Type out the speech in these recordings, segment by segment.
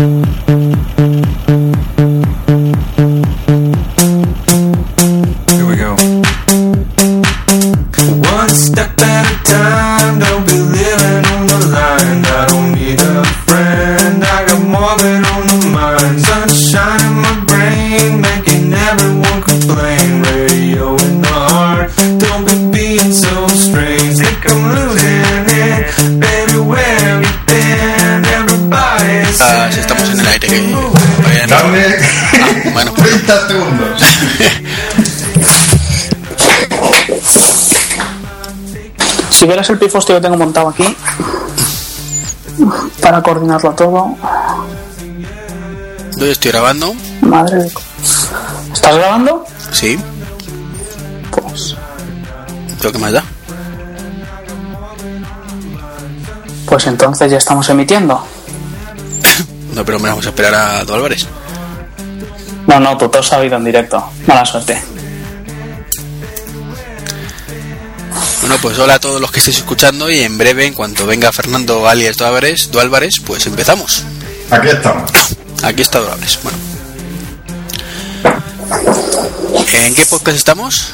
Here Si vieras el pifostio que tengo montado aquí para coordinarlo todo, yo estoy grabando, madre de... ¿Estás grabando? sí, Pues, lo que más da. pues entonces ya estamos emitiendo. No, pero me vamos a esperar a Do Álvarez. No, no, tú todo sabido en directo. Mala suerte. Pues hola a todos los que estéis escuchando y en breve, en cuanto venga Fernando alias Do Álvarez, pues empezamos. Aquí estamos. Aquí está Do Álvarez. Bueno. ¿En qué podcast estamos?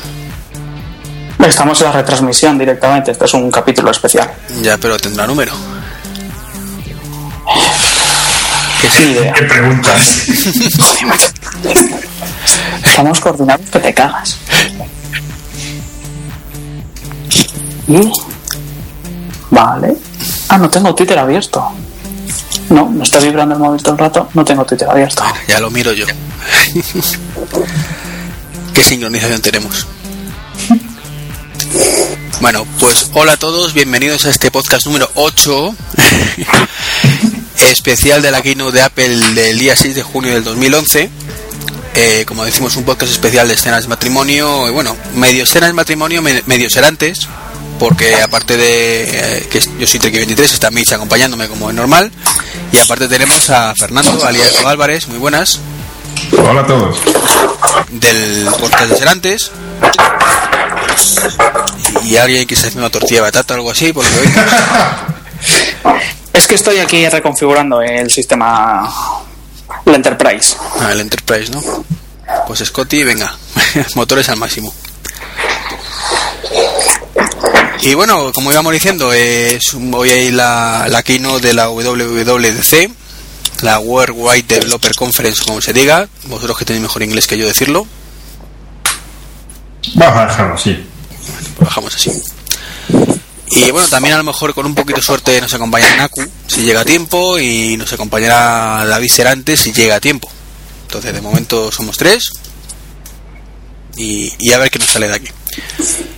Estamos en la retransmisión directamente. Este es un capítulo especial. Ya, pero tendrá número. Sin sí. idea. ¿Qué preguntas? Estamos coordinados que te cagas. Y... Vale. Ah, no tengo Twitter abierto. No, me está vibrando el móvil todo el rato. No tengo Twitter abierto. Ya lo miro yo. ¿Qué sincronización tenemos? Bueno, pues hola a todos, bienvenidos a este podcast número 8, especial de la keynote de Apple del día 6 de junio del 2011. Eh, como decimos, un podcast especial de escenas de matrimonio, y bueno, medio escenas de matrimonio, me- medio serantes, porque aparte de eh, que yo soy Treki23, está Mitch acompañándome como es normal, y aparte tenemos a Fernando, alias Álvarez, muy buenas Hola a todos. del podcast de Serantes y alguien que se hace una tortilla de batata o algo así, por lo que oímos. Es que estoy aquí reconfigurando el sistema... La Enterprise. Ah, el Enterprise, ¿no? Pues Scotty, venga, motores al máximo. Y bueno, como íbamos diciendo, un- hoy hay la, la keynote de la WWDC, la Worldwide Developer Conference, como se diga, vosotros que tenéis mejor inglés que yo decirlo, Vamos a dejarlo así. lo bajamos así. Y bueno, también a lo mejor con un poquito de suerte nos acompaña Naku si llega a tiempo y nos acompañará David Serantes si llega a tiempo. Entonces de momento somos tres y, y a ver qué nos sale de aquí.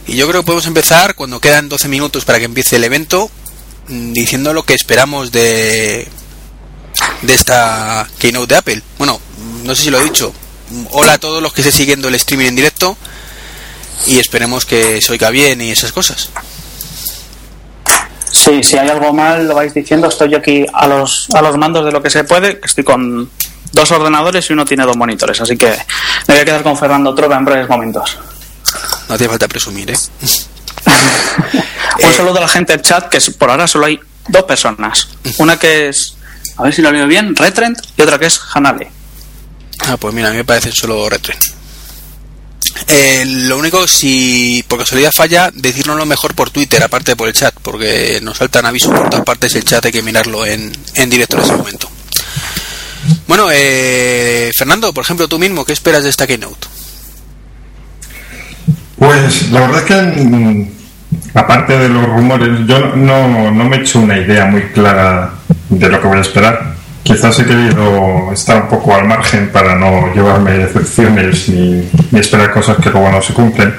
Y yo creo que podemos empezar cuando quedan 12 minutos para que empiece el evento mm, diciendo lo que esperamos de, de esta keynote de Apple. Bueno, no sé si lo he dicho. Hola a todos los que estén siguiendo el streaming en directo y esperemos que se oiga bien y esas cosas. Sí, si hay algo mal lo vais diciendo. Estoy aquí a los, a los mandos de lo que se puede. Estoy con dos ordenadores y uno tiene dos monitores. Así que me voy a quedar con Fernando Trova en breves momentos. No hace falta presumir, ¿eh? Un saludo a la gente del chat, que por ahora solo hay dos personas. Una que es, a ver si lo leo bien, Retrent, y otra que es Hanale. Ah, pues mira, a mí me parecen solo retren. Eh, lo único, si por casualidad falla, decírnoslo mejor por Twitter, aparte de por el chat, porque nos saltan avisos por todas partes. El chat hay que mirarlo en, en directo en ese momento. Bueno, eh, Fernando, por ejemplo, tú mismo, ¿qué esperas de esta keynote? Pues la verdad es que, mm, aparte de los rumores, yo no, no me he hecho una idea muy clara de lo que voy a esperar. Quizás he querido estar un poco al margen para no llevarme decepciones ni, ni esperar cosas que luego no se cumplen.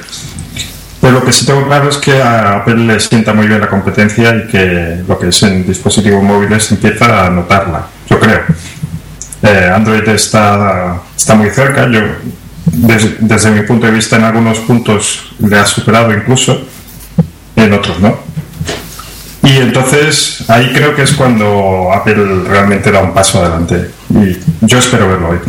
Pero lo que sí tengo claro es que a Apple le sienta muy bien la competencia y que lo que es en dispositivos móviles empieza a notarla, yo creo. Eh, Android está, está muy cerca. Yo, desde, desde mi punto de vista, en algunos puntos le ha superado incluso, en otros no. Y entonces ahí creo que es cuando Apple realmente da un paso adelante. Y yo espero verlo hoy.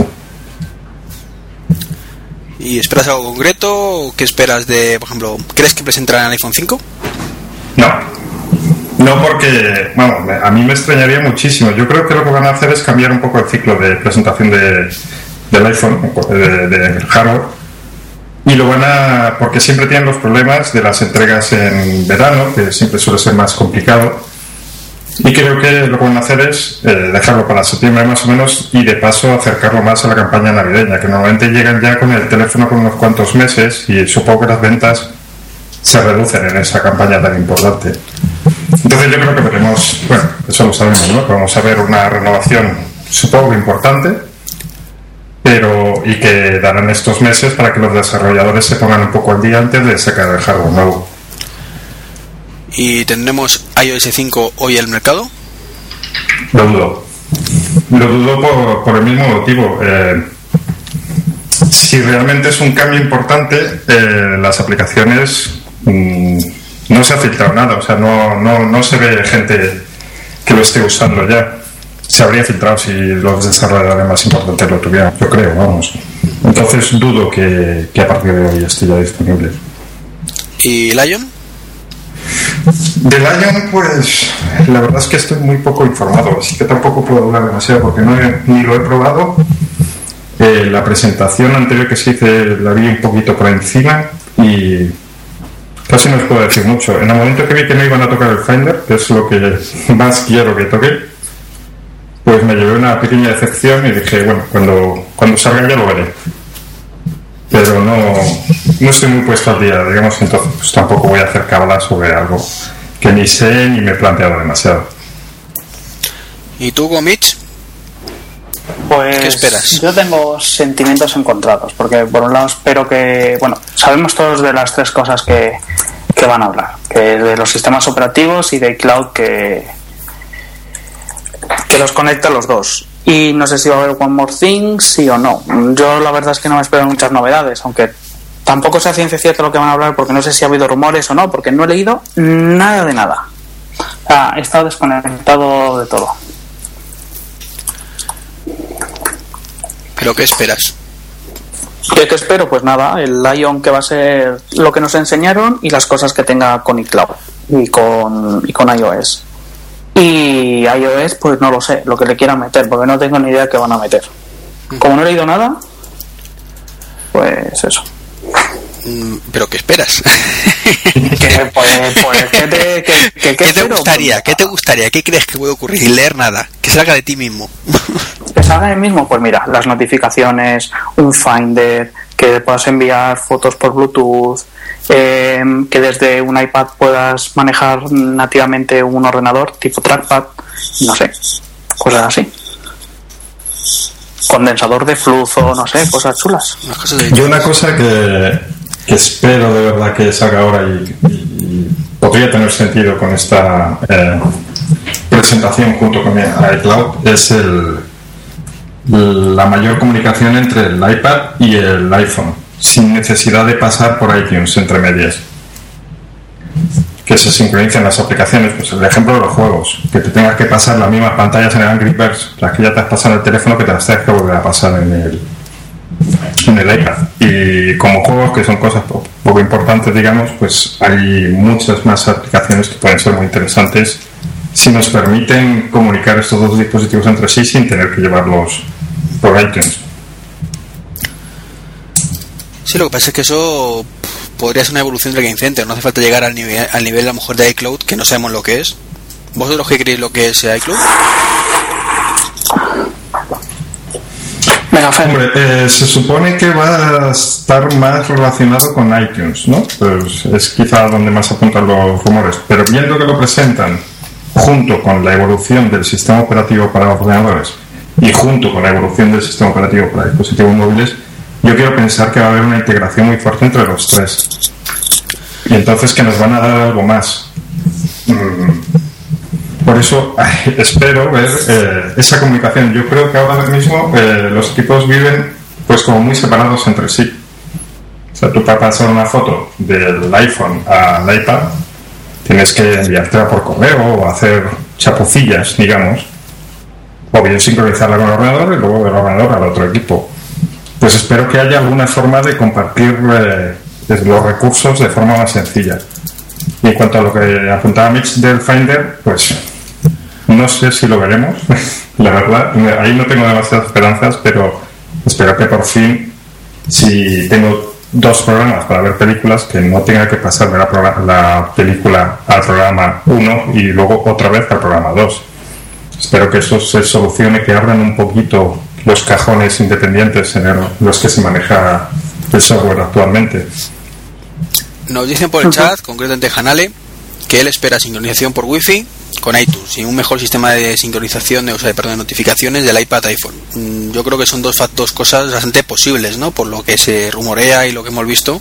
¿Y esperas algo concreto? ¿Qué esperas de, por ejemplo, crees que presentarán el iPhone 5? No, No porque, bueno, a mí me extrañaría muchísimo. Yo creo que lo que van a hacer es cambiar un poco el ciclo de presentación de, del iPhone, de- de- hardware. Y lo van a, porque siempre tienen los problemas de las entregas en verano, que siempre suele ser más complicado. Y creo que lo que van a hacer es eh, dejarlo para septiembre más o menos y de paso acercarlo más a la campaña navideña, que normalmente llegan ya con el teléfono con unos cuantos meses y supongo que las ventas se reducen en esa campaña tan importante. Entonces yo creo que veremos, bueno, eso lo sabemos, ¿no? Vamos a ver una renovación, supongo importante, pero y que darán estos meses para que los desarrolladores se pongan un poco al día antes de sacar el hardware nuevo. Y tendremos iOS 5 hoy en el mercado. Lo dudo. Lo dudo por, por el mismo motivo. Eh, si realmente es un cambio importante, eh, las aplicaciones mm, no se ha filtrado nada, o sea, no, no, no se ve gente que lo esté usando ya. Se habría filtrado si los desarrolladores más importantes lo tuvieran, yo creo, vamos. Entonces dudo que, que a partir de hoy esté ya disponible. ¿Y Lion? Del Lion, pues la verdad es que estoy muy poco informado, así que tampoco puedo hablar demasiado porque no he- ni lo he probado. Eh, la presentación anterior que se hice la vi un poquito por encima y casi no os puedo decir mucho. En el momento que vi que no iban a tocar el Finder, que es lo que más quiero que toque, pues me llevé una pequeña decepción y dije, bueno, cuando, cuando salga ya lo veré. Pero no, no estoy muy puesto al día, digamos, entonces pues tampoco voy a hacer cábala sobre algo que ni sé ni me he planteado demasiado. ¿Y tú, Gomich? Pues ¿Qué esperas? yo tengo sentimientos encontrados, porque por un lado espero que, bueno, sabemos todos de las tres cosas que, que van a hablar, que de los sistemas operativos y de cloud que, que los conecta los dos. Y no sé si va a haber One More Thing, sí o no. Yo la verdad es que no me espero muchas novedades, aunque tampoco sea ciencia cierta lo que van a hablar, porque no sé si ha habido rumores o no, porque no he leído nada de nada. Sea, he estado desconectado de todo. ¿Pero qué esperas? ¿Qué, qué espero? Pues nada, el Lion que va a ser lo que nos enseñaron y las cosas que tenga con iCloud y con, y con iOS. Y iOS, pues no lo sé, lo que le quieran meter, porque no tengo ni idea qué van a meter. Como no he leído nada, pues eso. Mm, ¿Pero qué esperas? Que, pues, pues, ¿qué te, qué- qué- qué ¿Qué te espero? gustaría? ¿Qué te gustaría? ¿Qué crees que puede ocurrir? Sin leer nada. Que salga de ti mismo. que salga el mismo, pues mira, las notificaciones, un Finder, que puedas enviar fotos por Bluetooth, eh, que desde un iPad puedas manejar nativamente un ordenador tipo trackpad, no sé, cosas así. Condensador de flujo, no sé, cosas chulas. Yo una cosa que, que espero de verdad que salga ahora y, y podría tener sentido con esta eh, presentación junto con iCloud es el, la mayor comunicación entre el iPad y el iPhone, sin necesidad de pasar por iTunes entre medias. Que se sincronicen las aplicaciones, pues el ejemplo de los juegos, que te tengas que pasar las mismas pantallas en el Angry Birds, las que ya te has pasado en el teléfono, que te las tengas que volver a pasar en el, en el iPad. Y como juegos, que son cosas po- poco importantes, digamos, pues hay muchas más aplicaciones que pueden ser muy interesantes si nos permiten comunicar estos dos dispositivos entre sí sin tener que llevarlos por iTunes. Sí, lo que pasa es que eso podría ser una evolución del Game Center. No hace falta llegar al nivel, al nivel a lo mejor de iCloud, que no sabemos lo que es. ¿Vosotros qué creéis lo que es iCloud? Venga, Fer. Hombre, eh, se supone que va a estar más relacionado con iTunes, ¿no? Pues es quizá donde más apuntan los rumores. Pero viendo que lo presentan junto con la evolución del sistema operativo para ordenadores y junto con la evolución del sistema operativo para dispositivos móviles, yo quiero pensar que va a haber una integración muy fuerte entre los tres. Y entonces que nos van a dar algo más. Mm, por eso espero ver eh, esa comunicación. Yo creo que ahora mismo eh, los equipos viven pues como muy separados entre sí. O sea, tú para pasar una foto del iPhone al iPad tienes que enviártela por correo o hacer chapucillas, digamos. O bien sincronizarla con el ordenador y luego del ordenador al otro equipo. Pues espero que haya alguna forma de compartir eh, los recursos de forma más sencilla. Y en cuanto a lo que apuntaba Mitch del Finder, pues no sé si lo veremos, la verdad. Ahí no tengo demasiadas esperanzas, pero espero que por fin, si tengo dos programas para ver películas, que no tenga que pasar de la, la película al programa 1 y luego otra vez al programa 2. Espero que eso se solucione, que abran un poquito los cajones independientes en los que se maneja el software actualmente. Nos dicen por el chat, concretamente Hanale, que él espera sincronización por Wi-Fi con iTunes y un mejor sistema de sincronización de, o sea, perdón, de notificaciones del iPad iPhone. Mm, yo creo que son dos, dos cosas bastante posibles, ¿no? Por lo que se rumorea y lo que hemos visto.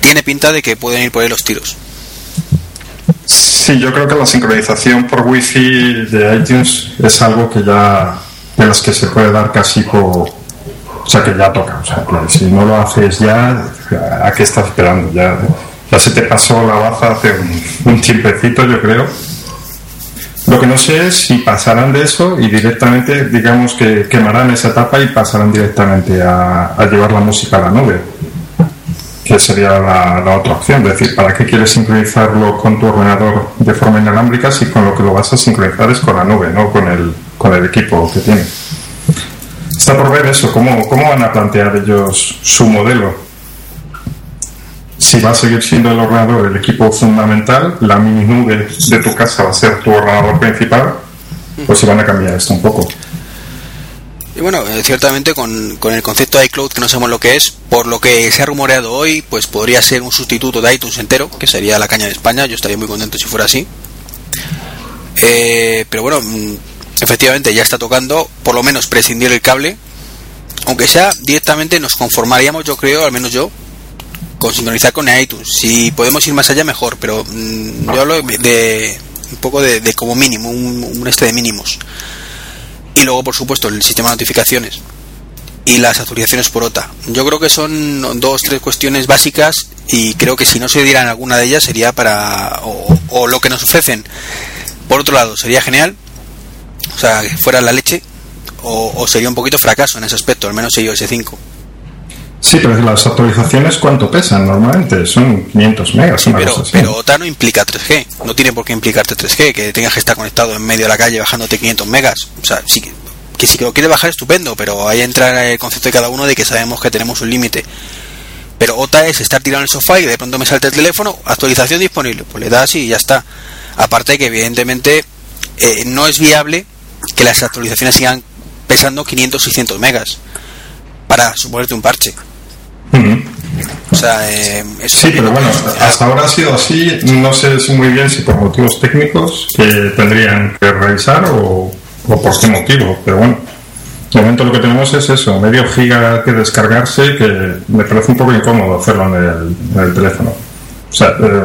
Tiene pinta de que pueden ir por ahí los tiros. Sí, yo creo que la sincronización por Wi-Fi de iTunes es algo que ya de las que se puede dar casi por, o sea, que ya toca. O sea, si no lo haces ya, ¿a qué estás esperando? Ya, ya se te pasó la baza hace un, tiempecito, yo creo. Lo que no sé es si pasarán de eso y directamente, digamos que quemarán esa etapa y pasarán directamente a, llevar la música a la nube, que sería la, otra opción. Es decir, ¿para qué quieres sincronizarlo con tu ordenador de forma inalámbrica si con lo que lo vas a sincronizar es con la nube, no con el, con el equipo que tienes? Está por ver eso, cómo, cómo van a plantear ellos su modelo. Si va a seguir siendo el ordenador el equipo fundamental, la mini nube de tu casa va a ser tu ordenador principal, pues si van a cambiar esto un poco. Y bueno, eh, ciertamente con, con, el concepto de iCloud, que no sabemos lo que es, por lo que se ha rumoreado hoy, pues podría ser un sustituto de iTunes entero, que sería la caña de España. Yo estaría muy contento si fuera así. Eh, pero bueno, mm, efectivamente ya está tocando por lo menos prescindir el cable aunque sea directamente nos conformaríamos yo creo al menos yo con sincronizar con iTunes si podemos ir más allá mejor pero mm, yo hablo de un poco de, como mínimo un, este de mínimos y luego por supuesto el sistema de notificaciones y las actualizaciones por OTA yo creo que son dos tres cuestiones básicas y creo que si no se dieran alguna de ellas sería para o, o lo que nos ofrecen por otro lado sería genial o sea, que fuera la leche, o, sería un poquito fracaso en ese aspecto, al menos iOS 5. Sí, pero las actualizaciones, ¿cuánto pesan normalmente? Son 500 megas. pero, pero OTA no implica 3G, no tiene por qué implicarte 3G, que tengas que estar conectado en medio de la calle bajándote 500 megas. O sea, sí, que si lo quieres bajar, estupendo, pero ahí entra el concepto de cada uno de que sabemos que tenemos un límite. Pero OTA es estar tirado en el sofá y de pronto me salta el teléfono, actualización disponible, pues le das y ya está. Aparte que evidentemente eh, no es viable que las actualizaciones sigan pesando 500 600 megas para suponerte un parche. O sea, eh, sí, pero bueno, hasta ahora ha sido así. No sé muy bien si por motivos técnicos que tendrían que revisar o, por qué motivo, pero bueno. De momento lo que tenemos es eso, medio giga que descargarse, que me parece un poco incómodo hacerlo en el, teléfono. O sea, eh,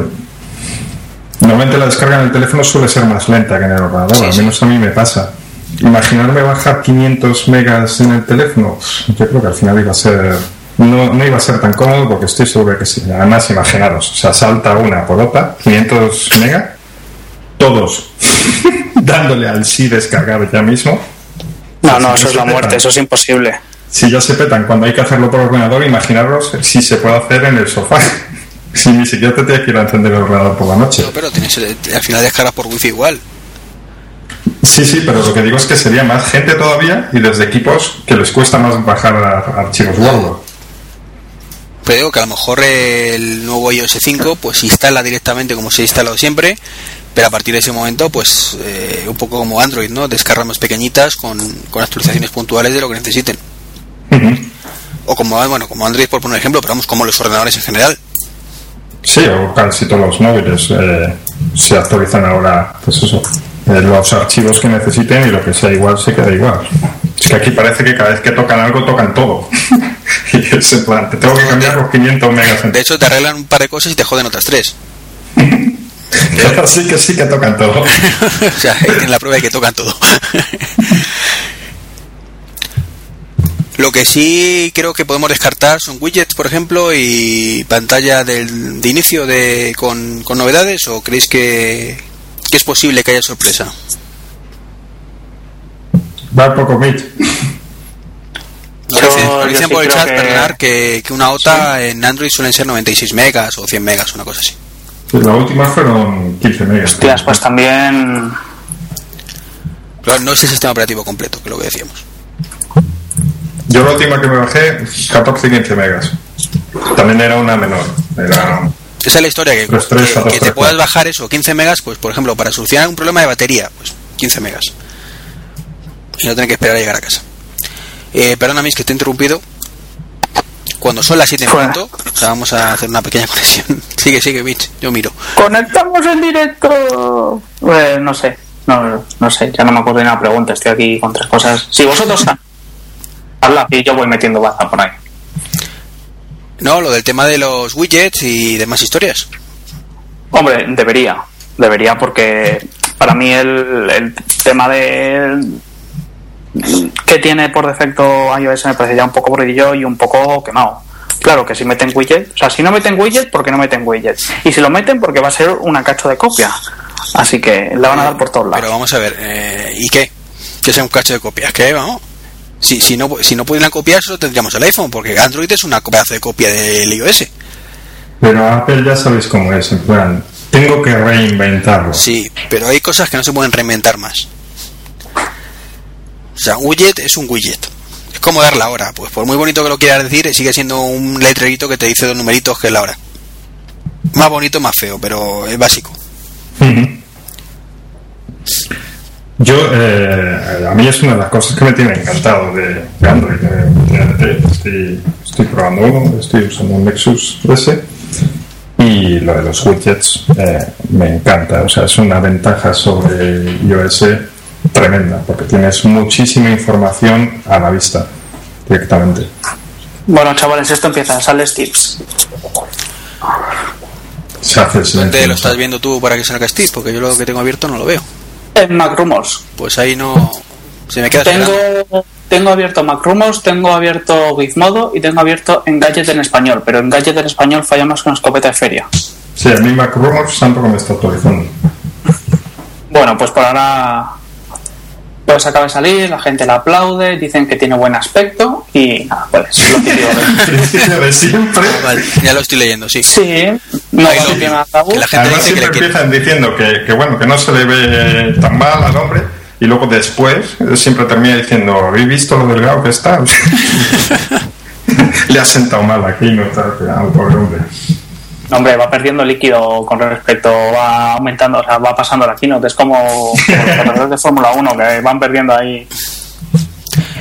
normalmente la descarga en el teléfono suele ser más lenta que en el ordenador, al menos a mí me pasa imaginarme bajar 500 megas en el teléfono, yo creo que al final iba a ser no, no, iba a ser tan cómodo porque estoy seguro que sí. Además, imaginaros, o sea, salta una por otra, 500 megas, todos dándole al sí descargado ya mismo. No, no, eso es la muerte, eso es imposible. Si ya se petan cuando hay que hacerlo por ordenador, imaginaros si se puede hacer en el sofá. si ni siquiera te tienes que ir a encender el ordenador por la noche. No, pero tienes, al final descargas por wifi igual. Sí, sí, pero lo que digo es que sería más gente todavía y desde equipos que les cuesta más bajar archivos Word. Pero digo que a lo mejor el nuevo iOS 5 pues instala directamente como se ha instalado siempre, pero a partir de ese momento pues eh, un poco como Android, ¿no? Descargas más pequeñitas con, actualizaciones puntuales de lo que necesiten. O como, bueno, como Android por poner ejemplo, pero vamos, como los ordenadores en general. Sí, o casi todos los móviles eh, se actualizan ahora, pues eso, eh, los archivos que necesiten y lo que sea igual se queda igual. Es que aquí parece que cada vez que tocan algo tocan todo. y es en plan, te tengo que cambiar los 500 megas. De hecho, te arreglan un par de cosas y te joden otras tres. sí que sí que tocan todo. o sea, en la prueba hay que tocan todo. Lo que sí creo que podemos descartar son widgets, por ejemplo, y pantalla del, de inicio de, con, con novedades, o creéis que, que es posible que haya sorpresa. Va poco Yo Dicen sí por el chat, que- perdonar, que, que una OTA en Android suelen ser 96 megas o 100 megas, una cosa así. La última fueron 15 megas. Hostias, pues también. Pero no es el sistema operativo completo, que es lo que decíamos. Yo la última que me bajé, 14-15 megas. También era una menor. Era... Esa es la historia, que, que- que te puedas bajar eso, 15 megas, pues por ejemplo, para solucionar un problema de batería, pues 15 megas. Y no tener que esperar a llegar a casa. Eh, perdóname, es que te he interrumpido. Cuando son las 7 en punto, o sea, vamos a hacer una pequeña conexión. sigue, sigue, Mitch, yo miro. ¡Conectamos en directo! Eh, no sé, no, no sé, ya no me acuerdo de una pregunta, estoy aquí con tres cosas. Si vosotros habla y yo voy metiendo baza por ahí. No, lo del tema de los widgets y demás historias. Hombre, debería, debería porque para mí el, el tema de que tiene por defecto iOS me parece ya un poco aburridillo y un poco quemado. Claro que si meten widget, o sea, si no meten widget, ¿por qué no meten widget? Y si lo meten, porque va a ser una cacho de copia. Así que la van a dar por todos lados. Pero vamos a ver, eh, ¿y qué? Que sea un cacho de copias, ¿qué? Vamos. Si, si, no, si no pudieran copiar, solo tendríamos el iPhone, porque Android es una pedazo de copia del iOS. Pero Apple ya sabéis cómo es, en plan, tengo que reinventarlo. Sí, pero hay cosas que no se pueden reinventar más. O sea, widget es un widget. Es como dar la hora. Pues por muy bonito que lo quieras decir, sigue siendo un letrerito que te dice dos numeritos que es la hora. Más bonito, más feo, pero es básico. Yo, eh, a mí es una de las cosas que me tiene encantado de, Android. estoy, probando uno, estoy usando un Nexus S y lo de los widgets eh, me encanta. O sea, es una ventaja sobre iOS tremenda porque tienes muchísima información a la vista directamente. Bueno, chavales, esto empieza. Sales tips. Se hace el silencio. ¿Dónde lo estás viendo tú para que salga Steve? Porque yo lo que tengo abierto no lo veo. En MacRumors. Pues ahí no. Se me queda esperando. Tengo, tengo abierto MacRumors, tengo abierto Gizmodo y tengo abierto Engadget en español. Pero Engadget en español falla más que una escopeta de feria. Sí, a mí Mac Rumors tampoco me está actualizando. Bueno, pues por ahora pues acaba de salir, la gente la aplaude, dicen que tiene buen aspecto y nada, pues lo Principio de siempre. Vale, ya lo estoy leyendo, sí. Sí, no Ahí lo- tabú. que la gente Además dice que siempre empiezan diciendo que, que bueno, que no se le ve tan mal al hombre y luego después eh, siempre termina diciendo, ¿habéis visto lo delgado que está? le ha sentado mal aquí, no está al pobre hombre. No, hombre, va perdiendo líquido con respecto, va aumentando, o sea, va pasando la keynote. Es como, como los corredores de Fórmula 1 que van perdiendo ahí.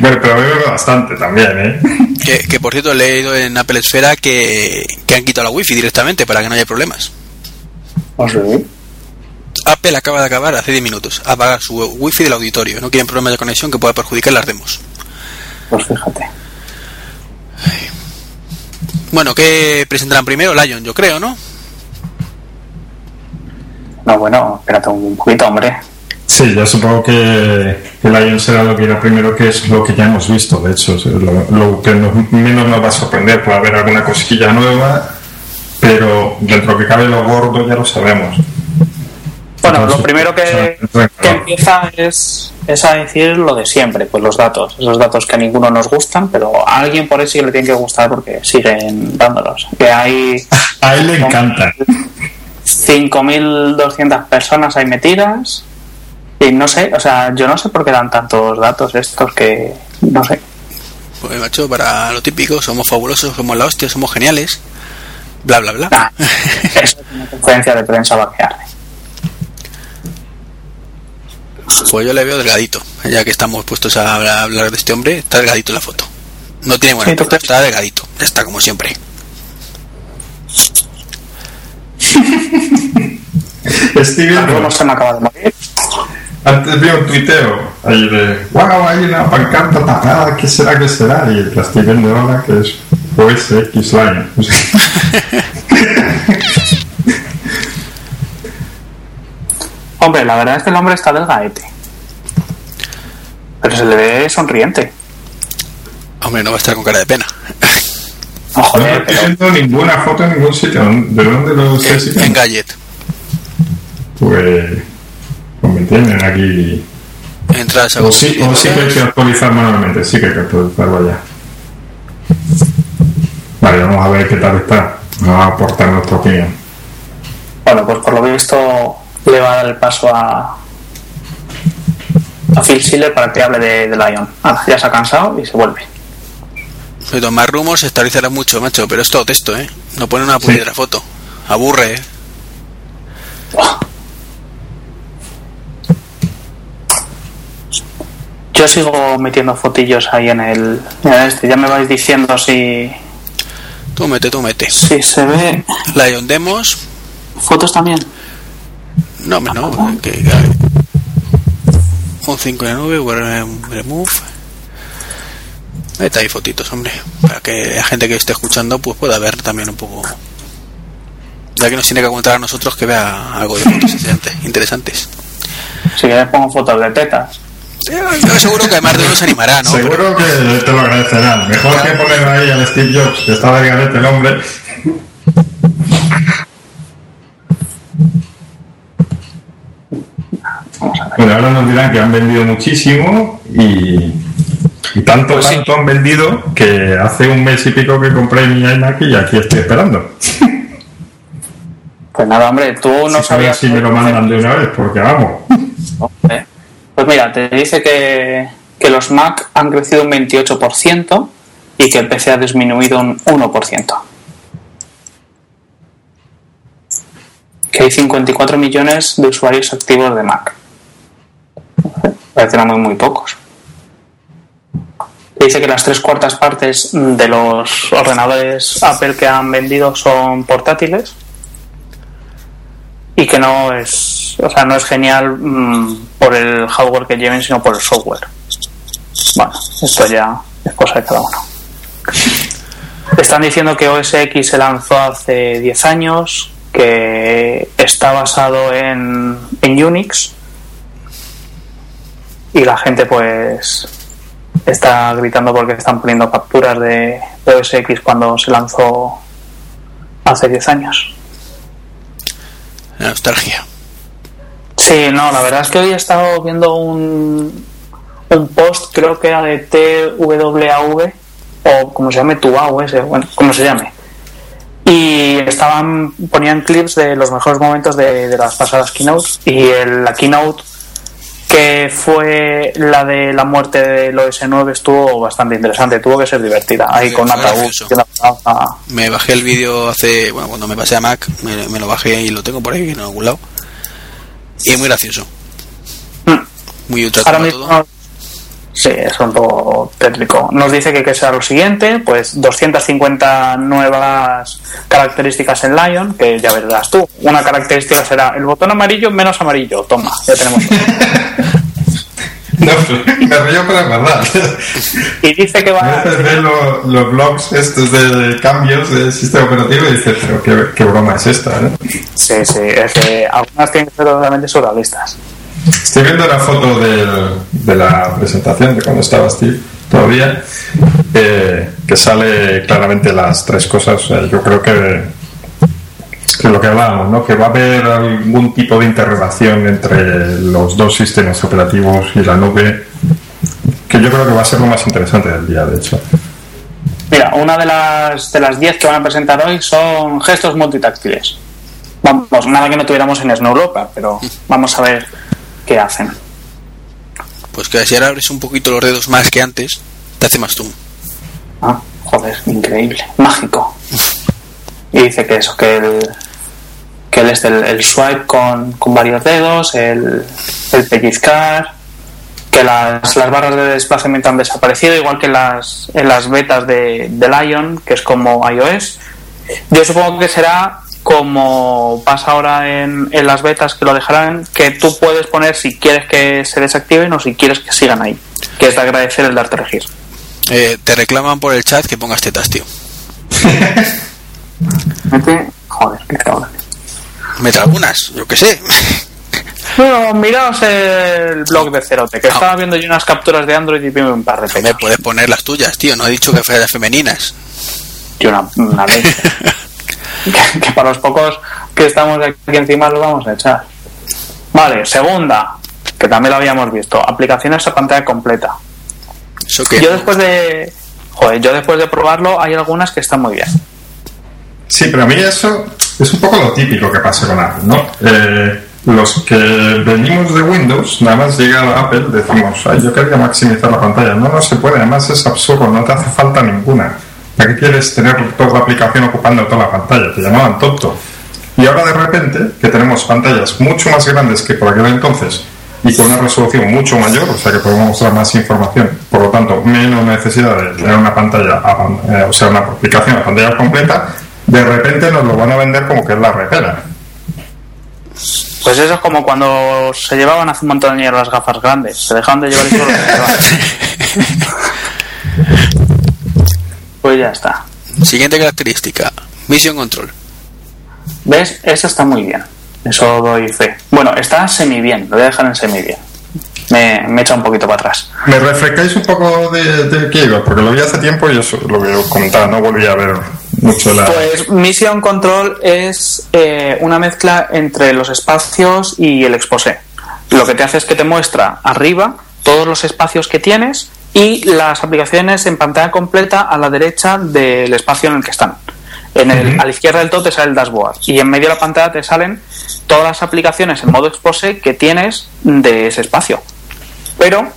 Bueno, pero bebe bastante también, ¿eh? Que, que, por cierto he leído en Apple Esfera que, que han quitado la wifi directamente para que no haya problemas. Pues sí. Apple acaba de acabar hace 10 minutos apagar su wifi del auditorio. No quieren problemas de conexión que pueda perjudicar las demos. Pues fíjate. Bueno, ¿qué presentarán primero? Lion, yo creo, ¿no? No, bueno, espérate un poquito, hombre. Sí, yo supongo que, que Lion será lo que irá primero, que es lo que ya hemos visto, de hecho, lo, lo que nos- menos nos va a sorprender, puede haber alguna cosquilla nueva, pero dentro que cabe lo gordo ya lo sabemos. Bueno, lo primero que, empieza es, es a decir lo de siempre, pues los datos. Esos datos que a ninguno nos gustan, pero a alguien por ahí sí le tienen que gustar porque siguen dándolos. Que hay A él le encanta. 5.200 personas ahí metidas y no sé, o sea, yo no sé por qué dan tantos datos estos que no sé. Pues macho, para lo típico, somos fabulosos, somos la hostia, somos geniales. Bla, bla, bla. Nah, eso es una conferencia de prensa vaquearde. Pues yo le veo delgadito. Ya que estamos puestos a hablar, a hablar de este hombre, está delgadito en la foto. No tiene buena Sí, ¿tú foto, está delgadito. Ya está como siempre. Estoy viendo, Algunos se me acaba de morir. antes vi un tuiteo ahí de, wow, hay una pancarta tapada, ¿qué será, qué será? Y la estoy viendo ahora que es OSX Line. Hombre, la verdad es que el hombre está delgadete. Pero se le ve sonriente. Hombre, no va a estar con cara de pena. No, No estoy pero viendo ninguna foto en ningún sitio. ¿De dónde lo sé? si- en Gadget. Pues, pues me tienen aquí. Entras a O sí, o sí que hay que actualizar manualmente, sí que hay que actualizarlo ya. vamos a ver qué tal está. Vamos a aportar nuestra opinión. Bueno, pues por lo visto le va a dar el paso a, a Phil Schiller para que hable de, de Lion. Ah, ya se ha cansado y se vuelve. Pero más rumos se estabilizará mucho, macho, pero es todo texto, ¿eh? No pone una puñetera foto. Aburre, ¿eh? Yo sigo metiendo fotillos ahí en el, en este. Ya me vais diciendo si, Tú mete, tú mete. si se ve. Lion Demos. ¿Fotos también? No, hombre, no. Que, que- un 5 en la nube, remove. Mete ahí fotitos, hombre. Para que la gente que esté escuchando pues pueda ver también un poco. Ya que nos tiene que contar a nosotros que vea algo de fotos interesantes. Si quieres pongo fotos de tetas. Yo seguro que más de uno se animará, ¿no? Pero- Seguro que te lo agradecerán. Mejor que poner ahí al Steve Jobs, que está de garete el hombre. Bueno, ahora nos dirán que han vendido muchísimo y, y tanto, Pues sí. tanto han vendido que hace un mes y pico que compré mi iMac y aquí estoy esperando. Pues nada, hombre, tú no sabía sabías. si me lo mandan de una vez, porque vamos. Pues mira, te dice que, que los Mac han crecido un 28% y que el PC ha disminuido un 1%. Que hay 54 millones de usuarios activos de Mac. Parecen muy, muy pocos. Dice que las tres cuartas partes de los ordenadores Apple que han vendido son portátiles y que no es o sea no es genial mm, por el hardware que lleven sino por el software bueno esto ya es cosa de cada uno están diciendo que OS X se lanzó hace 10 años que está basado en, en Unix y la gente pues está gritando porque están poniendo capturas de, OS X cuando se lanzó hace 10 años La nostalgia. Sí, no, la verdad es que hoy he estado viendo un, un post, creo que era de TWAV, o como se llame, TUAV, ese, bueno, como se llame. Y estaban, ponían clips de los mejores momentos de, de las pasadas keynotes. Y el, la keynote que fue la de la muerte del OS9 estuvo bastante interesante, tuvo que ser divertida. Ahí Sí, con ataúd. Me bajé el vídeo hace. Bueno, cuando me pasé a Mac, me, me lo bajé y lo tengo por ahí en algún lado. Y muy gracioso. Mm. Muy ultra Ahora todo. Sí, es un poco tétrico. Nos dice que, que será lo siguiente, pues 250 nuevas características en Lion, que ya verás tú. Una característica será el botón amarillo menos amarillo. Toma, ya tenemos. No, me río, pero es verdad. y dice que A va veces ves lo- los blogs estos de cambios del sistema operativo y dices, pero qué, qué broma es esta, ¿no? Sí, sí, es que algunas tienen que ser totalmente surrealistas. Estoy viendo la foto de la presentación de cuando estaba Steve todavía, eh, que sale claramente las tres cosas. Yo creo que, que lo que hablábamos, ¿no? que va a haber algún tipo de interrelación entre los dos sistemas operativos y la nube, que yo creo que va a ser lo más interesante del día, de hecho. Mira, una de las de las 10 que van a presentar hoy son gestos multitáctiles. Vamos, nada que no tuviéramos en Snow Leopard, pero vamos a ver qué hacen. Pues que si ahora abres un poquito los dedos más que antes, te hace más zoom. Ah, joder, increíble, mágico. Y dice que eso, que el, que el, este, el, el swipe con, con varios dedos, el, el pellizcar, que las, las barras de desplazamiento han desaparecido, igual que las, en las betas de, de Lion, que es como iOS. Yo supongo que será como pasa ahora en, en las betas que lo dejarán, que tú puedes poner si quieres que se desactiven o si quieres que sigan ahí. Que es de agradecer el darte a elegir. Eh, te reclaman por el chat que pongas tetas, tío. Mete- Joder, qué cabrón. Mete algunas, yo qué sé. Bueno, miraos el blog de Cerote, que Ah. estaba viendo yo unas capturas de Android y vi un par de Me peñas. puedes poner las tuyas, tío. No he dicho que fueran femeninas. Y una, una leche. Que, que para los pocos que estamos aquí encima lo vamos a echar. Vale, segunda, que también lo habíamos visto, aplicaciones a pantalla completa. Eso Yo después de. Joder, yo después de probarlo hay algunas que están muy bien. Sí, pero a mí eso es un poco lo típico que pasa con Apple, ¿no? Eh, los que venimos de Windows, nada más llega a Apple, decimos, Ay, yo quería maximizar la pantalla. No, no se puede, además es absurdo, no te hace falta ninguna. ¿Para qué quieres tener toda la aplicación ocupando toda la pantalla? Te llamaban tonto. Y ahora de repente, que tenemos pantallas mucho más grandes que por aquel entonces y con una resolución mucho mayor, o sea que podemos mostrar más información, por lo tanto, menos necesidad de tener una pantalla, eh, o sea, una aplicación a pantalla completa, de repente nos lo van a vender como que es la repela. Pues eso es como cuando se llevaban hace un montón de años las gafas grandes. Se dejaban de llevar y solo se llevaban. Pues ya está. Siguiente característica, Mission Control. ¿Ves? Eso está muy bien. Eso doy fe. Bueno, está semi bien. Lo voy a dejar en semi bien. Me, me echa un poquito para atrás. ¿Me refrescáis un poco de, de qué iba? Porque lo vi hace tiempo y eso lo que os comentaba, no volví a ver mucho la... Pues Mission Control es eh, una mezcla entre los espacios y el exposé. Lo que te hace es que te muestra arriba todos los espacios que tienes y las aplicaciones en pantalla completa a la derecha del espacio en el que están. En el. A la izquierda del todo te sale el dashboard y en medio de la pantalla te salen todas las aplicaciones en modo exposé que tienes de ese espacio. Pero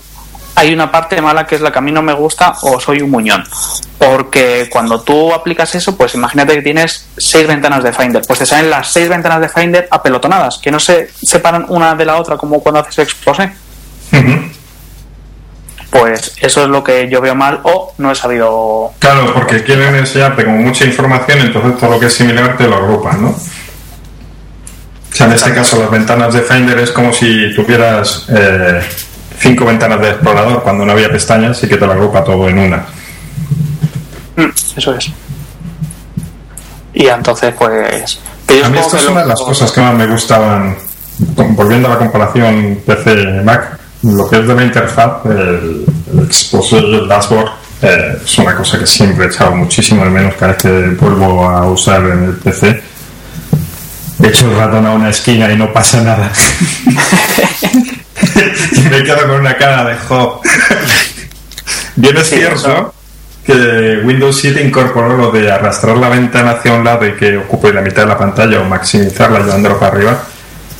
hay una parte mala que es la que a mí no me gusta o soy un muñón. Porque cuando tú aplicas eso, pues imagínate que tienes seis ventanas de Finder. Pues te salen las seis ventanas de Finder apelotonadas, que no se separan una de la otra como cuando haces exposé. Ujú. Pues eso es lo que yo veo mal o no he sabido. Claro, porque quieren enseñarte como mucha información, entonces todo lo que es similar te lo agrupan, ¿no? O sea, en este caso las ventanas de Finder es como si tuvieras eh, cinco ventanas de explorador cuando no había pestañas y que te lo agrupa todo en una. Mm, Eso es. Y entonces, pues. A mí que es una de las cosas que más me gustaban, volviendo a la comparación PC-Mac, lo que es de la interfaz, el, el y el dashboard, eh, es una cosa que siempre he echado muchísimo de menos cada vez que vuelvo a usar en el PC. Echo el ratón a una esquina y no pasa nada. y me quedo con una cara de jo. Bien es Sí, cierto que Windows 7 incorporó lo de arrastrar la ventana hacia un lado y que ocupe la mitad de la pantalla o maximizarla llevándolo para arriba.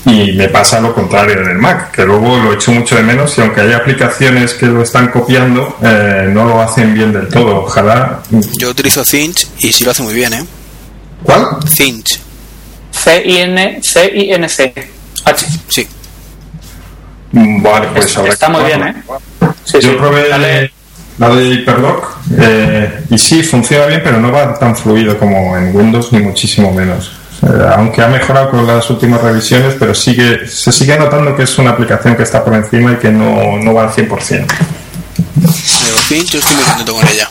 Y me pasa lo contrario en el Mac, que luego lo echo mucho de menos y aunque hay aplicaciones que lo están copiando, eh, no lo hacen bien del todo. Ojalá. Yo utilizo Cinch y sí lo hace muy bien, ¿eh? ¿Cuál? Cinch, C-I-N, C-I-N-C. H. sí. Mm, Vale, pues que está muy bien. ¿eh? Sí, Yo sí. probé Dale. la de HyperDoc eh, y sí, funciona bien, pero no va tan fluido como en Windows, ni muchísimo menos. Sea, aunque ha mejorado con las últimas revisiones, pero sigue se sigue notando que es una aplicación que está por encima y que no, no va al 100%. Pero Cinch, yo estoy muy contento con ella.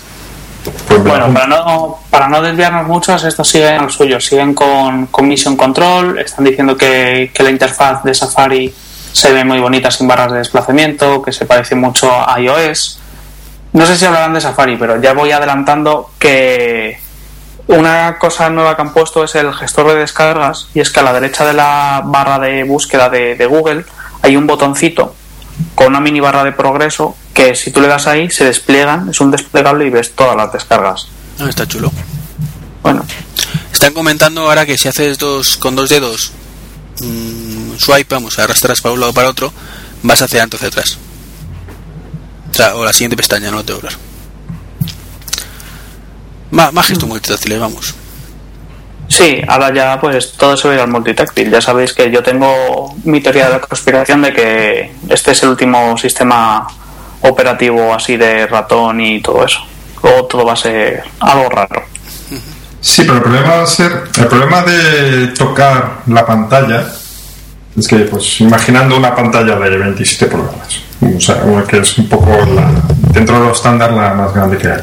Pues Bueno, para no, para no desviarnos mucho, estos siguen al suyo, siguen con, con Mission Control, están diciendo que, que la interfaz de Safari se ve muy bonita sin barras de desplazamiento, que se parece mucho a iOS. No sé si hablarán de Safari, pero ya voy adelantando que una cosa nueva que han puesto es el gestor de descargas y es que a la derecha de la barra de búsqueda de, de Google hay un botoncito con una mini barra de progreso que si tú le das ahí se despliegan, es un desplegable y ves todas las descargas. Ah, está chulo. Bueno, Están comentando ahora que si haces dos con dos dedos mm, swipe, vamos, arrastras para un lado para otro, vas hacia adelante o hacia atrás. O sea, o la siguiente pestaña, no te hablar. Más, más gestos multitáctiles, vamos. sí, ahora ya pues todo se va a ir al multitáctil. Ya sabéis que yo tengo mi teoría de la conspiración de que este es el último sistema operativo así de ratón y todo eso. Luego todo va a ser algo raro. Sí, pero el problema va a ser. El problema de tocar la pantalla es que, pues, imaginando una pantalla de 27 pulgadas, o sea, una que es un poco la, dentro de los estándar la más grande que hay.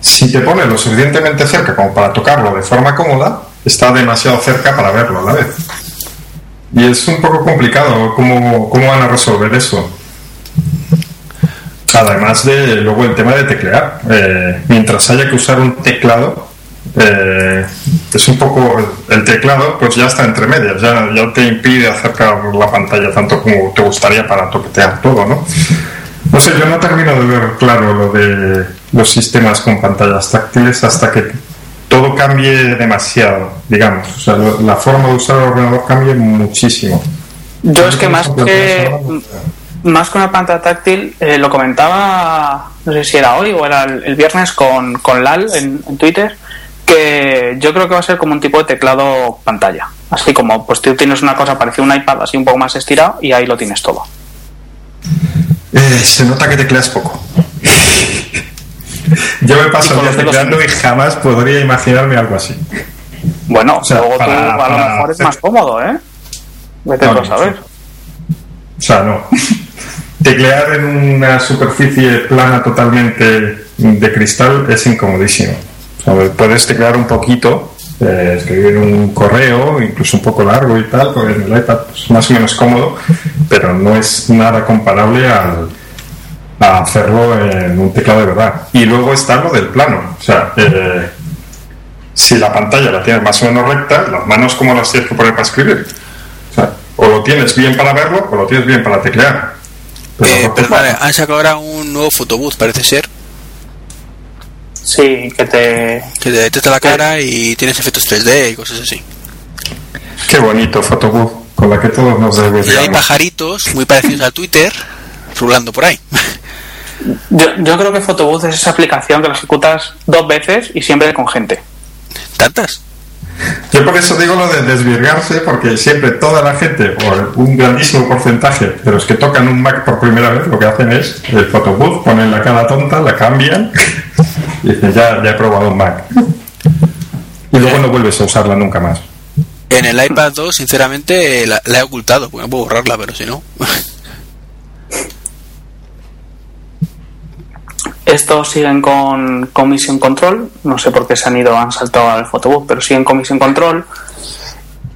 Si te pones lo suficientemente cerca como para tocarlo de forma cómoda, está demasiado cerca para verlo a la vez. Y es un poco complicado cómo, cómo van a resolver eso. Además de luego el tema de teclear. Eh, mientras haya que usar un teclado, eh, es un poco el teclado, pues ya está entre medias, ya, ya te impide acercar la pantalla tanto como te gustaría para toquetear todo, ¿no? No sé, yo no termino de ver claro lo de los sistemas con pantallas táctiles hasta que todo cambie demasiado, digamos. O sea, lo- la forma de usar el ordenador cambie muchísimo. Yo es que más que más que una pantalla táctil, eh, lo comentaba, no sé si era hoy o era el, el viernes con, con Lal en, en Twitter, que yo creo que va a ser como un tipo de teclado pantalla. Así como, pues tú tienes una cosa parecida a un iPad así un poco más estirado y ahí lo tienes todo. Eh, se nota que tecleas poco. Yo me paso el día tecleando y jamás podría imaginarme algo así. Bueno, O sea, luego para- tú a lo para mejor es más cómodo, ¿eh? Vete No, a saber. O sea, no. Teclear en una superficie plana totalmente de cristal es incomodísimo. Sea, puedes teclear un poquito, eh, escribir un correo, incluso un poco largo y tal, porque en el iPad es más o menos cómodo, pero no es nada comparable al, a hacerlo en un teclado de verdad. Y luego está lo del plano. O sea, eh, si la pantalla la tienes más o menos recta, las manos como las tienes que poner para escribir. O sea, o lo tienes bien para verlo o lo tienes bien para teclear. Pero Eh, pero vale, han sacado ahora un nuevo photobooth, parece ser, Sí, que te... que te detecta la cara y tienes efectos 3D y cosas así. Qué bonito Photobooth, con la que todos nos Y hay pajaritos muy parecidos a Twitter rulando por ahí. Yo, yo creo que Photobooth es esa aplicación que la ejecutas dos veces y siempre con gente. ¿Tantas? Yo por eso digo lo de desvirgarse, porque siempre toda la gente, o un grandísimo porcentaje de los que tocan un Mac por primera vez, lo que hacen es el photobooth, ponen la cara tonta, la cambian y dicen, ya, ya he probado un Mac. Y luego no vuelves a usarla nunca más. En el iPad 2, sinceramente, la, la he ocultado, porque no puedo borrarla, pero si no. Estos siguen con, con Mission Control. No sé por qué se han ido, han saltado al Photobooth, pero siguen con Control.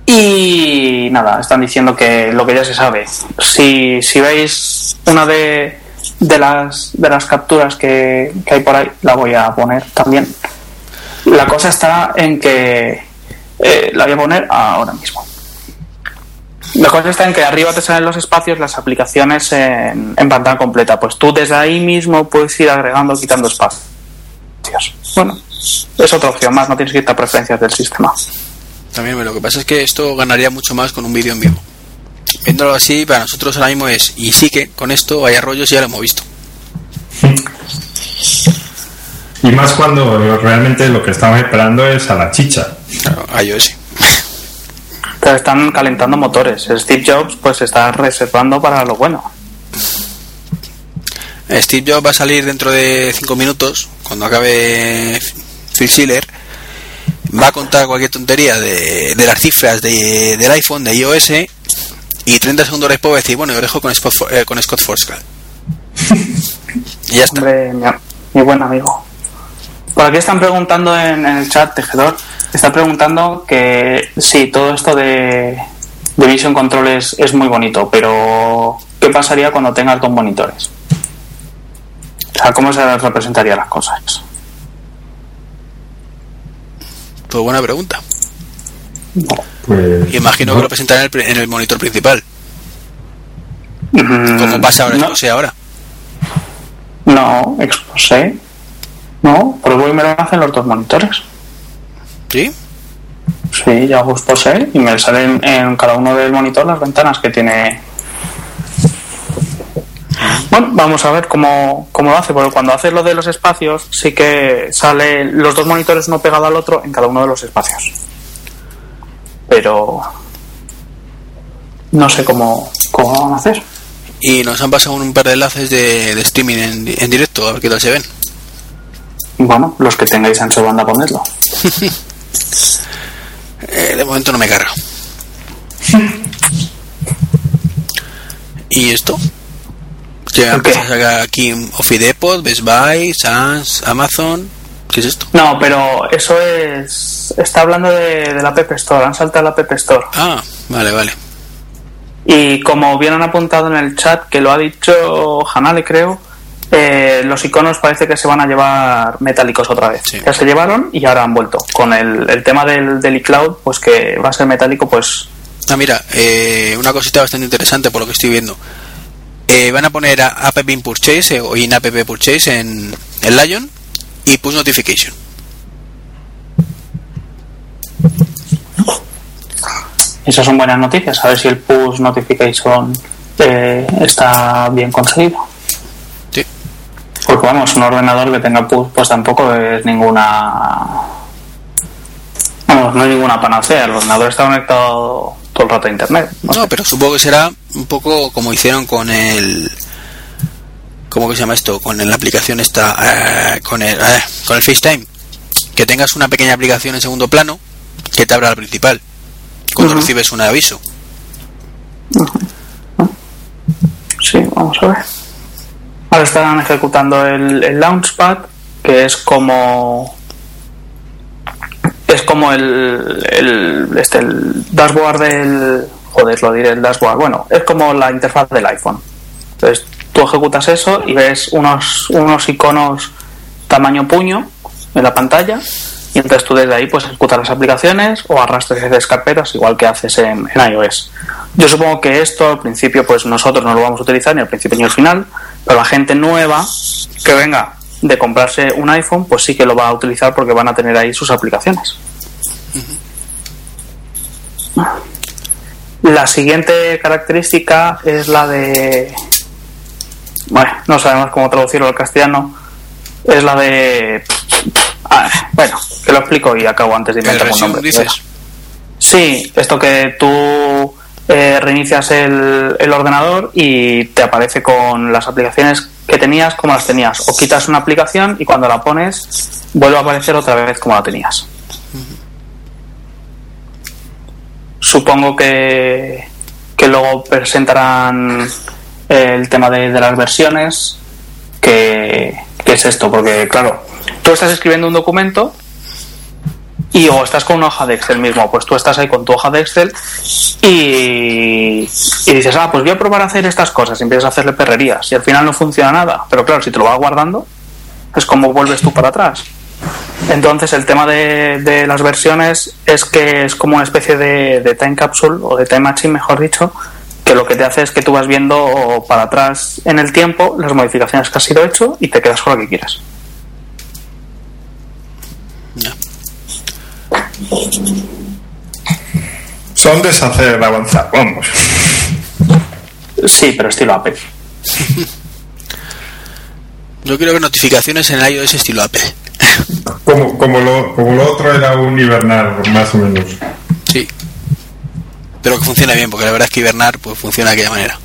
Y nada, están diciendo que lo que ya se sabe. Si, si veis una de, de, las, de las capturas que, que hay por ahí, la voy a poner también. La cosa está en que eh, la voy a poner ahora mismo. La cosa está en que arriba te salen los espacios, las aplicaciones en, en pantalla completa. Pues tú desde ahí mismo puedes ir agregando, quitando espacios. Bueno, es otra opción más, no tienes que irte a preferencias del sistema. También lo que pasa es que esto ganaría mucho más con un vídeo en vivo. Viéndolo así, para nosotros ahora mismo es, y sí que con esto vaya rollos ya lo hemos visto. Y más cuando realmente lo que estamos esperando es a la chicha. Claro, iOS. Están calentando motores. Steve Jobs pues se está reservando para lo bueno. Steve Jobs va a salir dentro de 5 minutos, cuando acabe Phil Schiller. Va a contar cualquier tontería de, de las cifras de- del iPhone, de iOS, y 30 segundos después va a decir, bueno, yo dejo con, Scott eh, con Scott Forstall. y ya está. Hombre, mi, mi buen amigo. Por aquí están preguntando en, en el chat, Tejedor, está preguntando que sí, todo esto de, de Vision Control es, es muy bonito, pero ¿qué pasaría cuando tengas dos monitores? O sea, ¿cómo se representarían las cosas? Pues buena pregunta. Pues, Imagino no. que lo presentarán en el, pri- en el monitor principal, Mm, como pasa ahora, no, ahora. No, expose. No, pruebo y me lo hacen los dos monitores. ¿Sí? Sí, hago expose y me salen en cada uno del monitor las ventanas que tiene. Bueno, vamos a ver cómo, cómo lo hace, porque cuando hace lo de los espacios, sí que sale los dos monitores uno pegado al otro en cada uno de los espacios. Pero no sé cómo, cómo van a hacer. Y nos han pasado un par de enlaces de, de streaming en, en directo, a ver qué tal se ven. Bueno, los que tengáis ancho banda, ponedlo. Eh, de momento no me carga. ¿Y esto? Que ¿El qué? empieza a sacar aquí Office Depot, Best Buy, Sans, Amazon. ¿Qué es esto? No, pero eso es. Está hablando de, de la App Store, han saltado la App Store. Ah, vale, vale. Y como bien han apuntado en el chat, que lo ha dicho Hanale, creo, eh, los iconos parece que se van a llevar metálicos otra vez. Ya se llevaron y ahora han vuelto. Con el, tema del, del iCloud, pues que va a ser metálico, pues... Ah, mira, eh, una cosita bastante interesante por lo que estoy viendo. Eh, van a poner a App in Purchase eh, o in App Purchase en, en Lion y Push Notification. Esas son buenas noticias, a ver si el Push Notification eh, está bien conseguido. Porque vamos, un ordenador que tenga push pues tampoco es ninguna... Vamos, no es ninguna panacea. El ordenador está conectado todo el rato a internet. No, No, sé. pero supongo que será un poco como hicieron con el. ¿Cómo que se llama esto? Con la aplicación esta. eh, con, el, eh, con el FaceTime. Que tengas una pequeña aplicación en segundo plano que te abra la principal. Cuando Ujú. recibes un aviso. Sí, vamos a ver. Ahora están ejecutando el, el Launchpad, que es como. Es como el, el, este, dashboard del. Joder, lo diré, el dashboard. Bueno, es como la interfaz del iPhone. Entonces, tú ejecutas eso y ves unos, unos iconos tamaño puño en la pantalla. Y entonces tú desde ahí pues ejecutas las aplicaciones o arrastras y haces carpetas igual que haces en, en iOS. Yo supongo que esto al principio pues nosotros no lo vamos a utilizar ni al principio ni al final, pero la gente nueva que venga de comprarse un iPhone pues sí que lo va a utilizar porque van a tener ahí sus aplicaciones. La siguiente característica es la de... Bueno, no sabemos cómo traducirlo al castellano. Es la de... Ah, bueno, que lo explico y acabo antes de inventar un nombre. dices. Sí, esto que tú eh, reinicias el, ordenador y te aparece con las aplicaciones que tenías como las tenías. O quitas una aplicación y cuando la pones vuelve a aparecer otra vez como la tenías. Supongo que, que luego presentarán el tema de, de las versiones, que, que es esto, porque claro, tú estás escribiendo un documento y o estás con una hoja de Excel mismo, pues tú estás ahí con tu hoja de Excel y, y dices, ah, pues voy a probar a hacer estas cosas, y empiezas a hacerle perrerías y al final no funciona nada, pero claro, si te lo vas guardando, es como vuelves tú para atrás. Entonces el tema de, de las versiones es que es como una especie de, time capsule o de time machine, mejor dicho, que lo que te hace es que tú vas viendo para atrás en el tiempo las modificaciones que has ido hecho y te quedas con lo que quieras. Son deshacer avanzar, vamos. Sí, pero estilo Apple. Yo quiero ver notificaciones en iOS estilo Apple. Como, como, lo, como lo otro era un hibernar, más o menos. Sí. Pero que funcione bien, porque la verdad es que hibernar pues funciona de aquella manera.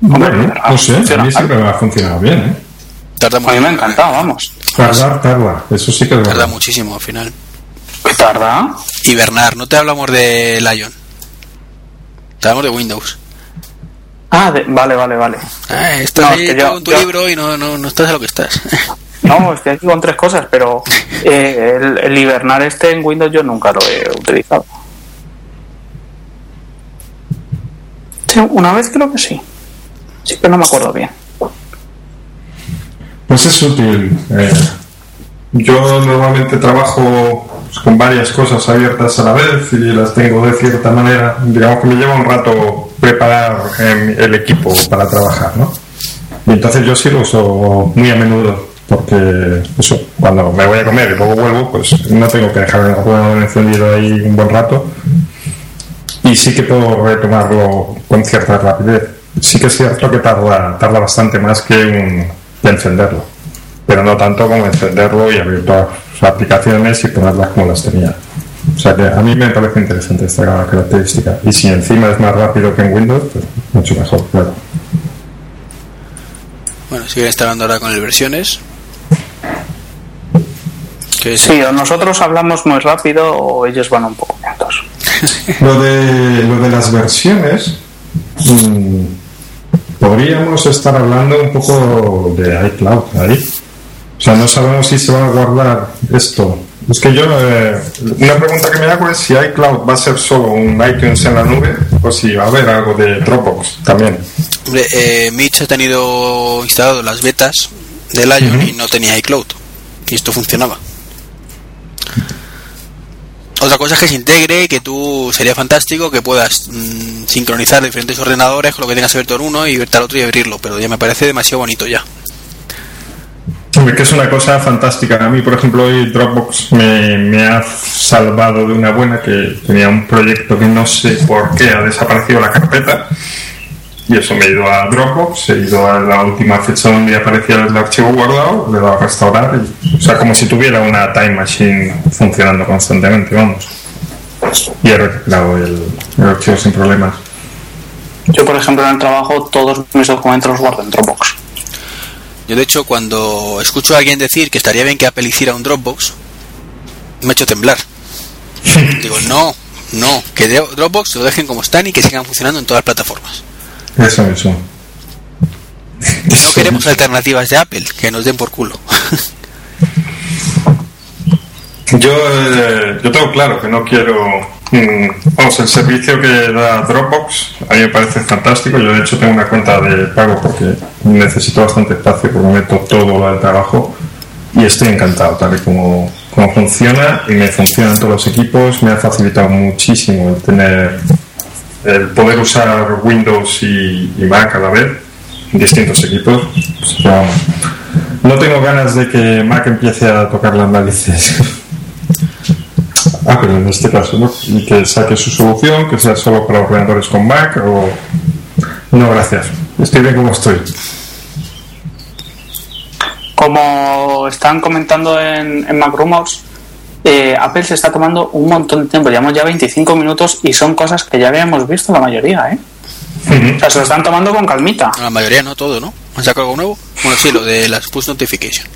Bueno, no sé, a funciona. mí siempre me ha funcionado bien, ¿eh? Tarda, A mí me ha encantado, vamos. Tardar, tarda, eso sí que es Tarda verdad. muchísimo al final. ¿Qué tarda? Hibernar, no te hablamos de Lion. Te hablamos de Windows. Ah, de- vale, vale, vale. Ah, estás No, ahí es que yo- con tu yo- libro y no, no, no estás a lo que estás. No, estoy aquí con tres cosas, pero eh, el, el hibernar este en Windows yo nunca lo he utilizado. Sí, una vez creo que sí. Sí, pero no me acuerdo bien. Pues es útil. eh, yo normalmente trabajo pues, con varias cosas abiertas a la vez y las tengo de cierta manera. Digamos que me lleva un rato preparar eh, el equipo para trabajar, ¿no? Y entonces yo sí lo uso muy a menudo porque eso, cuando me voy a comer y luego vuelvo, pues no tengo que dejar el ordenador encendido ahí un buen rato y sí que puedo retomarlo con cierta rapidez. Sí que es cierto que tarda, tarda bastante más que, un- encenderlo, pero no tanto como encenderlo y abrir todas sus aplicaciones y ponerlas como las tenía. O sea que a mí me parece interesante esta característica. Y si encima es más rápido que en Windows, pues mucho mejor, claro. bueno, siguen instalando ahora con el versiones. Que es- Sí, o nosotros hablamos muy rápido o ellos van un poco lentos. Lo de, lo de las versiones, mm, podríamos estar hablando un poco de iCloud ahí. O sea, no sabemos si se va a guardar esto. Es que yo, eh, una pregunta que me hago es si iCloud va a ser solo un iTunes en la nube o si va a haber algo de Dropbox también. Hombre, eh, Mitch ha tenido instalado las betas de Lion Ujú. y no tenía iCloud. Y esto funcionaba. Otra cosa es que se integre, que tú sería fantástico que puedas mm, sincronizar diferentes ordenadores con lo que tengas abierto en uno y verte al otro y abrirlo, pero ya me parece demasiado bonito ya. Hombre, que es una cosa fantástica. A mí, por ejemplo, hoy Dropbox me ha salvado de una buena que tenía un proyecto que no sé por qué ha desaparecido la carpeta. Y eso me he ido a Dropbox, he ido a la última fecha donde aparecía el archivo guardado, le he dado a restaurar. y- o sea, como si tuviera una time machine funcionando constantemente, vamos. Y he recuperado el, el archivo sin problemas. Yo, por ejemplo, en el trabajo todos mis documentos los guardo en Dropbox. Yo, de hecho, cuando escucho a alguien decir que estaría bien que Apple hiciera un Dropbox, me echo temblar. Digo, no, no, que de- Dropbox lo dejen como están y que sigan funcionando en todas las plataformas. Eso, eso. No queremos alternativas de Apple, que nos den por culo. Yo, eh, yo tengo claro que no quiero. mm, vamos, el servicio que da Dropbox a mí me parece fantástico. Yo, de hecho, tengo una cuenta de pago porque necesito bastante espacio porque meto todo lo del trabajo y estoy encantado tal y como, como funciona y me funcionan todos los equipos. Me ha facilitado muchísimo el tener. El poder usar Windows y, Mac a la vez distintos equipos. Pues, no tengo ganas de que Mac empiece a tocar las narices. Ah, pero en este caso, ¿no? Y que saque su solución, que sea solo para ordenadores con Mac o... No, gracias. Estoy bien como estoy. Como están comentando en, en Mac eh, Apple se está tomando un montón de tiempo. Llevamos ya 25 minutos y son cosas que ya habíamos visto la mayoría, ¿eh? O sea, se lo están tomando con calmita. La mayoría no, todo, ¿no? ¿Han sacado algo nuevo? Bueno, sí, lo de las push notification.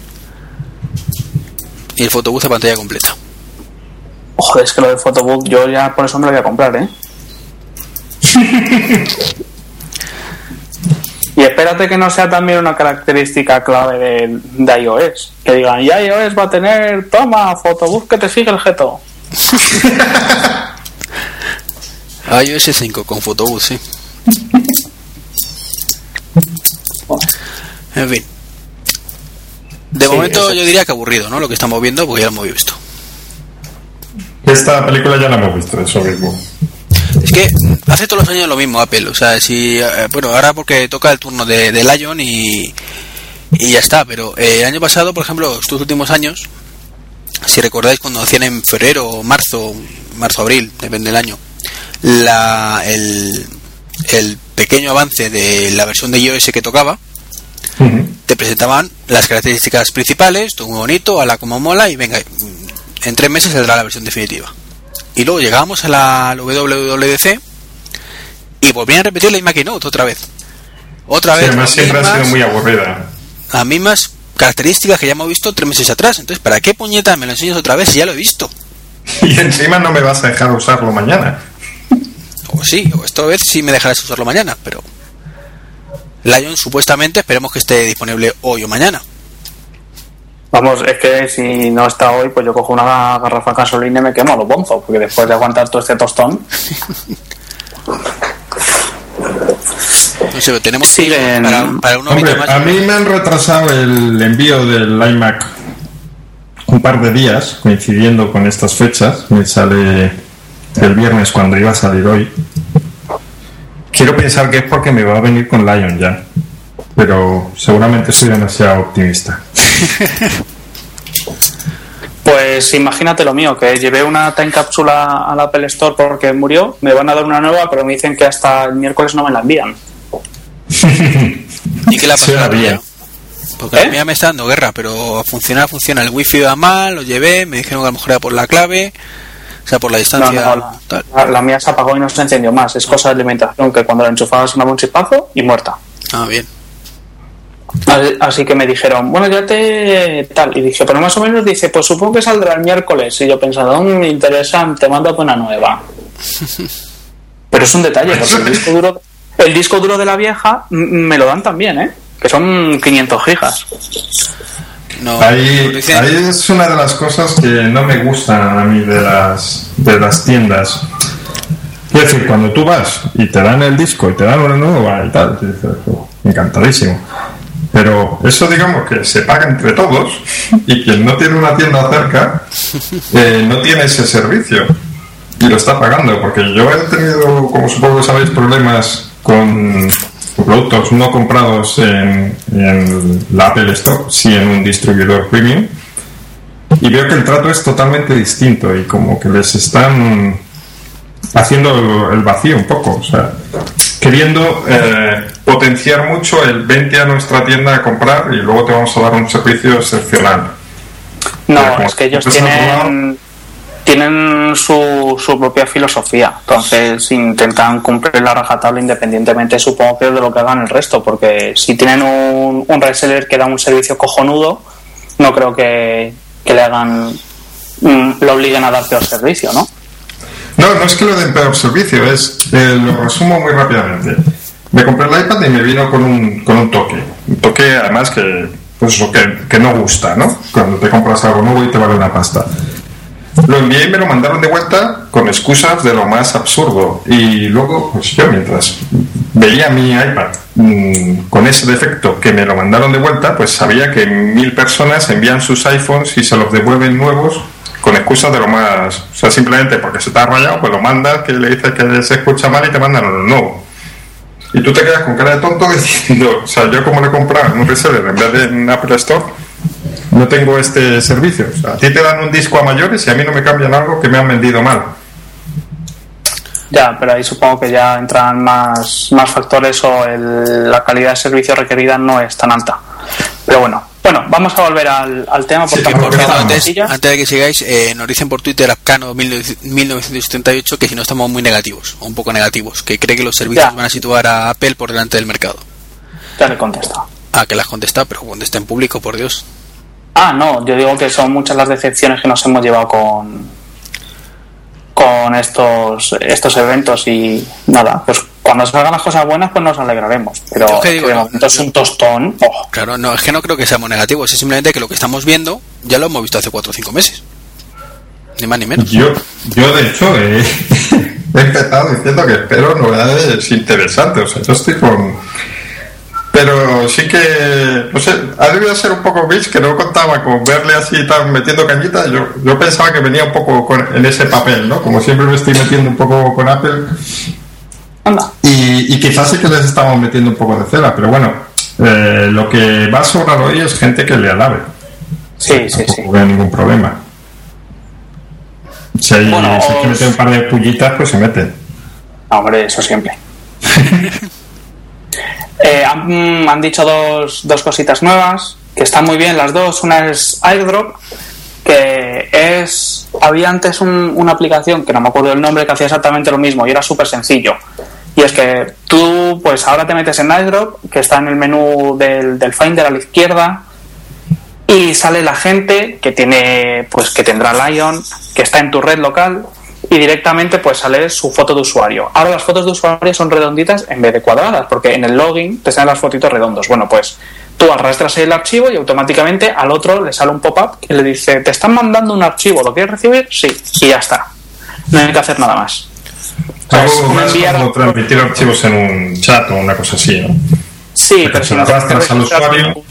Y el photobooth a pantalla completa. Joder, es que lo de Photobook yo ya por eso me lo voy a comprar, ¿eh? y espérate que no sea también una característica clave de, de iOS. Que digan, y iOS va a tener, toma, Photobook que te sigue el jeto. iOS 5 con photobooth, sí. En fin. De Sí, momento eso- yo diría que aburrido, ¿no? Lo que estamos viendo, porque ya lo hemos visto. Esta película ya la hemos visto, eso mismo. Es que hace todos los años lo mismo Apple, o sea, si eh, bueno, ahora porque toca el turno de, de Lion y, y ya está, pero eh, el año pasado, por ejemplo, estos últimos años, si recordáis cuando hacían en febrero o marzo, marzo abril, depende del año, la el, el pequeño avance de la versión de iOS que tocaba, te presentaban las características principales, todo muy bonito, a la como mola y venga, en tres meses saldrá la versión definitiva. Y luego llegábamos a la al WWDC y volvían a repetir la misma keynote otra vez. Otra Sí, vez, además siempre ha sido muy aburrida. las mismas características que ya hemos visto tres meses atrás. Entonces, ¿para qué puñeta me lo enseñas otra vez si ya lo he visto? Y encima no me vas a dejar usarlo mañana. O sí, o esta vez sí me dejarás usarlo mañana, pero Lion supuestamente esperemos que esté disponible hoy o mañana. Vamos, es que si no está hoy, pues yo cojo una garrafa de gasolina y me quemo los bonzos, porque después de aguantar todo este tostón, No sé, tenemos que Siguen- para, para un Hombre, más. a mí me han retrasado el envío del iMac un par de días, coincidiendo con estas fechas. Me sale el viernes cuando iba a salir hoy. Quiero pensar que es porque me va a venir con Lion ya. Pero seguramente soy demasiado optimista. Pues imagínate lo mío, que llevé una time cápsula al Apple Store porque murió, me van a dar una nueva, pero me dicen que hasta el miércoles no me la envían. ¿Y qué le ha pasado a la tuya? Porque ¿Eh? la mía me está dando guerra, pero funciona, funciona. El wifi va mal, lo llevé, me dijeron que a lo mejor era por la clave, o sea, por la distancia. no, la, la- la mía se apagó y no se encendió más. Es cosa de alimentación que cuando la enchufabas sonaba un chispazo y muerta. Ah, bien. Así- que me dijeron, bueno, ya te tal. Y dije, pero más o menos dice, pues supongo que saldrá el miércoles. Y yo pensando, mmm, interesante, manda una nueva. Pero es un detalle, porque el disco duro, el disco duro de la vieja me lo dan también, ¿eh? Que son 500 gigas. No, Ahí, ahí es una de las cosas que no me gustan a mí de las, de las tiendas. Es decir, cuando tú vas y te dan el disco y te dan una nueva y tal, dices, "Oh, encantadísimo. Pero eso digamos que se paga entre todos y quien no tiene una tienda cerca eh, no tiene ese servicio y lo está pagando. Porque yo he tenido, como supongo que sabéis, problemas con productos no comprados en, la Apple Store, sí en un distribuidor premium. Y veo que el trato es totalmente distinto y como que les están haciendo el vacío un poco, o sea, queriendo eh, potenciar mucho el vente a nuestra tienda a comprar y luego te vamos a dar un servicio excepcional. No, Pero es que ellos tienen, tienen su, su propia filosofía. Entonces intentan cumplir la rajatabla independientemente, supongo que de lo que hagan el resto. Porque si tienen un, un reseller que da un servicio cojonudo, no creo que, que le hagan. mm, lo obliguen a dar peor servicio, ¿no? No, no es que lo den peor servicio, es eh, lo resumo muy rápidamente. Me compré el iPad y me vino con un, con un toque. Un toque además que, pues eso, que, que no gusta, ¿no? Cuando te compras algo nuevo y te vale una pasta. Lo envié y me lo mandaron de vuelta con excusas de lo más absurdo. Y luego, pues yo mientras veía mi iPad mm, con ese defecto que me lo mandaron de vuelta, pues sabía que mil personas envían sus iPhones y se los devuelven nuevos con excusas de lo más... O sea, simplemente porque se te ha rayado, pues lo mandas, que le dices que se escucha mal y te mandan uno nuevo. Y tú te quedas con cara de tonto diciendo, o sea, yo como lo he comprado en un reseller en vez de en Apple Store, no tengo este servicio. O sea, a ti te dan un disco a mayores y a mí no me cambian algo que me han vendido mal. Ya, pero ahí supongo que ya entran más, más factores o el- la calidad de servicio requerida no es tan alta. Pero bueno, bueno, vamos a volver al, al tema porque Sí, Por cierto, antes, de que sigáis, eh, nos dicen por Twitter Apcano 1978 que si no estamos muy negativos, o un poco negativos, que cree que los servicios Ya. van a situar a Apple por delante del mercado. Ya le contesto. Ah, que las contesta, pero contesta en público, por Dios. Ah, no, yo digo que son muchas las decepciones que nos hemos llevado con con estos estos eventos y nada, pues cuando salgan las cosas buenas pues nos alegraremos, pero que es digo, que de no, momento es un tostón. oh, Claro, no, es que no creo que seamos negativos, es simplemente que lo que estamos viendo ya lo hemos visto hace 4 o 5 meses. Ni más ni menos. Yo, yo de hecho, he, he empezado diciendo que espero novedades interesantes. O sea, yo estoy con. Pero sí que, no sé, ha debido ser un poco bitch que no contaba con verle así tan metiendo cañita. Yo, yo pensaba que venía un poco con- en ese papel, ¿no? Como siempre me estoy metiendo un poco con Apple. anda. Y, y quizás sí que les estamos metiendo un poco de cera, pero bueno, eh, lo que va a sobrar hoy es gente que le alabe. Sí, sí, sí. Tampoco veo ningún problema. Si hay, Bueno, si hay que meter un par de pullitas, pues se meten. No, hombre, eso siempre. Eh, han, han dicho dos, dos cositas nuevas que están muy bien las dos. Una es AirDrop, que es. Había antes un- una aplicación que no me acuerdo el nombre que hacía exactamente lo mismo y era súper sencillo. Y es que tú, pues ahora te metes en AirDrop, que está en el menú del, del Finder a la izquierda, y sale la gente que tiene pues que tendrá Lion que está en tu red local y directamente pues sale su foto de usuario ahora las fotos de usuario son redonditas en vez de cuadradas porque en el login te salen las fotitos redondos bueno pues tú arrastras el archivo y automáticamente al otro le sale un pop-up que le dice te están mandando un archivo ¿lo quieres recibir? sí y ya está no hay que hacer nada más O sea, es Algo más enviar- como transmitir archivos en un chat o una cosa así, ¿no? sí pero arrastras al usuario.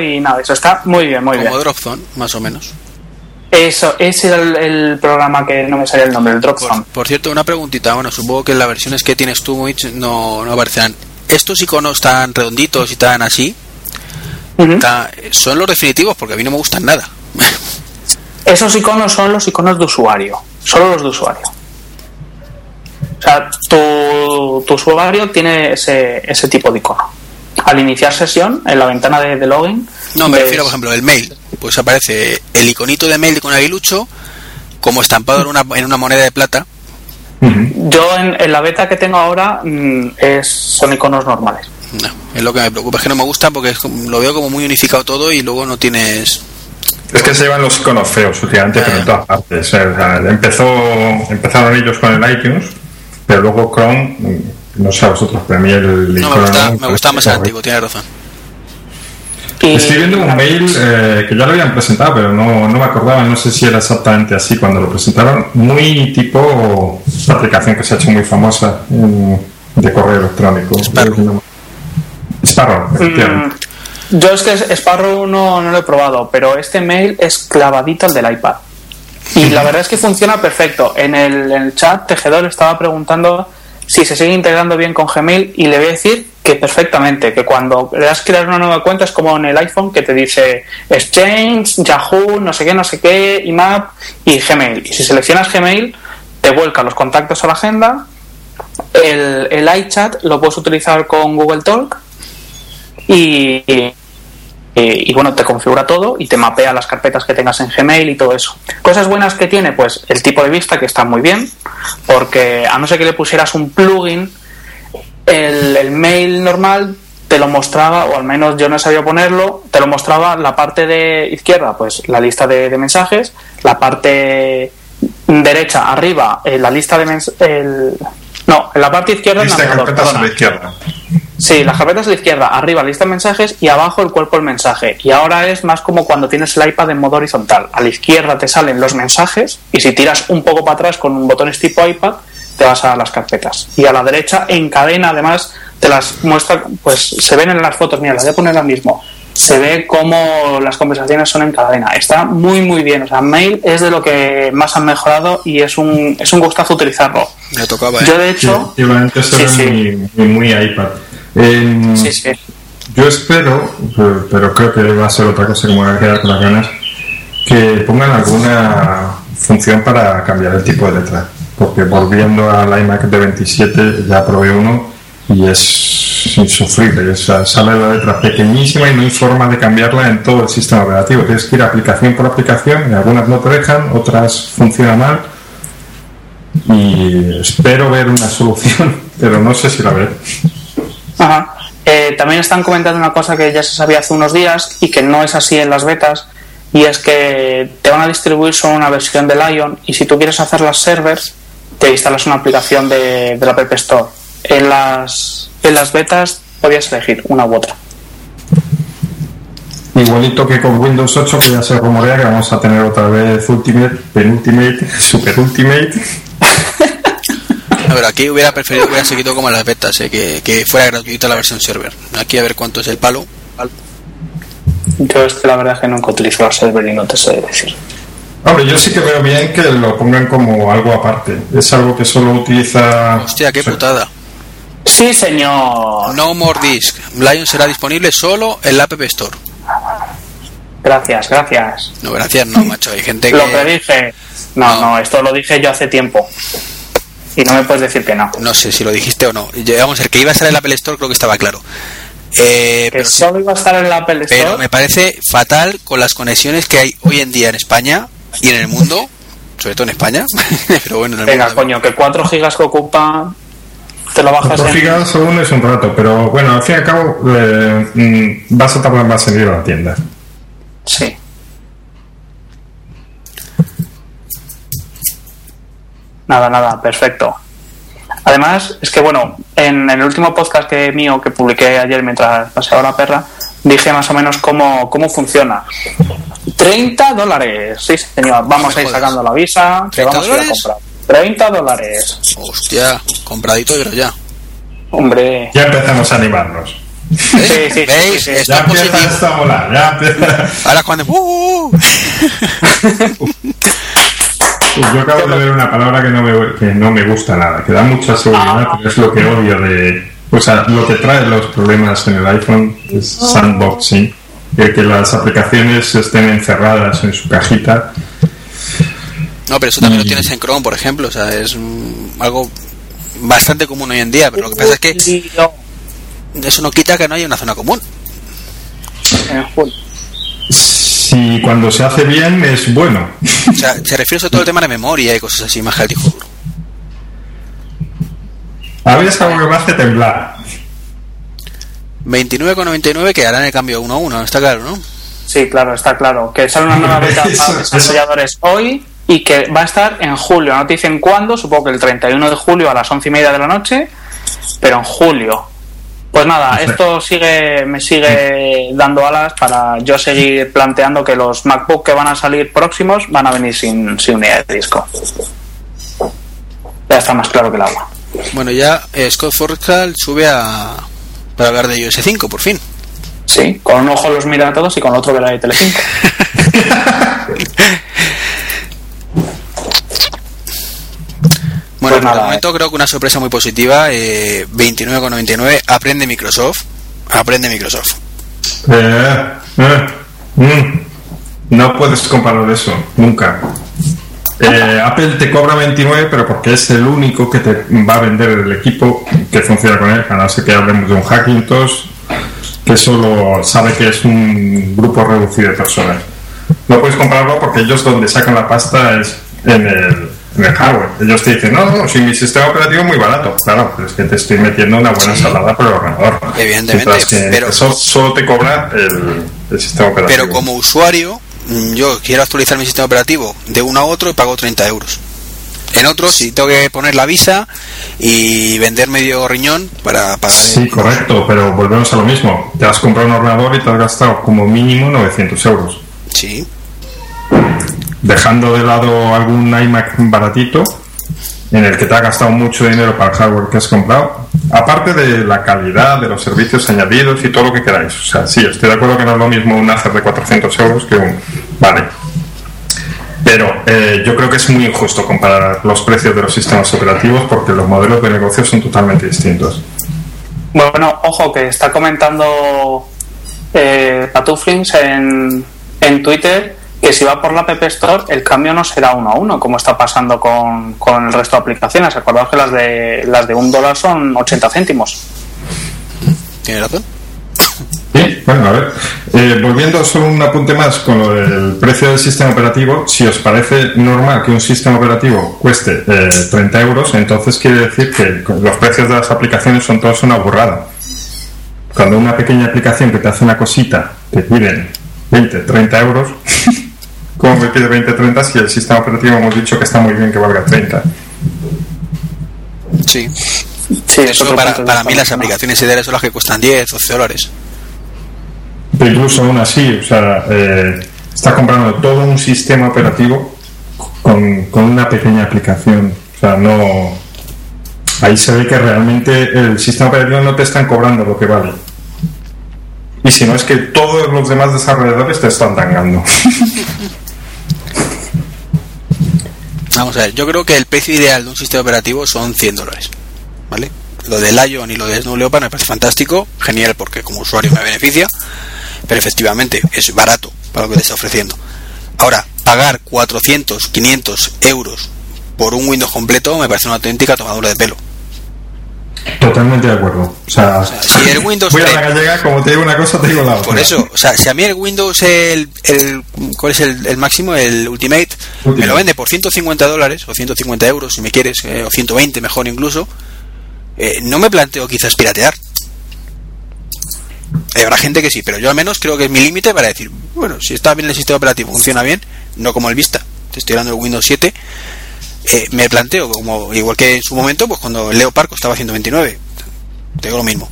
y nada eso está muy bien muy bien Como Dropzone, más o menos. Eso, ese era el, el programa que no me salía el nombre, el Por, Dropzone. por cierto, una preguntita. Bueno, supongo que en las versiones que tienes tú, Mitch, no, no aparecerán. Estos iconos tan redonditos y tan así, son los definitivos porque a mí no me gustan nada. Esos iconos son los iconos de usuario, solo los de usuario. O sea, tu, tu usuario tiene ese, ese tipo de icono. Al iniciar sesión, en la ventana de, de login, No, me refiero, por ejemplo, el mail. Pues aparece el iconito de mail con aguilucho como estampado en una, en una moneda de plata. Yo en, en la beta que tengo ahora mm, es, son iconos normales. No, es lo que me preocupa, es que no me gusta porque es lo veo como muy unificado todo y luego no tienes... Es que se llevan los iconos feos últimamente, pero en todas partes. O sea, empezó, empezaron ellos con el iTunes, pero luego Chrome, mm, no sé a vosotros, pero a mí el No, icono me gusta, no me gusta más el antiguo, tienes razón. Estoy viendo un mail eh, que ya lo habían presentado, pero no, no me acordaba, no sé si era exactamente así cuando lo presentaron. Muy tipo esta aplicación que se ha hecho muy famosa mm, de correo electrónico. Sparrow. Sparrow, efectivamente. Mm, yo es que Sparrow no, no lo he probado, pero este mail es clavadito al del iPad. Y la verdad es que funciona perfecto. En el, en el chat, Tejedor estaba preguntando si se sigue integrando bien con Gmail y le voy a decir que perfectamente, que cuando le das crear una nueva cuenta es como en el iPhone que te dice Exchange, Yahoo, no sé qué, no sé qué, IMAP y Gmail. Y si seleccionas Gmail, te vuelca los contactos a la agenda. El, el iChat lo puedes utilizar con Google Talk y, y, y, bueno, te configura todo y te mapea las carpetas que tengas en Gmail y todo eso. Cosas buenas que tiene, pues el tipo de vista que está muy bien, porque a no ser que le pusieras un plugin, el, el mail normal te lo mostraba, o al menos yo no sabía ponerlo, te lo mostraba la parte de izquierda, pues la lista de, de mensajes, la parte derecha arriba, eh, la lista de mensajes. No, en la parte izquierda el Lista de navegador, carpetas a la izquierda. Sí, las carpetas a la izquierda, arriba lista de mensajes y abajo el cuerpo del mensaje. Y ahora es más como cuando tienes el iPad en modo horizontal. A la izquierda te salen los mensajes y si tiras un poco para atrás con botones tipo iPad, te vas a las carpetas. Y a la derecha, en cadena, además, te las muestra, pues se ven en las fotos, mira, las voy a poner ahora mismo. Se ve cómo las conversaciones son en cadena. Está muy, muy bien. O sea, Mail es de lo que más han mejorado y es un, es un gustazo utilizarlo. Me tocaba, ¿eh? Yo, de hecho, Sí, ve sí. Muy, muy, muy iPad. Sí, sí. Yo espero, pero- pero creo que va a ser otra cosa que me voy a quedar con las ganas, que pongan alguna función para cambiar el tipo de letra. Porque volviendo al iMac de 27 ya probé uno y es insufrible. O sea, sale la letra pequeñísima y no hay forma de cambiarla en todo el sistema operativo. Tienes que ir aplicación por aplicación y algunas no te dejan, otras funcionan mal. Y espero ver una solución, pero no sé si la veré. Ajá. Eh, también están comentando una cosa que ya se sabía hace unos días y que no es así en las betas, y es que te van a distribuir solo una versión de Lion y si tú quieres hacer las servers, te instalas una aplicación de, de la App Store. En las, en las betas podías elegir una u otra. Igualito que con Windows 8, que ya se rumorea que vamos a tener otra vez Ultimate, Penultimate, Super Ultimate. Ver, aquí hubiera preferido, hubiera seguido como las betas, eh, que, que fuera gratuita la versión server. Aquí a ver cuánto es el palo. Yo es que la verdad es que nunca utilizo la server y no te sé decir. Hombre, yo sí que veo bien que lo pongan como algo aparte. Es algo que solo utiliza. Hostia, qué o sea, putada. Sí, señor. No more disc. Lion será disponible solo en la App Store. Gracias, gracias. No, gracias, no, macho. Hay gente Lo que que. dije. No, No. no, esto lo dije yo hace tiempo. Y no me puedes decir que no. No sé si lo dijiste o no. Yo, Vamos, el que iba a estar en la Apple Store creo que estaba claro. Eh, Que pero, sí, solo iba a estar en la Apple Store. pero me parece fatal con las conexiones que hay hoy en día en España y en el mundo, sobre todo en España. pero bueno, en el Venga, mundo. coño, que 4 gigas que ocupa te lo bajas 4 en... gigas aún es un rato, pero bueno, al fin y al cabo eh, mm, vas a tardar más en ir a la tienda. Sí. Nada, nada, perfecto. Además, es que bueno, en, en el último podcast que mío que publiqué ayer mientras paseaba la perra, dije más o menos cómo, cómo funciona. 30 dólares, sí señor, vamos a ir sacando la visa, que 30 vamos a ir a dólares? comprar. 30 dólares, Hostia, compradito pero ya. hombre. Ya empezamos a animarnos. Sí, sí, sí, ¿Veis? sí, sí. Esto Ya empieza positivo. esto a molar, ya empieza. Ahora cuando... ¡Uh! Yo acabo de ver una palabra que no me, que no me gusta nada, que da mucha seguridad, pero es lo que odio de. O sea, lo que trae los problemas en el iPhone es sandboxing, el que las aplicaciones estén encerradas en su cajita. No, pero eso también lo tienes en Chrome, por ejemplo. O sea, es algo bastante común hoy en día. Pero lo que pasa es que eso no quita que no haya una zona común. En julio. Si cuando se hace bien es bueno. O sea, se refiere sobre todo al tema de memoria y cosas así, más que al disco duro. A mí es algo que me hace temblar. 29,99 que harán el cambio uno a uno, está claro, ¿no? Sí, claro, está claro. Que sale una nueva beta para desarrolladores hoy y que va a estar en julio. No te dicen cuándo, supongo que el 31 de julio a las 11 y media de la noche, pero en julio. Pues nada, Perfecto. esto sigue me sigue dando alas para yo seguir planteando que los MacBook que van a salir próximos van a venir sin, sin unidad de disco. Ya está más claro que el agua. Bueno, ya eh, Scott Forstall sube a... para hablar de iOS 5, por fin. Sí, con un ojo los mira a todos y con el otro verá de Telecinco. Pues nada. momento creo que una sorpresa muy positiva, eh, 29,99, aprende Microsoft, aprende Microsoft. Eh, eh, mm. No puedes comparar eso, nunca. Eh, Apple te cobra 29, pero porque es el único que te va a vender el equipo que funciona con él. A no ser que hablemos de un Hackintosh que solo sabe que es un grupo reducido de personas. No puedes compararlo porque ellos donde sacan la pasta es en el, el hardware. Ellos te dicen, no, no, si mi sistema operativo es muy barato. Claro, pero es que te estoy metiendo una buena Sí. salada por el ordenador. Evidentemente, pero- eso solo te cobra el, el sistema operativo. Pero como usuario, mm, yo quiero actualizar mi sistema operativo de uno a otro y pago 30 euros. En otro, si tengo que poner la visa y vender medio riñón para pagar. Sí, correcto, pero volvemos a lo mismo. Te has comprado un ordenador y te has gastado como mínimo 900 euros. Sí, Dejando de lado algún iMac baratito, en el que te ha gastado mucho dinero para el hardware que has comprado, aparte de la calidad, de los servicios añadidos y todo lo que queráis. O sea, sí, estoy de acuerdo que no es lo mismo un Acer de 400 euros que un... Vale. Pero eh, yo creo que es muy injusto comparar los precios de los sistemas operativos porque los modelos de negocio son totalmente distintos. Bueno, ojo, que está comentando eh, en, en Twitter que si va por la App Store el cambio no será uno a uno, como está pasando con, con el resto de aplicaciones. Acordaos que las de, las de un dólar son 80 céntimos. tiene razón. Sí, bueno, a ver. Eh, volviendo solo un apunte más con lo del precio del sistema operativo, si os parece normal que un sistema operativo cueste eh, 30 euros, entonces quiere decir que los precios de las aplicaciones son todos una burrada. Cuando una pequeña aplicación que te hace una cosita te piden 20, 30 euros, ¿cómo me pide 20, 30 si el sistema operativo hemos dicho que está muy bien que valga 30? Sí. Sí, es Eso para, para mí las aplicaciones IDR son las que cuestan 10, 12 dólares. Pero incluso aún así, o sea, eh, está comprando todo un sistema operativo con, con una pequeña aplicación. O sea, no. Ahí se ve que realmente el sistema operativo no te están cobrando lo que vale. Y si no, es que todos los demás desarrolladores te están tangando. Vamos a ver, yo creo que el precio ideal de un sistema operativo son 100 dólares. ¿Vale? Lo de Lion y lo de Snow Leopard me parece fantástico, genial porque como usuario me beneficia, pero efectivamente es barato para lo que te está ofreciendo. Ahora, pagar 400, 500 euros por un Windows completo me parece una auténtica tomadura de pelo. Totalmente de acuerdo. O sea, sea, si el Windows voy a la 3 gallega, como te digo una cosa, te digo la otra. Por eso, o sea, si a mí el Windows, el, el ¿cuál es el, el máximo? El Ultimate, me lo vende por 150 dólares o 150 euros, si me quieres, eh, o 120 mejor incluso, eh, no me planteo quizás piratear. Eh, habrá gente que sí, pero yo al menos creo que es mi límite para decir, bueno, si está bien el sistema operativo, funciona bien, no como el Vista, te estoy hablando del Windows 7, eh, me planteo, como igual que en su momento, pues cuando el Leopard costaba 129, te digo lo mismo.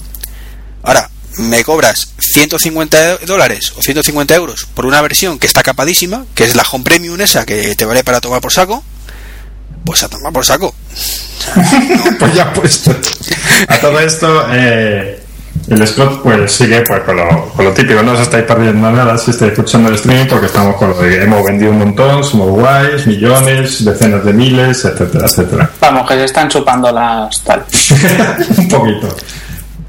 Ahora, me cobras 150 dólares o 150 euros por una versión que está capadísima, que es la Home Premium esa que te vale para tomar por saco, pues a tomar por saco. pues ya puesto. A todo esto, eh, el Scott pues sigue pues con lo, con lo típico, no os estáis perdiendo nada si estáis escuchando el streaming porque estamos con lo de hemos vendido un montón, somos guays, millones, decenas de miles, etcétera, etcétera. Vamos, que se están chupando las tal. un poquito.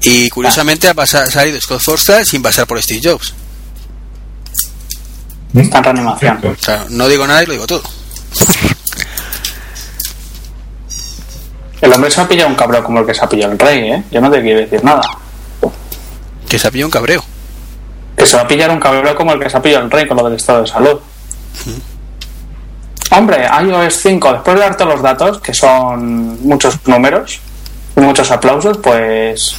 Y curiosamente ha pasado- ha salido Scott Forstall sin pasar por Steve Jobs. Está en reanimación. O sea, no digo nada y lo digo todo. El hombre se ha pillado un cabrón como el que se ha pillado el rey, ¿eh? Yo no te quiero decir nada. Que se ha pillado un cabreo. Que se va a pillar un cabrón como el que se ha pillado el rey con lo del estado de salud. Hombre, iOS 5, después de darte los datos, que son muchos números y muchos aplausos, pues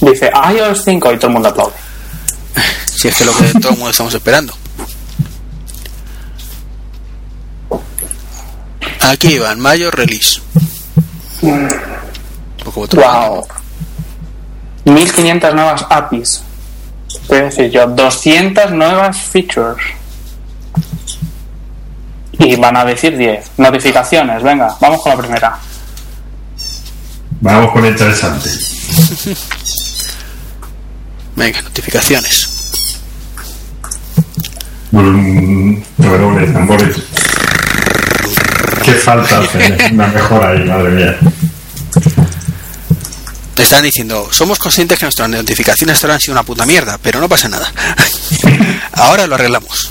dice iOS 5 y todo el mundo aplaude. Si es que lo que todo el mundo estamos esperando. Aquí van, mayo release. Poco otro. Wow. 1500 nuevas APIs. Voy a decir yo, 200 nuevas features. Y van a decir 10. Notificaciones, venga, vamos con la primera. Vamos con lo interesante. Venga, notificaciones. De tambores. qué falta hace una mejora ahí, madre mía. Están diciendo, somos conscientes que nuestras notificaciones ahora han sido una puta mierda, pero no pasa nada. Ahora lo arreglamos.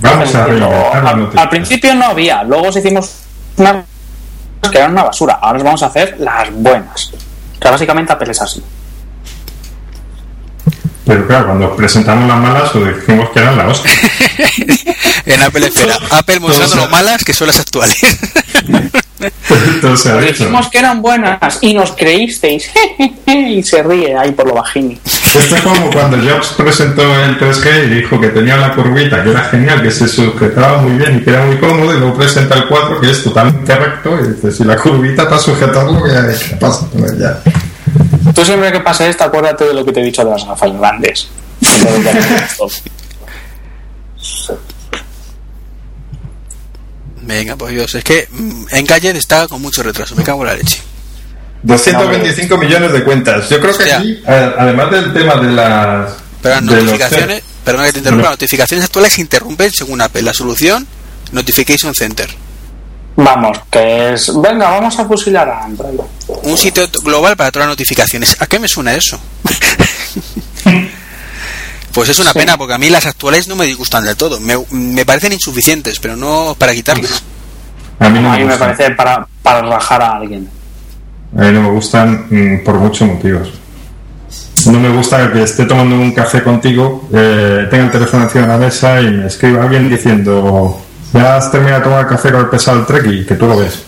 Vamos a la al, al principio no había, luego os hicimos unas que eran una basura. Ahora os vamos a hacer las buenas. O sea, básicamente Apple es así. Pero claro, cuando presentamos las malas, os dijimos que eran la hostia. En Apple espera, Apple mostrando se- malas que son las actuales. Entonces, dijimos que eran buenas y nos creísteis. y se ríe ahí por lo bajini. Esto es como cuando Jobs presentó el 3G y dijo que tenía la curvita, que era genial, que se sujetaba muy bien y que era muy cómodo, y luego presenta el 4, que es totalmente recto, y dices, si la curvita para sujetarlo, ¿qué pasa con él ya? Tú siempre que pase esto, acuérdate de lo que te he dicho de las gafas grandes. Entonces, ya tienes todo. Venga, pues Dios, es que mm, Engadget está con mucho retraso, me cago en la leche. 225 millones de cuentas. Yo creo que aquí, además del tema de las... Pero las los- notificaciones, perdona que te interrumpa, No. notificaciones actuales se interrumpen según Apple. La solución, Notification Center. Vamos, que es. Venga, vamos a fusilar a Android. Un sitio global para todas las notificaciones. ¿A qué me suena eso? pues es una Sí. pena porque a mí las actuales no me disgustan del todo. Me, me parecen insuficientes, pero no para quitarlas. A mí no A me mí me gustan. parece para, para rajar a alguien. A mí no me gustan mm, por muchos motivos. No me gusta que esté tomando un café contigo, eh, tenga el teléfono encima de la mesa y me escriba alguien diciendo ya has terminado de tomar café con el pesado del trek y que tú lo ves.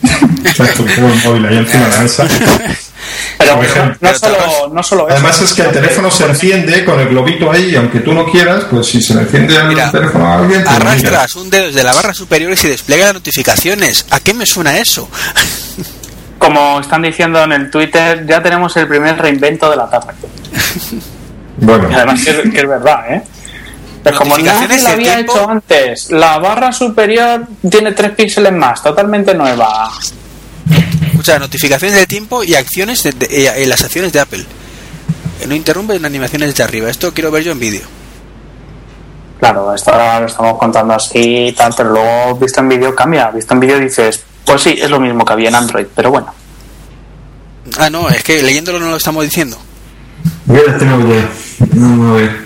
Porque tengo el móvil ahí encima de la mesa. Pero ejemplo, no, pero solo, tal no solo eso. Además es que el teléfono se enciende con el globito ahí y aunque tú no quieras, pues si se le enciende el Mira, teléfono a alguien, te lo mira. Arrastras un dedo desde la barra superior y se despliega las notificaciones. ¿A qué me suena eso? Como están diciendo en el Twitter, ya tenemos el primer reinvento de la tarde. Bueno, Y además que es, que es verdad, ¿eh? Es como nadie de había tiempo. hecho antes. La barra superior tiene tres píxeles más, totalmente nueva. Escucha, notificaciones de tiempo y acciones de, de- eh, las acciones de Apple. Eh, No interrumpen animaciones desde arriba. Esto quiero ver yo en vídeo. Claro, esto ahora lo estamos contando así y tal, pero luego visto en vídeo cambia. Visto en vídeo dices, pues sí, es lo mismo que había en Android, pero bueno. Ah, no, es que leyéndolo no lo estamos diciendo. yo ya tengo ya. Vamos a ver.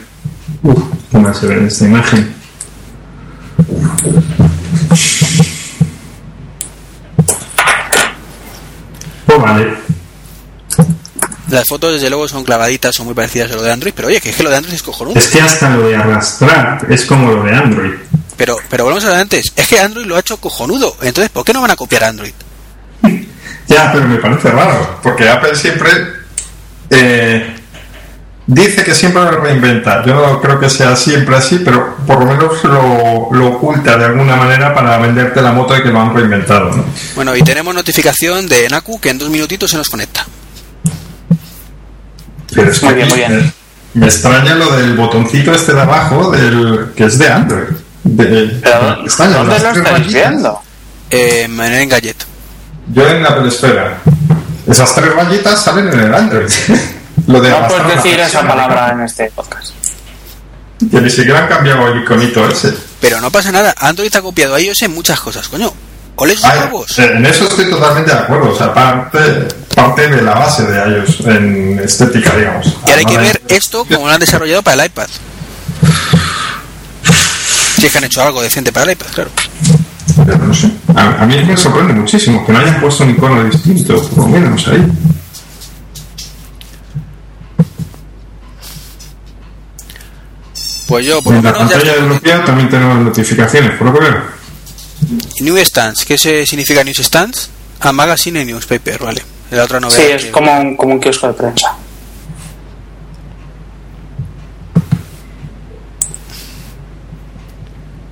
Uf, ¿qué más se ve en esta imagen? Vale. Las fotos, desde luego, son clavaditas, son muy parecidas a lo de Android, pero oye, que es que lo de Android es cojonudo. Es que hasta lo de arrastrar es como lo de Android. Pero, pero volvemos a lo de antes, es que Android lo ha hecho cojonudo. Entonces, ¿por qué no van a copiar a Android? Ya, pero me parece raro, porque Apple siempre eh, dice que siempre lo reinventa. Yo no creo que sea siempre así, pero por lo menos lo, lo oculta de alguna manera para venderte la moto de que lo han reinventado. ¿no? Bueno, y tenemos notificación de Naku que en dos minutitos se nos conecta. Pero es que Muy bien, muy bien. Me extraña lo del botoncito este de abajo, del que es de Android. De- Pero, las ¿dónde lo estáis viendo? Eh, en. Yo en la Apple Esfera. Esas tres rayitas salen en el Android. lo de No puedes decir esa palabra en este podcast. Que ni siquiera han cambiado el iconito ese. Pero no pasa nada, Android ha copiado a iOS en muchas cosas, coño. Ay, huevos. en eso estoy totalmente de acuerdo. O sea, parte, parte de la base de ellos en estética, digamos. Y ahora hay que Además, ver esto como lo han desarrollado para el iPad. Si es que han hecho algo decente para el iPad, claro. Pero no sé. A, a mí me sorprende muchísimo que no hayan puesto un icono distinto, por lo menos ahí. Pues yo, por lo En la menos, ya pantalla de estoy- bloqueo también tenemos notificaciones, por lo que veo. New Stance, ¿qué se significa News Stance? Ah, Magazine y Newspaper, vale. La otra novedad. Sí, es que- como un, como un kiosco de prensa.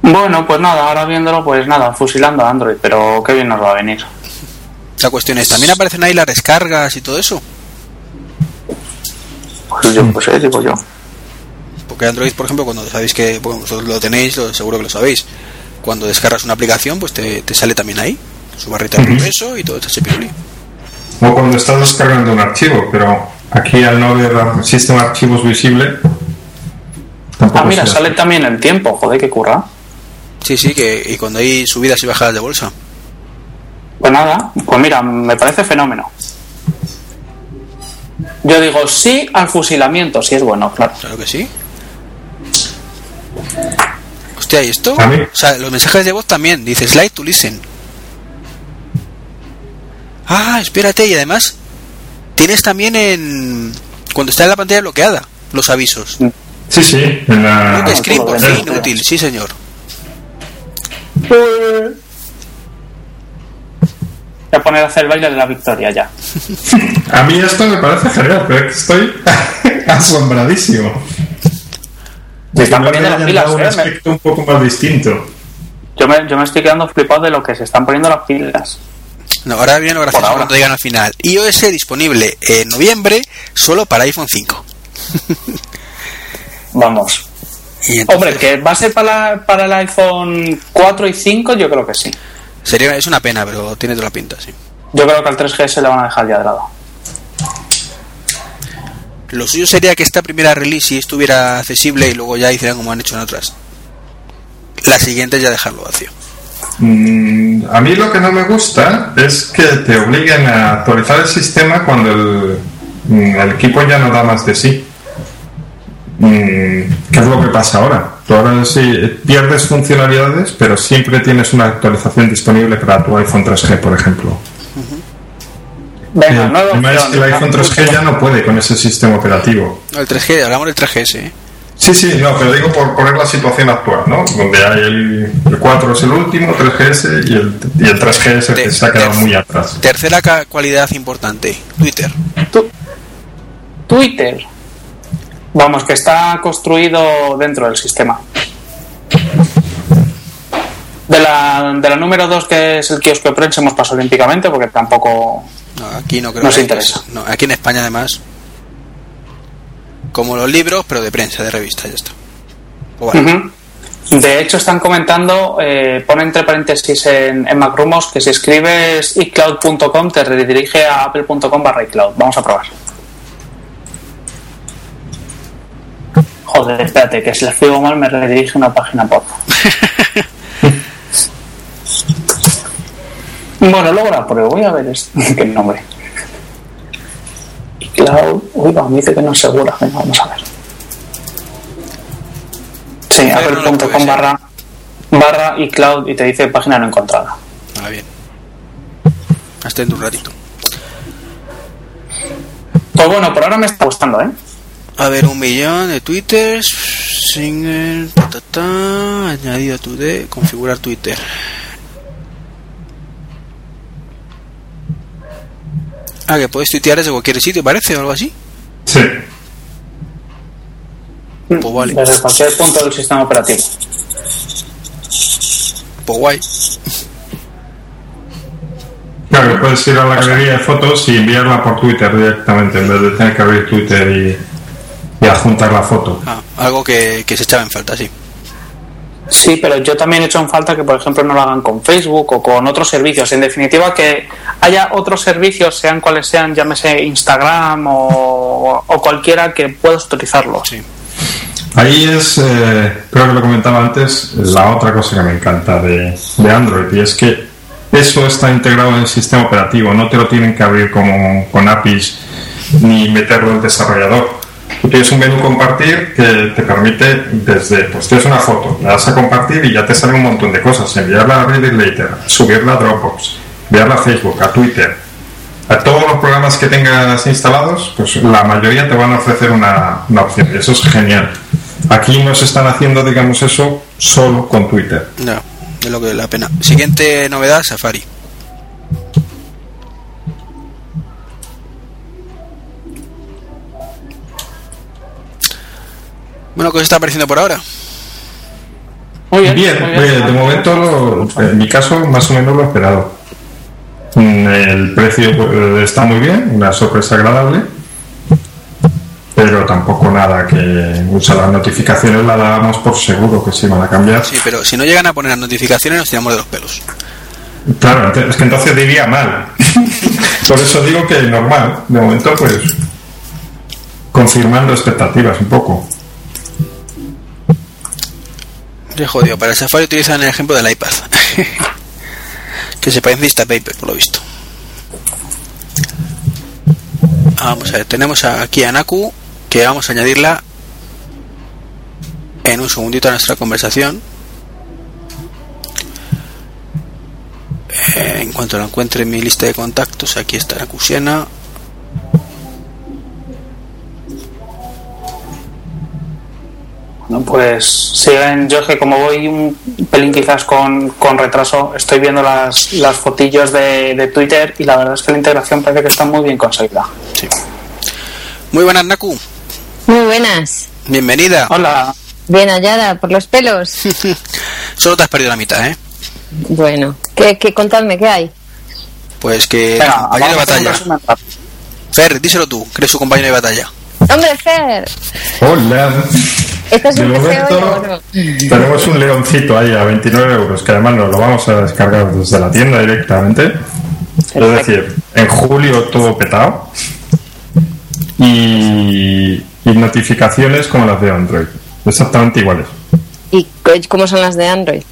Bueno, pues nada, ahora viéndolo, pues nada, fusilando a Android, pero qué bien nos va a venir. La cuestión es, ¿también aparecen ahí las descargas y todo eso? Pues yo, pues eh, digo yo. Porque Android, por ejemplo, cuando sabéis que, bueno, vosotros lo tenéis, lo- seguro que lo sabéis, cuando descargas una aplicación, pues te, te sale también ahí, su barrita de progreso y todo este piruli. O cuando estás descargando un archivo, pero aquí al no haber ar- sistema de archivos visible, Ah, mira, sale también el tiempo, joder, qué curra. Sí, sí, que y cuando hay subidas y bajadas de bolsa. Pues nada, pues mira, me parece fenómeno. Yo digo sí al fusilamiento, si es bueno, claro. Claro que sí. Hostia, ¿y esto? A mí. O sea, los mensajes de voz también. Dice slide to listen. Ah, espérate, y además tienes también en... Cuando está en la pantalla bloqueada, los avisos. Sí, sí, en la... Mute screen por fin inútil, sí señor. Voy a poner a hacer el baile de la victoria ya. A mí esto me parece genial, pero es que estoy asombradísimo. Se están poniendo las pilas, dado un. Me- aspecto un poco más distinto. Yo me, yo me estoy quedando flipado de lo que se están poniendo las pilas. No, ahora viene lo gracioso Por ahora. cuando digan al final. iOS disponible en noviembre solo para iPhone 5. Vamos. Y entonces Hombre, que va a ser para, para el iPhone 4 y 5, yo creo que sí. sería, es una pena, pero tiene toda la pinta, sí. Yo creo que al 3G se le van a dejar ya de lado. Lo suyo sería que esta primera release estuviera accesible y luego ya hicieran como han hecho en otras. La siguiente ya dejarlo vacío. Mm, a mí lo que no me gusta es que te obliguen a actualizar el sistema cuando el, mm, el equipo ya no da más de sí. Mm, ¿Qué es lo que pasa ahora? Tú ahora sí pierdes funcionalidades, pero siempre tienes una actualización disponible para tu iPhone 3G, por ejemplo. Venga, el nueva problema es que el iPhone 3G ya no puede con ese sistema operativo. No, el 3G, hablamos del 3GS, ¿eh? Sí, sí, no, pero digo por poner la situación actual, ¿no? Donde hay el, el 4 es el último, 3GS y el, y el 3G es el que se ha quedado muy atrás. Tercera cualidad importante, Twitter. Tu- Twitter. Vamos, que está construido dentro del sistema. De la, de la número 2, que es el kiosco de prensa, hemos pasado olímpicamente porque tampoco. No, aquí no creo Nos que- interesa. No, aquí en España además. Como los libros, pero de prensa, de revista, ya está. Vale. De hecho, están comentando, eh, pone entre paréntesis en, en Macrumos que si escribes iCloud.com te redirige a apple.com barra iCloud. Vamos a probar. Joder, espérate, que si la escribo mal me redirige a una página porno. bueno, luego la pruebo. Voy a ver este, qué nombre. iCloud. Uy, va, me dice que no es segura. Venga, vamos a ver. Sí, Pero no apple.com ser. barra, barra iCloud y te dice página no encontrada. Ah, bien. Hasta de un ratito. Pues bueno, por ahora me está gustando, ¿eh? A ver, un millón de twitters. Single, ta, ta, añadido a tu de configurar Twitter. Ah, que puedes tuitear desde cualquier sitio, parece, o algo así. Sí. Pues vale, Desde cualquier punto del sistema operativo. pues guay. Claro, que puedes ir a la galería de fotos y enviarla por Twitter directamente en vez de tener que abrir Twitter y, y adjuntar la foto. Ah, algo que, que se echaba en falta, sí. Sí, pero yo también he hecho en falta que, por ejemplo, no lo hagan con Facebook o con otros servicios. En definitiva, que haya otros servicios, sean cuales sean, llámese Instagram o, cualquiera, que puedas utilizarlo. Sí. Ahí es, eh, creo que lo comentaba antes, la otra cosa que me encanta de, de Android y es que eso está integrado en el sistema operativo, no te lo tienen que abrir como con APIs ni meterlo el desarrollador. Tú tienes un menú compartir que te permite desde, pues tienes una foto, la das a compartir y ya te sale un montón de cosas, enviarla a Reader Later, subirla a Dropbox, enviarla a Facebook, a Twitter, a todos los programas que tengas instalados, pues la mayoría te van a ofrecer una, una opción. Y eso es genial. Aquí no se están haciendo, digamos, eso solo con Twitter. No, es lo que la pena. Siguiente novedad, Safari. Bueno, ¿qué os está pareciendo por ahora? Muy bien. Bien, muy de momento, lo- en mi caso, más o menos lo esperado. Mm, El precio eh, está muy bien, una sorpresa agradable, pero tampoco nada que usa las notificaciones la dábamos por seguro que se iban a cambiar. Sí, pero si no llegan a poner las notificaciones nos tiramos de los pelos. Claro, es que entonces diría mal. Por eso digo que normal. De momento, pues, confirmando expectativas un poco. Qué jodido. Para el Safari utilizan el ejemplo del iPad. que se parece a Instapaper, por lo visto. Vamos a ver, tenemos aquí a Naku, que vamos a añadirla en un segundito a nuestra conversación. Eh, en cuanto la encuentre en mi lista de contactos, aquí está Naku Siena. Pues siguen, yo es que como voy un pelín quizás con, con retraso, estoy viendo las, las fotillos de, de Twitter y la verdad es que la integración parece que está muy bien conseguida. Sí. Muy buenas, Naku. Muy buenas. Bienvenida. Hola. Bien hallada por los pelos. Solo te has perdido la mitad, ¿eh? Bueno, ¿qué, qué contadme qué hay? Pues que Venga, compañero de batalla. Fer, díselo tú, que eres su compañero de batalla. Hombre, Fer, Hola. ¿Estás De un PC hoy momento tenemos un leoncito ahí a 29 euros, que además nos lo vamos a descargar desde la tienda directamente. Es decir, en julio todo petado. Y, y notificaciones como las de Android. Exactamente iguales. ¿Y cómo son las de Android?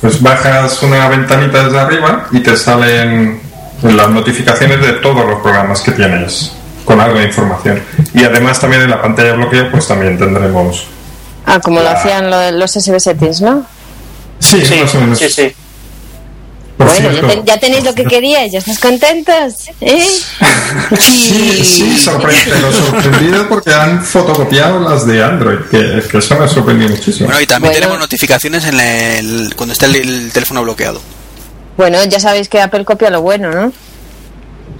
Pues bajas una ventanita desde arriba y te salen las notificaciones de todos los programas que tienes con algo de información. Y además también en la pantalla de bloqueo pues también tendremos... Ah, como lo hacían lo de los SB settings, ¿no? Sí, Sí, más o menos. sí, sí. Por bueno, ya, cierto, ten- ya tenéis lo que queríais, ya estáis contentos. ¿eh? Sí, sí, sorprendido porque han fotocopiado las de Android, que, que eso me ha sorprendido muchísimo. Bueno, y también Bueno. tenemos notificaciones en el, cuando está el, el teléfono bloqueado. Bueno, ya sabéis que Apple copia lo bueno, ¿no?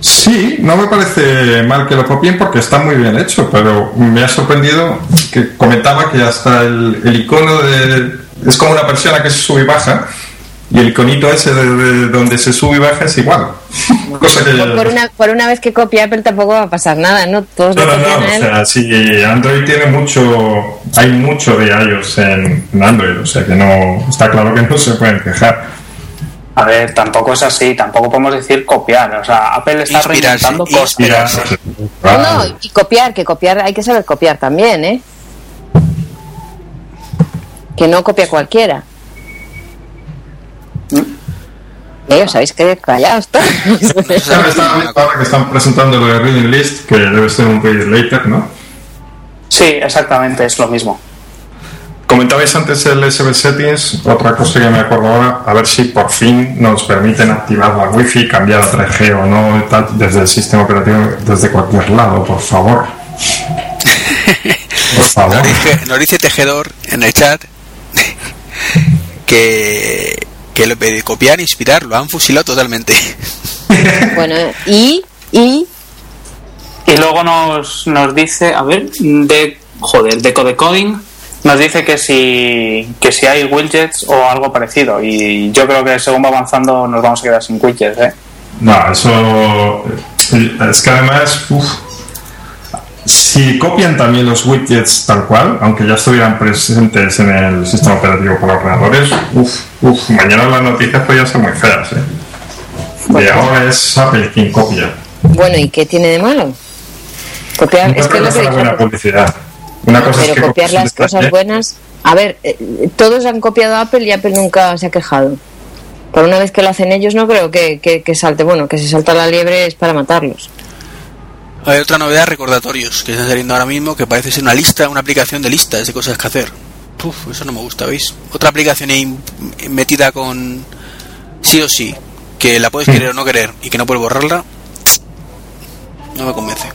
Sí, no me parece mal que lo copien porque está muy bien hecho, pero me ha sorprendido que comentaba que hasta el, el icono de... Es como una persona que se sube y baja, y el iconito ese de, de donde se sube y baja es igual. Cosa que... Por, una, por una vez que copia Apple tampoco va a pasar nada, ¿no? Todos No, no, no, o sea, sí, Android tiene mucho, hay mucho de iOS en, en Android, o sea que no, está claro que no se pueden quejar. A ver, tampoco es así, tampoco podemos decir copiar. O sea, Apple está Inspirarse, reinventando cosas. No, no, y copiar, que copiar, hay que saber copiar también, ¿eh? Que no copia cualquiera. Eh, os sabéis que callados todos. Ahora que están presentando lo de Reading List, que debe ser un Read Later, ¿no? Sí, exactamente, es lo mismo. Comentabais antes el SB Settings, otra cosa que me acuerdo ahora, a ver si por fin nos permiten activar la Wi-Fi, cambiar a 3G o no, tal, desde el sistema operativo, desde cualquier lado, por favor. Por favor. Nos dice, nos dice Tejedor en el chat que, que lo de copiar e inspirar lo han fusilado totalmente. bueno, y, y, Y luego nos, nos dice, a ver, de joder, de Codecoding nos dice que si que si hay widgets o algo parecido y yo creo que según va avanzando nos vamos a quedar sin widgets, ¿eh? No, eso es que además, uf, si copian también los widgets tal cual, aunque ya estuvieran presentes en el sistema operativo para ordenadores, uf, uf, mañana las noticias podrían ser muy feas. ¿eh? Y ahora es Apple quien copia. bueno, ¿y qué tiene de malo? Copiar, No es que que que fuera buena publicidad. Una cosa es pero que copiar las cosas buenas. A ver, eh, todos han copiado a Apple y Apple nunca se ha quejado. Por una vez que lo hacen ellos, no creo que, que, que salte. Bueno, que si salta la liebre es para matarlos. Hay otra novedad, recordatorios, que están saliendo ahora mismo, que parece ser una lista, una aplicación de listas de cosas que hacer. Uf, eso no me gusta, ¿veis? Otra aplicación ahí metida con sí o sí, que la puedes querer o no querer y que no puedes borrarla, no me convence.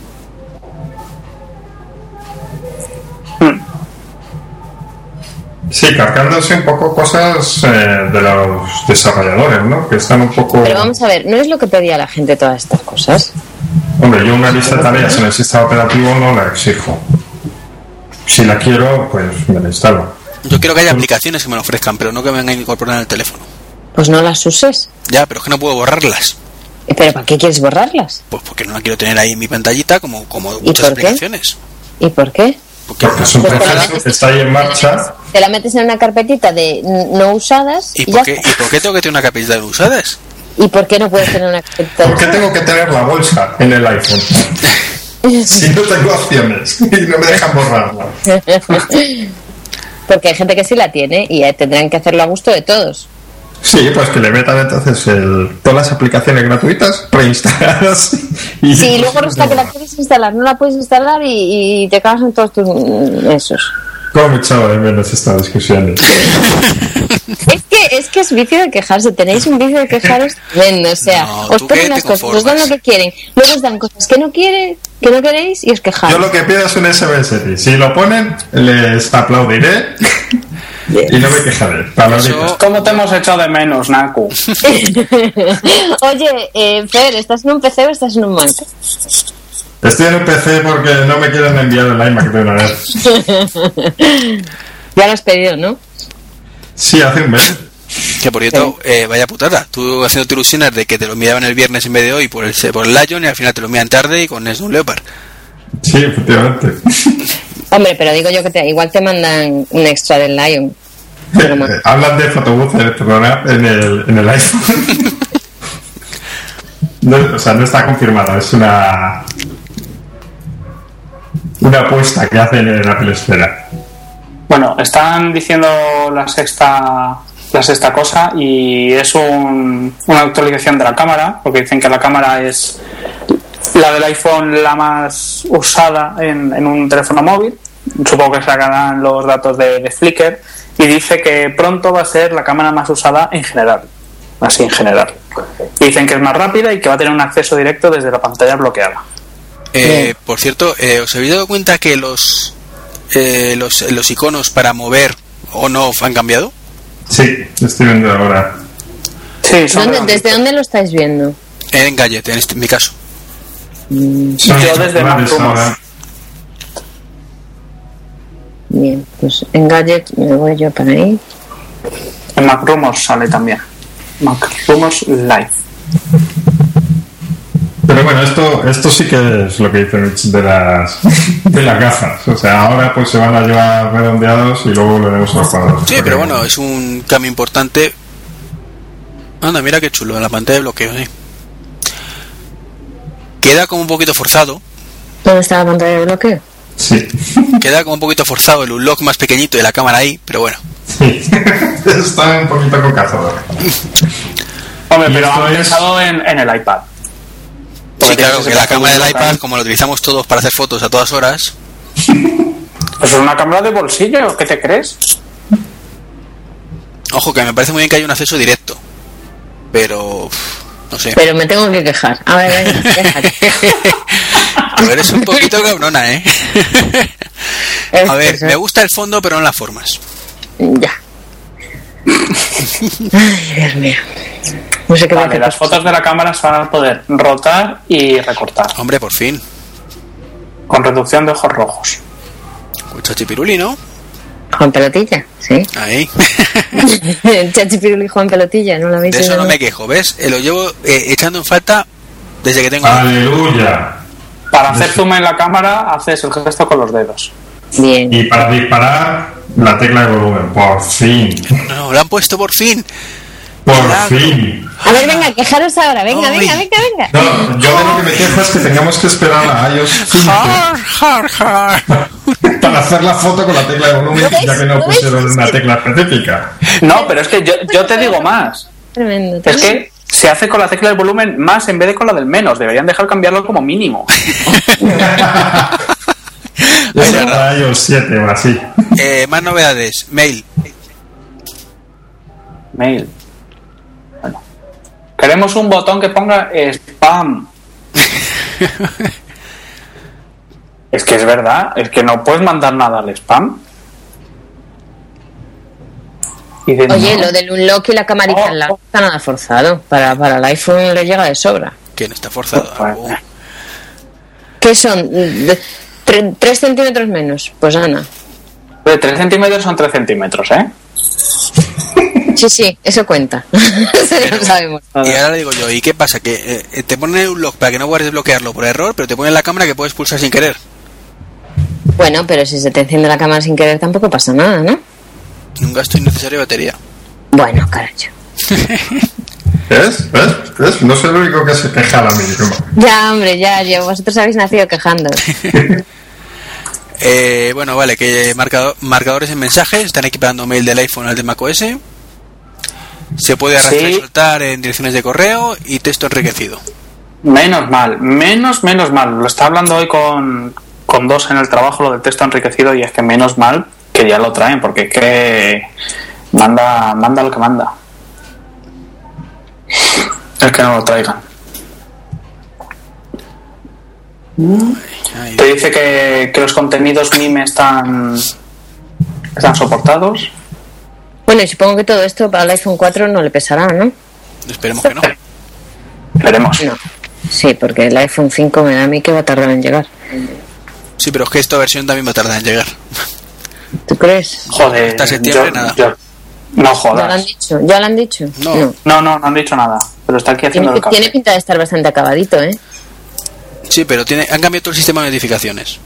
Sí, cargándose un poco cosas eh, de los desarrolladores, ¿no? Que están un poco... Pero vamos a ver, no es lo que pedía la gente todas estas cosas. Hombre, yo una lista de tareas en el sistema operativo no la exijo. Si la quiero, pues me la instalo. Yo quiero que haya aplicaciones que me lo ofrezcan, pero no que me vengan a incorporar en el teléfono. Pues no las uses. Ya, pero es que no puedo borrarlas. ¿Pero para qué quieres borrarlas? Pues porque no la quiero tener ahí en mi pantallita como, como ¿Y muchas aplicaciones. ¿Y por qué? Porque, Porque es un te la proceso metes- que está ahí en marcha. Te la metes en una carpetita de no usadas ¿Y y, por, ya qué, está. ¿Y por qué tengo que tener una carpetita de usadas? ¿Y por qué no puedes tener una carpetita de ¿Por qué usadas? tengo que tener la bolsa en el iPhone? Si no tengo opciones y no me dejan borrarla. Porque hay gente que sí la tiene y eh, tendrán que hacerlo a gusto de todos. Sí, pues que le metan entonces el, todas las aplicaciones gratuitas preinstaladas. Y Sí, luego resulta que la quieres instalar, no la puedes instalar y, y te cagas en todos tus esos. ¿Cómo echaba de menos estas discusiones? Es que, es que es vicio de quejarse, tenéis un vicio de quejaros tremendo, o sea, No, os ¿tú ponen las cosas, os dan lo que quieren, luego os dan cosas que no quieren, que no queréis y os quejáis. Yo lo que pido es un SMS. Si lo ponen, les aplaudiré y no me quejaré. Eso- ¿Cómo te hemos echado de menos, Naku? Oye, eh, Fer, ¿estás en un PC o estás en un Mac? Estoy en un PC porque no me quieren enviar el iMac de una vez. Ya lo has pedido, ¿no? Sí, hace un mes. Que por cierto, eh, vaya putada. Tú haciéndote ilusiones de que te lo enviaban el viernes en vez de hoy por el, por el Lion y al final te lo envían tarde y con Snow Leopard. Sí, efectivamente. Hombre, pero digo yo que te, igual te mandan un extra del Lion. Eh, Hablan de photobooth perdona, en el, en el iPhone. No, o sea, no está confirmado, es una una apuesta que hacen en Apple Esfera. Bueno, están diciendo la sexta la sexta cosa y es un- una actualización de la cámara, porque dicen que la cámara es la del iPhone la más usada en, un teléfono móvil. Supongo que sacarán los datos de, Flickr y dice que pronto va a ser la cámara más usada en general. Así en general. Dicen que es más rápida y que va a tener un acceso directo desde la pantalla bloqueada. Eh, por cierto, eh, ¿os habéis dado cuenta que los, eh, los los iconos para mover o no han cambiado? Sí, estoy viendo ahora. Sí, son ¿Dónde- redonditos. ¿Desde dónde lo estáis viendo? En Gadget, en, este, en mi caso. Son Yo desde Mac. Bien, pues en Gadget me voy yo para ahí. En Mac Rumors sale también. Mac Rumors Live. Bueno, esto, esto sí que es lo que dice Mitch de las, de las gafas. O sea, ahora pues se van a llevar redondeados y luego volveremos a los cuadrados. Sí, pero bueno, es un cambio importante. Anda, mira qué chulo, en la pantalla de bloqueo, sí. Queda como un poquito forzado. ¿Dónde está la pantalla de bloqueo? Sí. Queda como un poquito forzado el unlock más pequeñito de la cámara ahí, pero bueno. Sí. Está un poquito cocazador. Hombre, Y pero han es- pensado en, en el iPad. Sí, claro, que la cámara del iPad, como lo utilizamos todos para hacer fotos a todas horas, Pues es una cámara de bolsillo, ¿qué te crees? ojo que me parece muy bien que haya un acceso directo. Pero, uf, no sé. Pero me tengo que quejar. A ver, venga, quéjate. Tú eres un poquito cabrona, ¿eh? A ver, me gusta el fondo, pero no las formas. Ya. Ay, Dios mío. No sé qué Vale, las fotos de la cámara se van a poder rotar y recortar. Hombre, por fin. Con reducción de ojos rojos. Chachipiruli, ¿no? Juan Pelotilla, sí. Ahí. Chachipiruli Juan Pelotilla, ¿no lo habéis De eso no me quejo, ¿ves? Eh, lo llevo eh, echando en falta desde que tengo... Aleluya. Para hacer zoom en la cámara, haces el gesto con los dedos. Bien. Y para disparar, la tecla de volumen. Por fin. No, lo han puesto por fin. Por fin. A ver, venga, quejaros ahora. Venga, Ay. venga, venga, venga. No, yo de lo que me quejo es que tengamos que esperar a iOS 15 Har, har, har. para hacer la foto con la tecla de volumen, ya que no pusieron una tecla específica. No, pero es que yo, yo te digo más. Tremendo. Es que se hace con la tecla del volumen más en vez de con la del menos. Deberían dejar cambiarlo como mínimo. IOS 7 o así. Eh, más novedades. Mail. Mail. Bueno. Queremos un botón que ponga spam. es que es verdad, es que no puedes mandar nada al spam. Oye, no. lo del unlock y la camarita Oh, al lado oh. no está nada forzado. Para, para el iPhone le llega de sobra. No está forzado. Bueno. Oh. ¿Qué son? Tre- ¿Tres centímetros menos? Pues Ana. De 3 centímetros son 3 centímetros, ¿eh? Sí, sí, eso cuenta. Eso ya lo sabemos. Y ahora le digo yo, ¿y qué pasa? Que eh, te ponen un lock para que no guardes bloquearlo por error, pero te ponen la cámara que puedes pulsar sin querer. Bueno, pero si se te enciende la cámara sin querer tampoco pasa nada, ¿no? Un gasto innecesario de batería. Bueno, carajo. ¿Ves? ¿Ves? ¿Ves? No soy el único que se queja a la mínima. Ya, hombre, ya, ya. Vosotros habéis nacido quejando. Eh, bueno, vale, que marcado- marcadores en mensajes, están equipando mail del iPhone al de macOS. Se puede arrastrar y soltar en direcciones de correo y texto enriquecido. Menos mal, menos, menos mal. Lo estaba hablando hoy con, con dos en el trabajo, lo del texto enriquecido, y es que menos mal que ya lo traen, porque es que manda, manda lo que manda. Es que no lo traigan. Te dice que, que los contenidos MIME están, están soportados. Bueno, y supongo que todo esto para el iPhone 4 no le pesará, ¿no? esperemos que no. No. Sí, porque el iPhone 5 me da a mí que va a tardar en llegar. Sí, pero es que esta versión también va a tardar en llegar. ¿Tú crees? Joder. Hasta septiembre, nada. No ¿Ya lo han jodas. dicho? ¿Ya lo han dicho? No. No, no, no han dicho nada. Pero está aquí haciendo Tiene, el café. tiene pinta de estar bastante acabadito, ¿eh? Sí, pero tiene, han cambiado todo el sistema de notificaciones.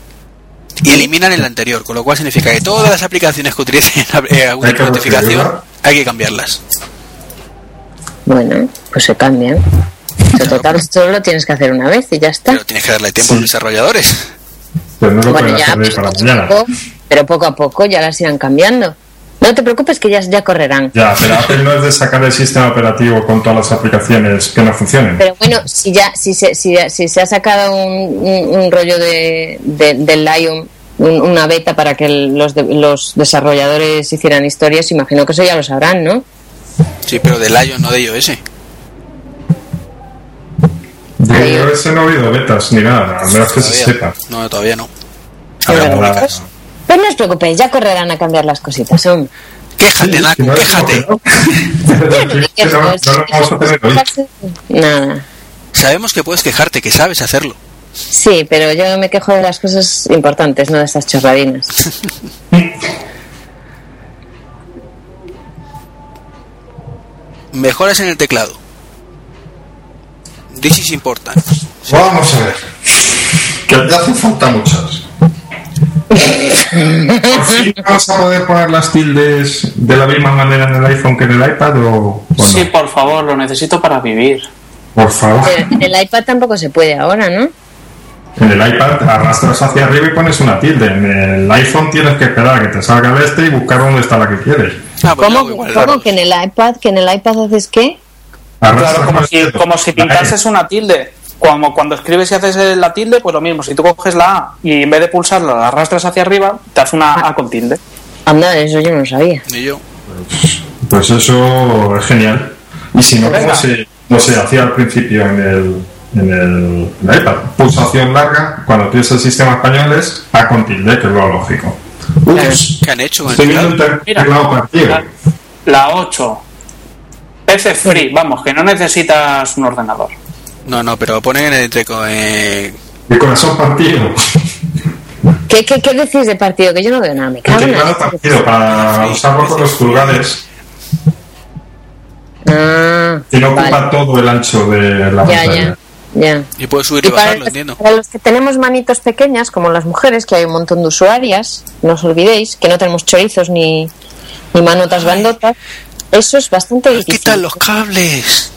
Y eliminan el anterior, con lo cual significa que todas las aplicaciones que utilicen eh, alguna Hay notificación hay que cambiarlas. Bueno, pues se cambian. En total, esto lo tienes que hacer una vez y ya está. Pero tienes que darle tiempo a los desarrolladores. Pero no lo Bueno, ya, pero para poco, mañana. a poco, pero poco a poco ya las irán cambiando. No te preocupes que ya, ya correrán. Ya, pero Apple no es de sacar el sistema operativo con todas las aplicaciones que no funcionen. Pero bueno, si ya si se, si, si se ha sacado un, un- un rollo de, de- del Lion, un- una beta para que los, de- los desarrolladores hicieran historias, imagino que eso ya lo sabrán, ¿no? Sí, pero de iOS, no de iOS. De iOS no ha habido betas ni nada, al menos que se sepa. Todavía. No, todavía no. Habrá. Pues no os preocupéis, ya correrán a cambiar las cositas. hombre. Quéjate, Naku, no, quéjate. Nada. Sabemos que puedes quejarte, que sabes hacerlo. Sí, pero yo me quejo de las cosas importantes, no de estas chorradinas. Mejoras en el teclado. This is important. Vamos a ver. Que hacen falta muchas. Por fin vamos a poder poner las tildes de la misma manera en el iPhone que en el iPad o, o no? Sí, por favor, lo necesito para vivir. Por favor. Pero en el iPad tampoco se puede ahora, ¿no? En el iPad arrastras hacia arriba y pones una tilde. En el iPhone tienes que esperar a que te salga el este y buscar dónde está la que quieres. Ah, pues ¿Cómo, igual. cómo que en el iPad, que en el iPad haces qué? Arrastras Claro, como si, como si pintases una tilde. Como cuando escribes y haces la tilde, pues lo mismo. Si tú coges la A y en vez de pulsarla la arrastras hacia arriba, te hace una A con tilde. Anda, eso yo no lo sabía. Ni yo. Pues eso es genial. Y si no, como se, como se hacía al principio en el, en el, en el iPad, pulsación larga, cuando tienes el sistema español es A con tilde, que es lo lógico. Ups, ¿Qué han hecho estoy viendo un Mira. teclado partido. La, la 8. PC Free, vamos, que no necesitas un ordenador. No, no, pero ponen entre... co- Eh, El corazón partido. ¿Qué, qué, qué decís de partido? Que yo no veo nada, me El cago partido para usarlo con los pulgares Ah, y no ocupa todo el ancho de la Ya, pantalla. ya, ya. y puedes subir y Y entiendo. para los que tenemos manitos pequeñas, como las mujeres, que hay un montón de usuarias, no os olvidéis, que no tenemos chorizos ni, ni manotas grandotas, eso es bastante difícil. Quitan los cables.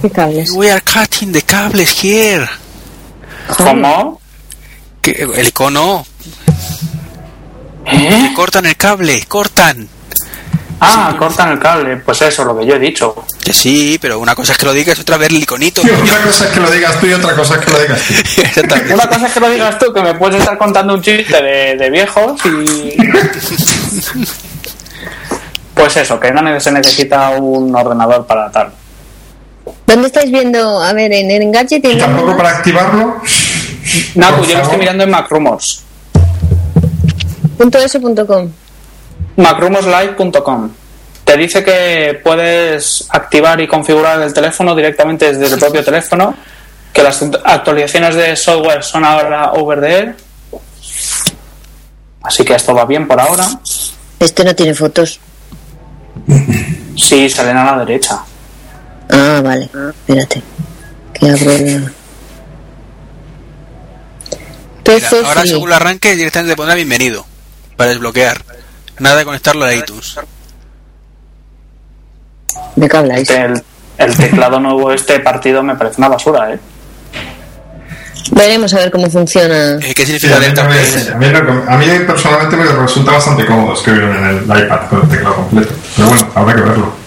¿Qué cables? We are cutting the cables here. ¿Cómo? Que- El icono. ¿Eh? Cortan el cable, cortan. Ah, cortan el cable. Pues eso, lo que yo he dicho. Que sí, pero una cosa es que lo digas, otra vez el iconito. Y coño. Una cosa es que lo digas tú y otra cosa es que lo digas tú. Exactamente. Una cosa es que lo digas tú, que me puedes estar contando un chiste de, de viejos y... Pues eso, que no se necesita un ordenador para tal. ¿Dónde estáis viendo? A ver, en el Engadget Y tampoco para activarlo. Naku, Por yo lo estoy mirando en Macrumors. punto eso punto com. macrumoslive.com Te dice que puedes activar y configurar el teléfono directamente desde el propio teléfono, que las actualizaciones de software son ahora over the air. Así que esto va bien por ahora. Este no tiene fotos. Sí, salen a la derecha. Ah, vale. Espérate. Que abro la... Mira, PC ahora según lo arranque directamente le pondrá bienvenido para desbloquear. Nada de conectarlo a iTunes. ¿De qué habláis? El, el teclado nuevo este partido me parece una basura, ¿eh? Veremos a ver cómo funciona. Eh, ¿Qué Sí, significa a, mí Place? a mí a mí personalmente me resulta bastante cómodo escribir en el iPad con el teclado completo. Pero bueno, habrá que verlo.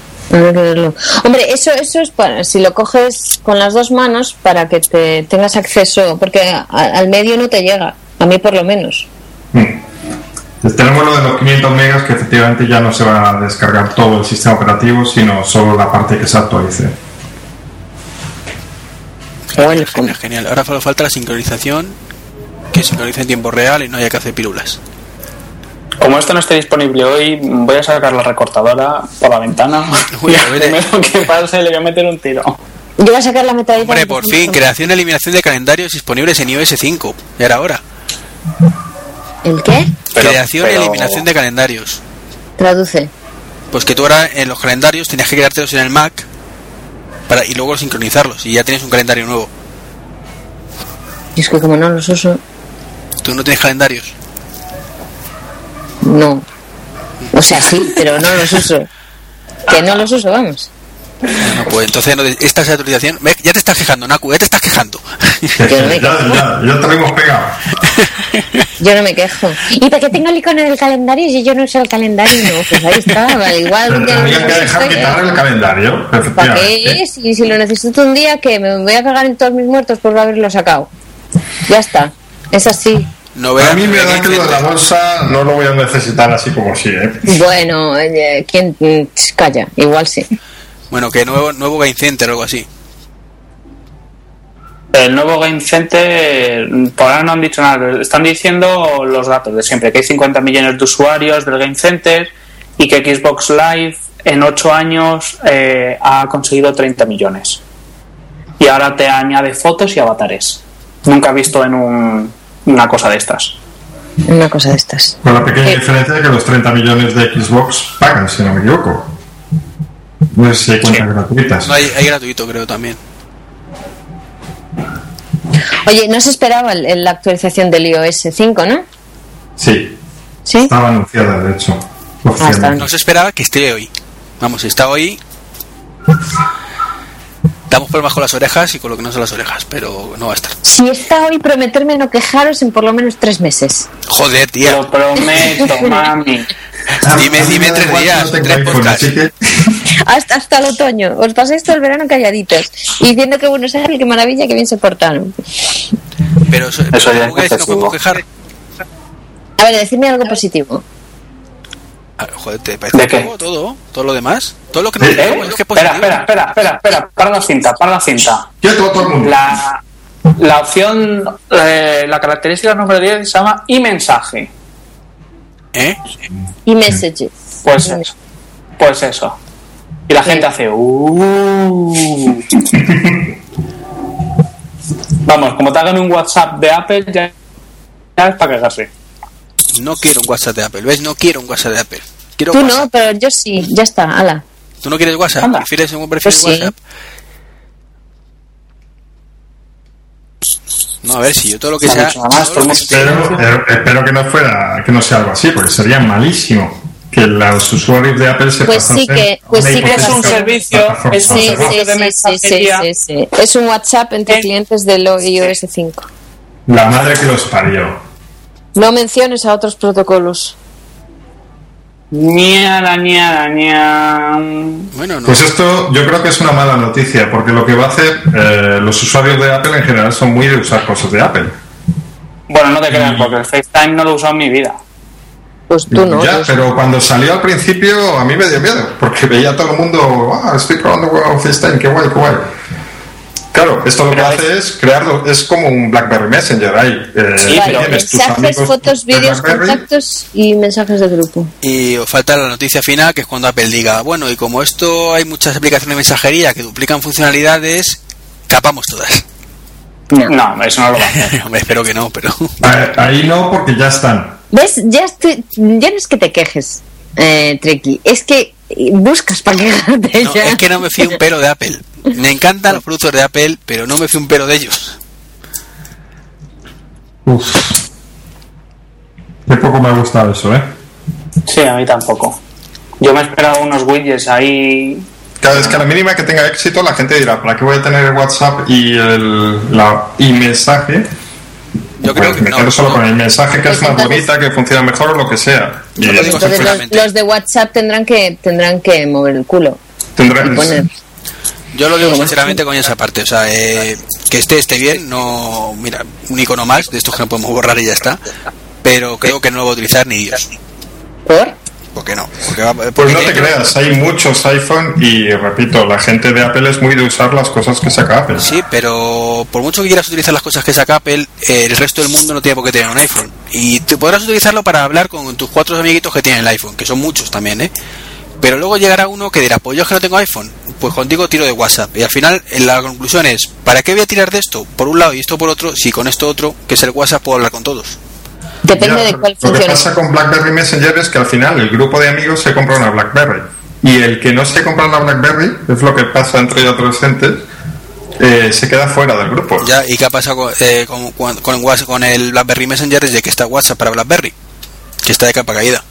Hombre, eso, eso es para, si lo coges con las dos manos para que te tengas acceso, porque a- al medio no te llega, a mí por lo menos. Mm. Tenemos lo de los 500 megas que efectivamente ya no se va a descargar todo el sistema operativo, sino solo la parte que se actualice. Bueno, Genial, genial. Ahora solo falta la sincronización, que sincronice en tiempo real y no haya que hacer pirulas. Como esto no esté disponible hoy, voy a sacar la recortadora por la ventana. Uy, y ver, primero que pase le voy a meter un tiro. Yo voy a sacar la metadita. Hombre, por fin, creación y eliminación de calendarios disponibles en iOS 5. Ya era hora. ¿El qué? Pero- creación y eliminación de calendarios. Traduce. Pues que tú ahora en los calendarios tenías que creártelos en el Mac para, y luego sincronizarlos. Y ya tienes un calendario nuevo. Y es que como no los uso, Tú no tienes calendarios. No. O sea, sí, pero no los uso. Que no los uso, vamos. Bueno, pues entonces no, esta es la actualización. Ve, Ya te estás quejando, Naku, ya te estás quejando. Yo no me ya, quejo. ya, ya te lo hemos pegado. Yo no me quejo. ¿Y para qué tengo el icono del calendario si yo no uso el calendario? No, pues ahí está. vale, igual Pero un día tendrían que dejar el calendario, ¿Para qué? Si, si lo necesito un día, que me voy a pegar en todos mis muertos por haberlo sacado. Ya está. Es así. Novedad A mí me da que lo de la bolsa no lo voy a necesitar así como sí, ¿eh? Bueno, eh, ¿quién? Calla, igual sí. Bueno, que nuevo, nuevo Game Center o algo así. El nuevo Game Center, por ahora no han dicho nada, están diciendo los datos de siempre, que hay 50 millones de usuarios del Game Center y que Xbox Live en 8 años eh, ha conseguido 30 millones. Y ahora te añade fotos y avatares. Nunca he visto en un- una cosa de estas. Una cosa de estas. Con la pequeña Eh. diferencia de que los 30 millones de Xbox pagan, si no me equivoco. No sé si hay cuentas gratuitas. No, hay, hay gratuito, creo también. Oye, no se esperaba el- el- la actualización del iOS 5, ¿no? Sí, ¿Sí? estaba anunciada, de hecho. oficialmente. No se esperaba que esté hoy. Vamos, si está hoy. Damos problemas con las orejas y con lo que no son las orejas, pero no va a estar. Si está hoy, prometerme no quejaros en por lo menos tres meses. Joder, tía. lo prometo, mami. Dime, dime tres días, tres podcasts. Hasta, hasta el otoño. Os pasáis todo el verano calladitos. Y diciendo que bueno es Apple, qué maravilla, que bien se portaron. Pero, eso, Eso ya ¿cómo es que no quejar? A ver, decidme algo positivo. Joder, ¿te parece ¿De qué? todo, todo? ¿Todo lo demás? Todo lo que no ¿Eh? es que Espera, es espera, positivo. espera, espera, espera, para la cinta, para la cinta. Quieto todo el mundo. La, la opción, eh, la característica número 10 se llama y mensaje. ¿Eh? Y messages. Pues eso. Pues eso. Y la gente hace. "Uh". Vamos, como te hagan un WhatsApp de Apple, ya, ya es para cagarse. No quiero un WhatsApp de Apple, ¿ves? No quiero un WhatsApp de Apple. Quiero Tú WhatsApp. no, pero yo sí. Ya está, ala. ¿Tú no quieres WhatsApp? Anda. ¿Prefieres, prefieres Pues sí. WhatsApp? No, a ver, si yo todo lo que sea... más, todo lo que sea- Espero, espero que no fuera, que no sea algo así, porque sería malísimo que los usuarios de Apple se Pues sí que- pues sí que es un servicio, es un Sí, sí, servicio de sí, sí, sí, mensajería. sí, sí. Es un WhatsApp entre Eh. clientes del iOS 5. La madre que los parió. No menciones a otros protocolos. Ñara, ñara, ña. Bueno, no. Pues esto yo creo que es una mala noticia, porque lo que va a hacer eh, los usuarios de Apple en general son muy de usar cosas de Apple. Bueno, no te creas, porque el FaceTime no lo he usado en mi vida. Pues tú no. ya, pero cuando salió al principio a mí me dio miedo, porque veía a todo el mundo, ah, estoy probando con FaceTime, qué guay, qué guay. Claro, esto lo que hace es crearlo, es como un BlackBerry Messenger ahí. eh, Sí, tus mensajes, fotos, de vídeos, contactos y mensajes de grupo. Y os falta la noticia final, que es cuando Apple diga, bueno, y como esto hay muchas aplicaciones de mensajería que duplican funcionalidades, capamos todas. No, eso no lo va a hacer. Espero que no, pero... Ahí- Ahí no, porque ya están. ¿Ves? Ya, estoy, ya no es que te quejes, eh, Treki. Es que buscas para quejarte No, ya. es que no me fío un pelo de Apple. Me encantan los productos de Apple, pero no me fío un pelo de ellos. Uf. Qué poco me ha gustado eso, ¿eh? Sí, a mí tampoco. Yo me he esperado unos widgets ahí Cada vez que a la mínima que tenga éxito, la gente dirá, ¿para qué voy a tener el WhatsApp y el la, y mensaje? Yo creo Pues que me no, quedo solo no. con el mensaje que es más Entonces- bonita, que funciona mejor o lo que sea. Y Yo lo digo Entonces los, de WhatsApp tendrán que tendrán que mover el culo tendrá- y poner. Yo lo digo sinceramente con esa parte, o sea, eh, que esté esté bien, no, mira, un icono más de estos que no podemos borrar y ya está, pero creo que no lo voy a utilizar ni Dios. ¿Por? ¿Por qué no? Porque va- Pues no te tiene- creas, hay muchos iPhone y repito, la gente de Apple es muy de usar las cosas que saca Apple. Sí, pero por mucho que quieras utilizar las cosas que saca Apple, eh, el resto del mundo no tiene por qué tener un iPhone. Y te podrás utilizarlo para hablar con tus cuatro amiguitos que tienen el iPhone, que son muchos también, ¿eh? Pero luego llegará uno que dirá, pues yo es que no tengo iPhone, pues contigo tiro de WhatsApp. Y al final eh, la conclusión es, ¿para qué voy a tirar de esto por un lado y esto por otro, si con esto otro, que es el WhatsApp, puedo hablar con todos? Depende Ya, de cuál lo que pasa con BlackBerry Messenger es que al final el grupo de amigos se compra una BlackBerry. Y el que no se compra una BlackBerry, es lo que pasa entre adolescentes, eh, se queda fuera del grupo. Ya, ¿y qué ha pasado con, eh, con, con- con WhatsApp- con el BlackBerry Messenger desde que está WhatsApp para BlackBerry? Que está de capa caída.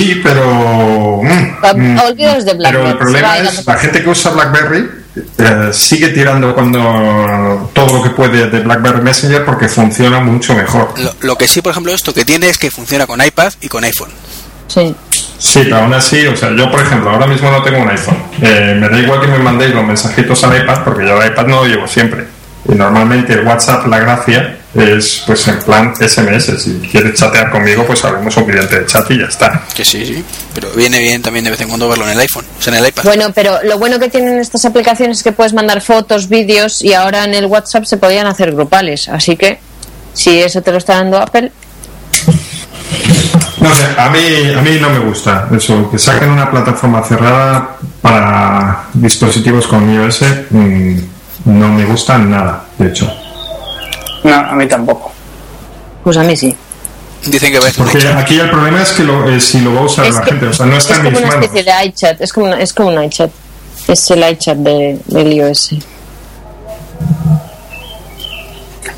Sí, pero. mm, Ah, mm, de Pero BlackBerry, el problema es la gente que usa BlackBerry eh, sigue tirando cuando todo lo que puede de BlackBerry Messenger porque funciona mucho mejor. Lo, lo que sí, por ejemplo, esto que tiene es que funciona con iPad y con iPhone. Sí. Sí, pero aún así, o sea, yo por ejemplo, ahora mismo no tengo un iPhone. Eh, me da igual que me mandéis los mensajitos al iPad porque yo el iPad no lo llevo siempre. Y normalmente el WhatsApp, la gracia, es pues en plan SMS. Si quieres chatear conmigo, pues abrimos un cliente de chat y ya está. Que sí, sí. Pero viene bien también de vez en cuando verlo en el iPhone, o sea, en el iPad. Bueno, pero lo bueno que tienen estas aplicaciones es que puedes mandar fotos, vídeos y ahora en el WhatsApp se podían hacer grupales. Así que si eso te lo está dando Apple, No sé, a mí, a mí no me gusta eso, que saquen una plataforma cerrada para dispositivos con iOS. mm, no me gusta nada, de hecho. No, a mí tampoco. pues a mí sí. Dicen que va a ser un Porque aquí el problema es que lo, eh, si lo va a usar Es la que- gente, o sea, no está es en como mis una manos. especie de iChat, es como, una- es como un iChat. Es el iChat de, del iOS.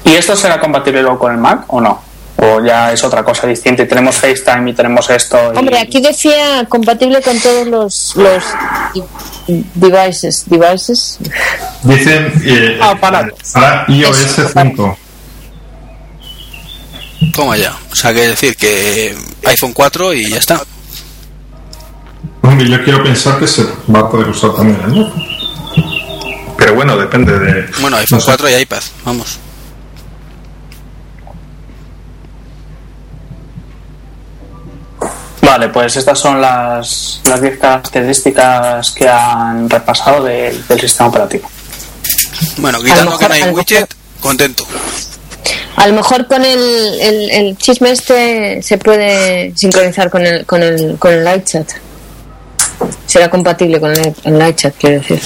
¿Y esto será compatible luego con el Mac o no? ¿O ya es otra cosa distinta y tenemos FaceTime y tenemos esto? y- Hombre, aquí decía compatible con todos los, los devices. devices. Dicen eh, Ah, para- para iOS Eso, 5. Toma ya. O sea, que decir que iPhone 4 y ya está. Hombre, yo quiero pensar que se va a poder usar también el iPhone. Pero bueno, depende de. Bueno, iPhone no sé. 4 y iPad, vamos. Vale, pues estas son las las 10 características que han repasado de- del sistema operativo. Bueno, quitando mejor- que no hay widget, contento. A lo mejor con el, el, el chisme este se puede sincronizar con el, con el, con el iChat. Será compatible con el, el iChat, quiero decir.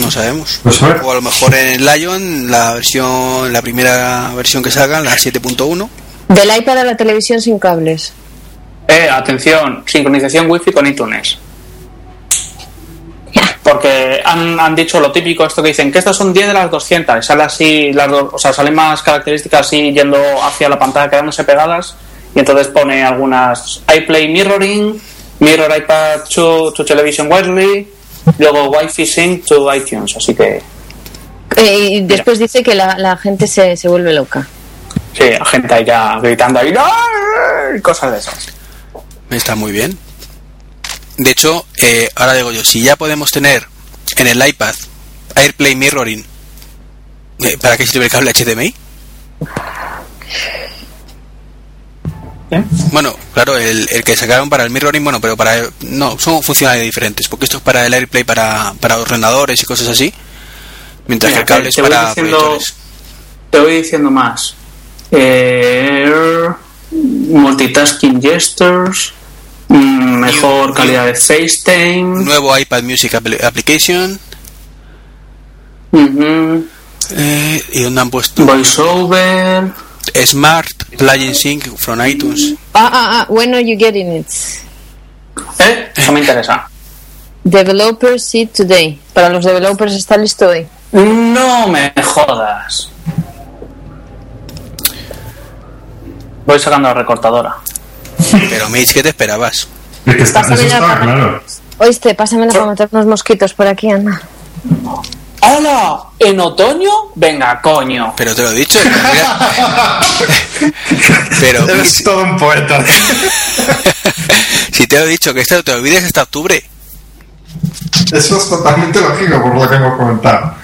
No sabemos. Pues a. O a lo mejor en el Lion, la versión, la primera versión que salga, la 7.1. Del iPad a la televisión sin cables. Eh, atención, sincronización wifi con iTunes. Porque han, han dicho lo típico, esto que dicen que estas son 10 de las 200, y sale así, las do- o sea, salen más características así yendo hacia la pantalla, quedándose pegadas, y entonces pone algunas iPlay mirroring, mirror iPad to, to television wirelessly, luego Wi-Fi sync to iTunes, así que Eh, y después dice que la, la gente se, se vuelve loca. sí, la gente ahí ya gritando ahí, cosas de esas. Está muy bien. De hecho, eh, ahora digo yo, si ya podemos tener en el iPad AirPlay Mirroring, eh, ¿para qué sirve el cable HDMI? ¿Eh? Bueno, claro, el, el que sacaron para el mirroring, bueno, pero para no, son funcionalidades diferentes, porque esto es para el AirPlay para, para ordenadores y cosas así, mientras Mira, que el cable es para diciendo- proyectores. Te voy diciendo más. Eh, multitasking gestures, mejor New- calidad de FaceTime, Nuevo iPad Music Appli- Application, eh, y donde han puesto VoiceOver. Smart Plugin Sync from iTunes. Ah, ah, ah, when are you getting it? ¿Eh? Eso me interesa. Developers see today. Para los developers está listo hoy. No me jodas. Voy sacando la recortadora. Pero Mitch, ¿qué te esperabas? Es que está, Pásame está cámara. claro. Oíste, pásamela para matar unos mosquitos por aquí, anda. ¡Hola! ¿En otoño? Venga, coño. Pero te lo he dicho. mira. Pero Eres todo un poeta. si te lo he dicho que esto te olvides hasta octubre. Eso es totalmente lógico por lo que hemos comentado.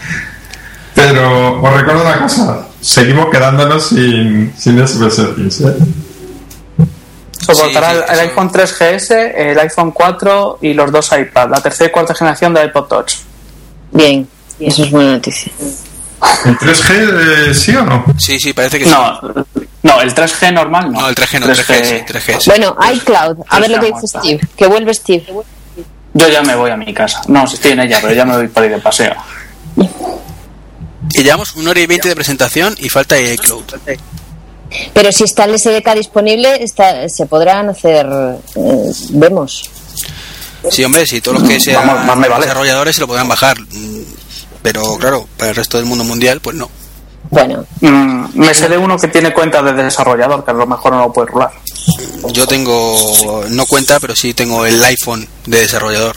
Pero os recuerdo una cosa: seguimos quedándonos sin, sin Settings, ¿eh? Soportará Sí, el, sí, el sí. iPhone 3GS, el iPhone 4 y los dos iPad, la tercera y cuarta generación del iPod Touch. Bien, eso es buena noticia. ¿En 3G eh, sí o no? Sí, sí, parece que sí. No, no, el 3G normal no. No, el 3G no, 3G, sí, 3G sí. Bueno, iCloud, a ver lo que dice. Steve. Que vuelve Steve. Yo ya me voy a mi casa. No, si estoy en ella, pero ya me voy por ahí de paseo. Y llevamos una hora y veinte de presentación y falta iCloud. Pero si está el SDK disponible, está, se podrán hacer eh, demos. Sí, hombre, sí, todos los que sean Vamos, más me vale. desarrolladores se lo podrán bajar. Pero claro, para el resto del mundo mundial, pues no. Bueno, Mm, me sé de uno que tiene cuenta de desarrollador, que a lo mejor no lo puede rular. Yo tengo, no cuenta, pero sí tengo el iPhone de desarrollador.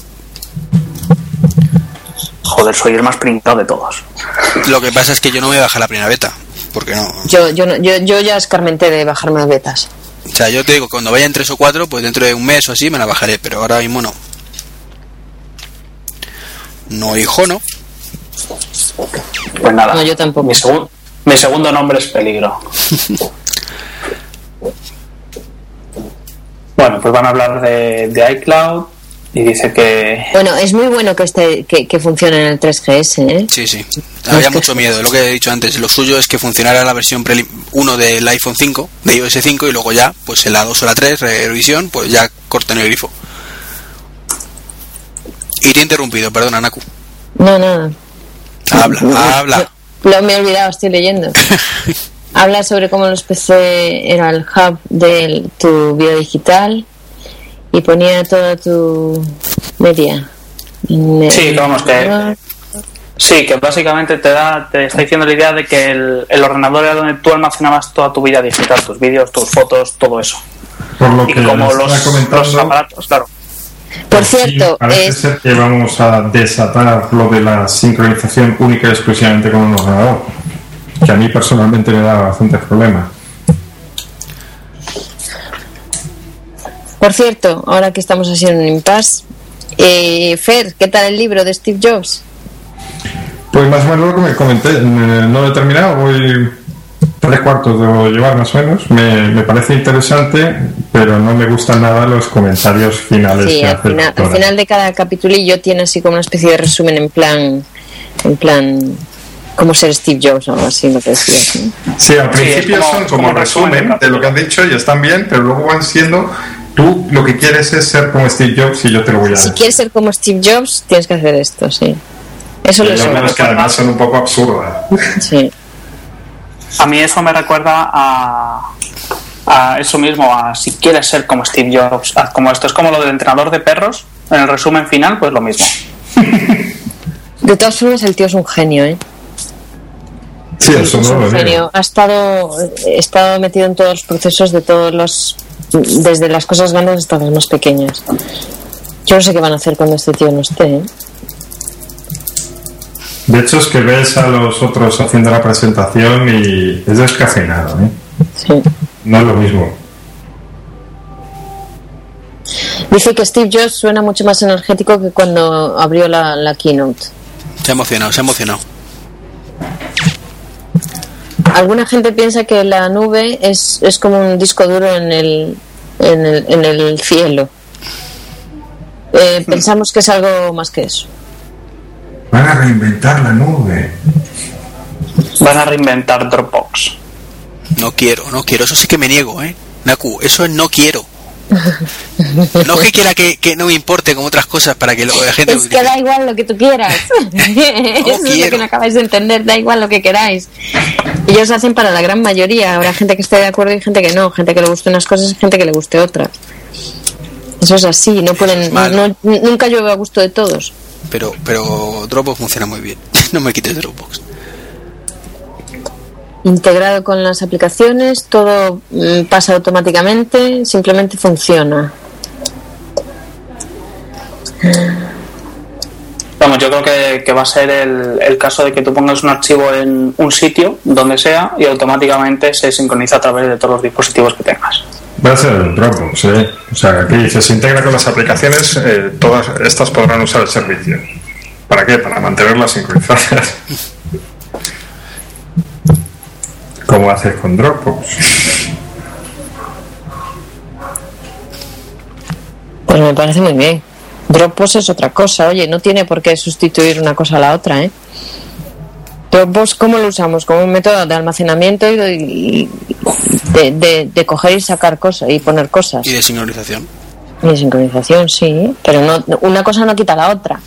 Joder, soy el más pringado de todos. Lo que pasa es que yo no me voy a bajar la primera beta. Porque no. yo, yo, no- yo, yo ya escarmenté de bajarme las betas. O sea, yo te digo, cuando vayan tres o cuatro, pues dentro de un mes o así me la bajaré. Pero ahora mismo no. No, hijo, no. Pues nada. No, yo tampoco. Mi, segun- mi segundo nombre es Peligro. bueno, pues van a hablar de, de iCloud y dice que Bueno, es muy bueno que, este, que, que funcione en el 3GS, ¿eh? Sí, sí. Había mucho miedo. Lo que he dicho antes, lo suyo es que funcionara la versión 1 del iPhone 5, de iOS 5, y luego ya, pues en la 2 o la 3, revisión, pues ya corten el grifo. Y te he interrumpido, perdona, Naku. No, nada. Habla, habla. Lo me he olvidado, estoy leyendo. Habla sobre cómo los PC era el hub de tu vida digital y ponía toda tu media. Sí, vamos, que- sí, que básicamente te da, te está diciendo la idea de que el, el ordenador era donde tú almacenabas toda tu vida digital, tus vídeos, tus fotos, todo eso. Por lo Y que como los, aparatos, claro. Por sí, cierto, parece es- ser que vamos a desatar lo de la sincronización única y exclusivamente con un ordenador. Que a mí personalmente me da bastantes problemas. Por cierto, ahora que estamos haciendo un impasse, eh, Fer, ¿qué tal el libro de Steve Jobs? Pues más o menos lo que me comenté, no lo he terminado, voy tres cuartos de llevar más o menos. Me, me parece interesante, pero no me gustan nada los comentarios finales Sí, que al hace final, al final de cada capitulillo tiene así como una especie de resumen en plan, en plan, como ser Steve Jobs o algo así, lo que decías. ¿no? Sí, al Sí, principio como- son como, como resumen, de lo que han dicho y están bien, pero luego van siendo tú lo que quieres es ser como Steve Jobs y yo te lo voy a Si decir. quieres ser como Steve Jobs, tienes que hacer esto, sí. Eso Y lo algunas que además son un poco absurdas. Sí. A mí eso me recuerda a, a eso mismo, a si quieres ser como Steve Jobs, haz como esto es como lo del entrenador de perros, en el resumen final, pues lo mismo. De todas formas, el tío es un genio, ¿eh? Sí, eso es no un lo genio. digo. Ha estado, ha estado metido en todos los procesos de todos los. Desde las cosas grandes hasta las más pequeñas. Yo no sé qué van a hacer cuando este tío no esté, ¿eh? De hecho, es que ves a los otros haciendo la presentación y es descafeinado, ¿eh? Sí. No es lo mismo. Dice que Steve Jobs suena mucho más energético que cuando abrió la, la keynote. Se ha emocionado, se ha emocionado. Alguna gente piensa que la nube es, es como un disco duro en el, en el, en el cielo. Eh, pensamos que es algo más que eso. Van a reinventar la nube. Van a reinventar Dropbox. No quiero, no quiero. Eso sí que me niego, ¿eh? Naku, eso es no quiero. No que quiera que, que no me importe como otras cosas para que luego la gente... Es que da igual lo que tú quieras. Eso es lo que no acabáis de entender, da igual lo que queráis. Ellos hacen para la gran mayoría. Habrá gente que esté de acuerdo y gente que no. Gente que le guste unas cosas y gente que le guste otras. Eso es así, no pueden, no- nunca llueve a gusto de todos. Pero, pero Dropbox funciona muy bien. No me quites Dropbox. Integrado con las aplicaciones, todo mm, pasa automáticamente, simplemente funciona. Vamos, yo creo que, que va a ser el, el caso de que tú pongas un archivo en un sitio, donde sea, y automáticamente se sincroniza a través de todos los dispositivos que tengas. Va a ser el Dropbox, ¿eh? O sea, aquí dice, se integra con las aplicaciones, eh, todas estas podrán usar el servicio. ¿Para qué? Para mantenerlas sincronizadas. ¿Cómo haces con Dropbox? Pues me parece muy bien. Dropbox es otra cosa, oye, no tiene por qué sustituir una cosa a la otra, ¿eh? Dropbox, ¿cómo lo usamos? Como un método de almacenamiento y de, de- de coger y sacar cosas y poner cosas. Y de sincronización. Y de sincronización, sí, pero no, una cosa no quita la otra.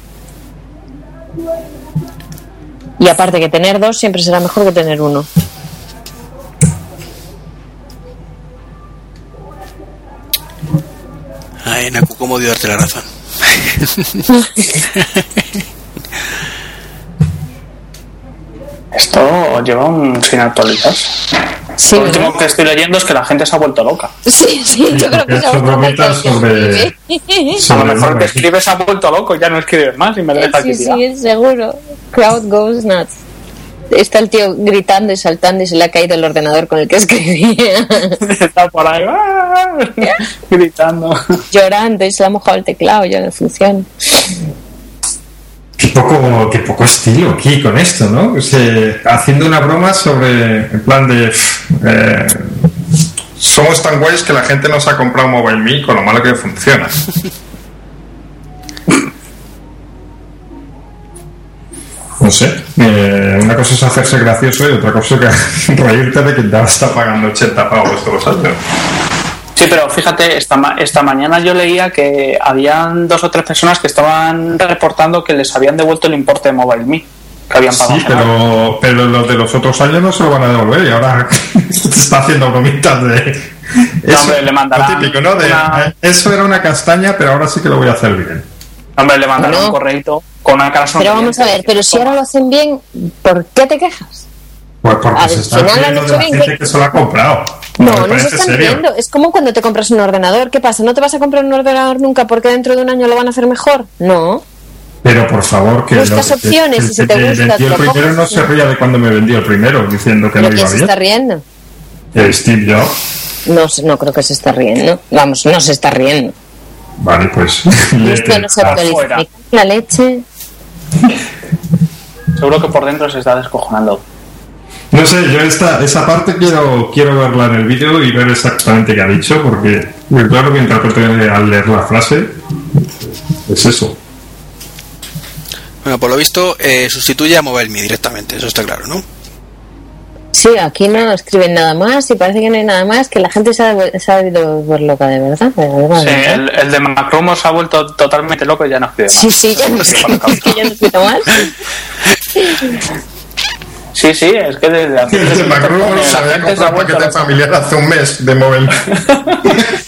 Y aparte que tener dos siempre será mejor que tener uno. Ay, Naku, cómo dio darte la razón. Esto lleva un sin actualizar. Sí, Lo último que estoy leyendo es que la gente se ha vuelto loca. sí, sí, yo creo que es ha que sobre-. A lo mejor el que escribe se ha vuelto loco, ya no escribe más y me deja aquí Sí, sí, seguro. Crowd goes nuts. Está el tío gritando y saltando y se le ha caído el ordenador con el que escribía. Está por ahí ¡ah! gritando. Llorando y se le ha mojado el teclado, ya no funciona. Qué poco, qué poco estilo aquí con esto, ¿no? O sea, haciendo una broma sobre, en plan de... eh, somos tan guays que la gente nos ha comprado un Mobile Me con lo malo que funciona. No sé, eh, una cosa es hacerse gracioso y otra cosa es reírte de que ya está pagando 80 pavos todos los años. Sí, pero fíjate, esta, ma- esta mañana yo leía que habían dos o tres personas que estaban reportando que les habían devuelto el importe de Mobile Me, que habían pagado. Sí, pero, pero los de los otros años no se lo van a devolver y ahora se está haciendo bromitas de... hombre, le mandarán típico, ¿no? De, una- eh, Eso era una castaña, pero ahora sí que lo voy a hacer bien. Hombre, le mandaron un correito con una cara Pero vamos a ver, pero si ahora lo hacen bien, ¿por qué te quejas? Pues porque Al se está final de la bien gente que- que se lo ha comprado. No, no se están serio. riendo. Es como cuando te compras un ordenador. ¿Qué pasa? ¿No te vas a comprar un ordenador nunca porque dentro de un año lo van a hacer mejor? No. Pero por favor, que Buscas lo- opciones que- y si que te gusta, el primero no se ría de cuando me vendió el primero, diciendo que ¿Pero no quién iba se bien. está riendo? Eh, Steve Jobs. No, se- no creo que se está riendo. Vamos, no se está riendo. Vale, pues. Esto no se actualiza. La leche. Seguro que por dentro se está descojonando. No sé, yo esta, esa parte quiero, quiero verla en el vídeo y ver exactamente qué ha dicho, porque claro que interpreté al leer la frase es eso. Bueno, por lo visto, eh, sustituye a Mobile Me directamente, eso está claro, ¿no? Sí, aquí no escriben nada más y parece que no hay nada más, que la gente se ha, se ha debido volver loca de verdad. De verdad, Sí, el, el de Macromo se ha vuelto totalmente loco y ya no escribe más. Sí, sí, ya no Sí, es que ya no escribo más. Sí, sí, es que desde hace El de Macron la se había gente se ha comprado un paquete loca. familiar hace un mes de móvil.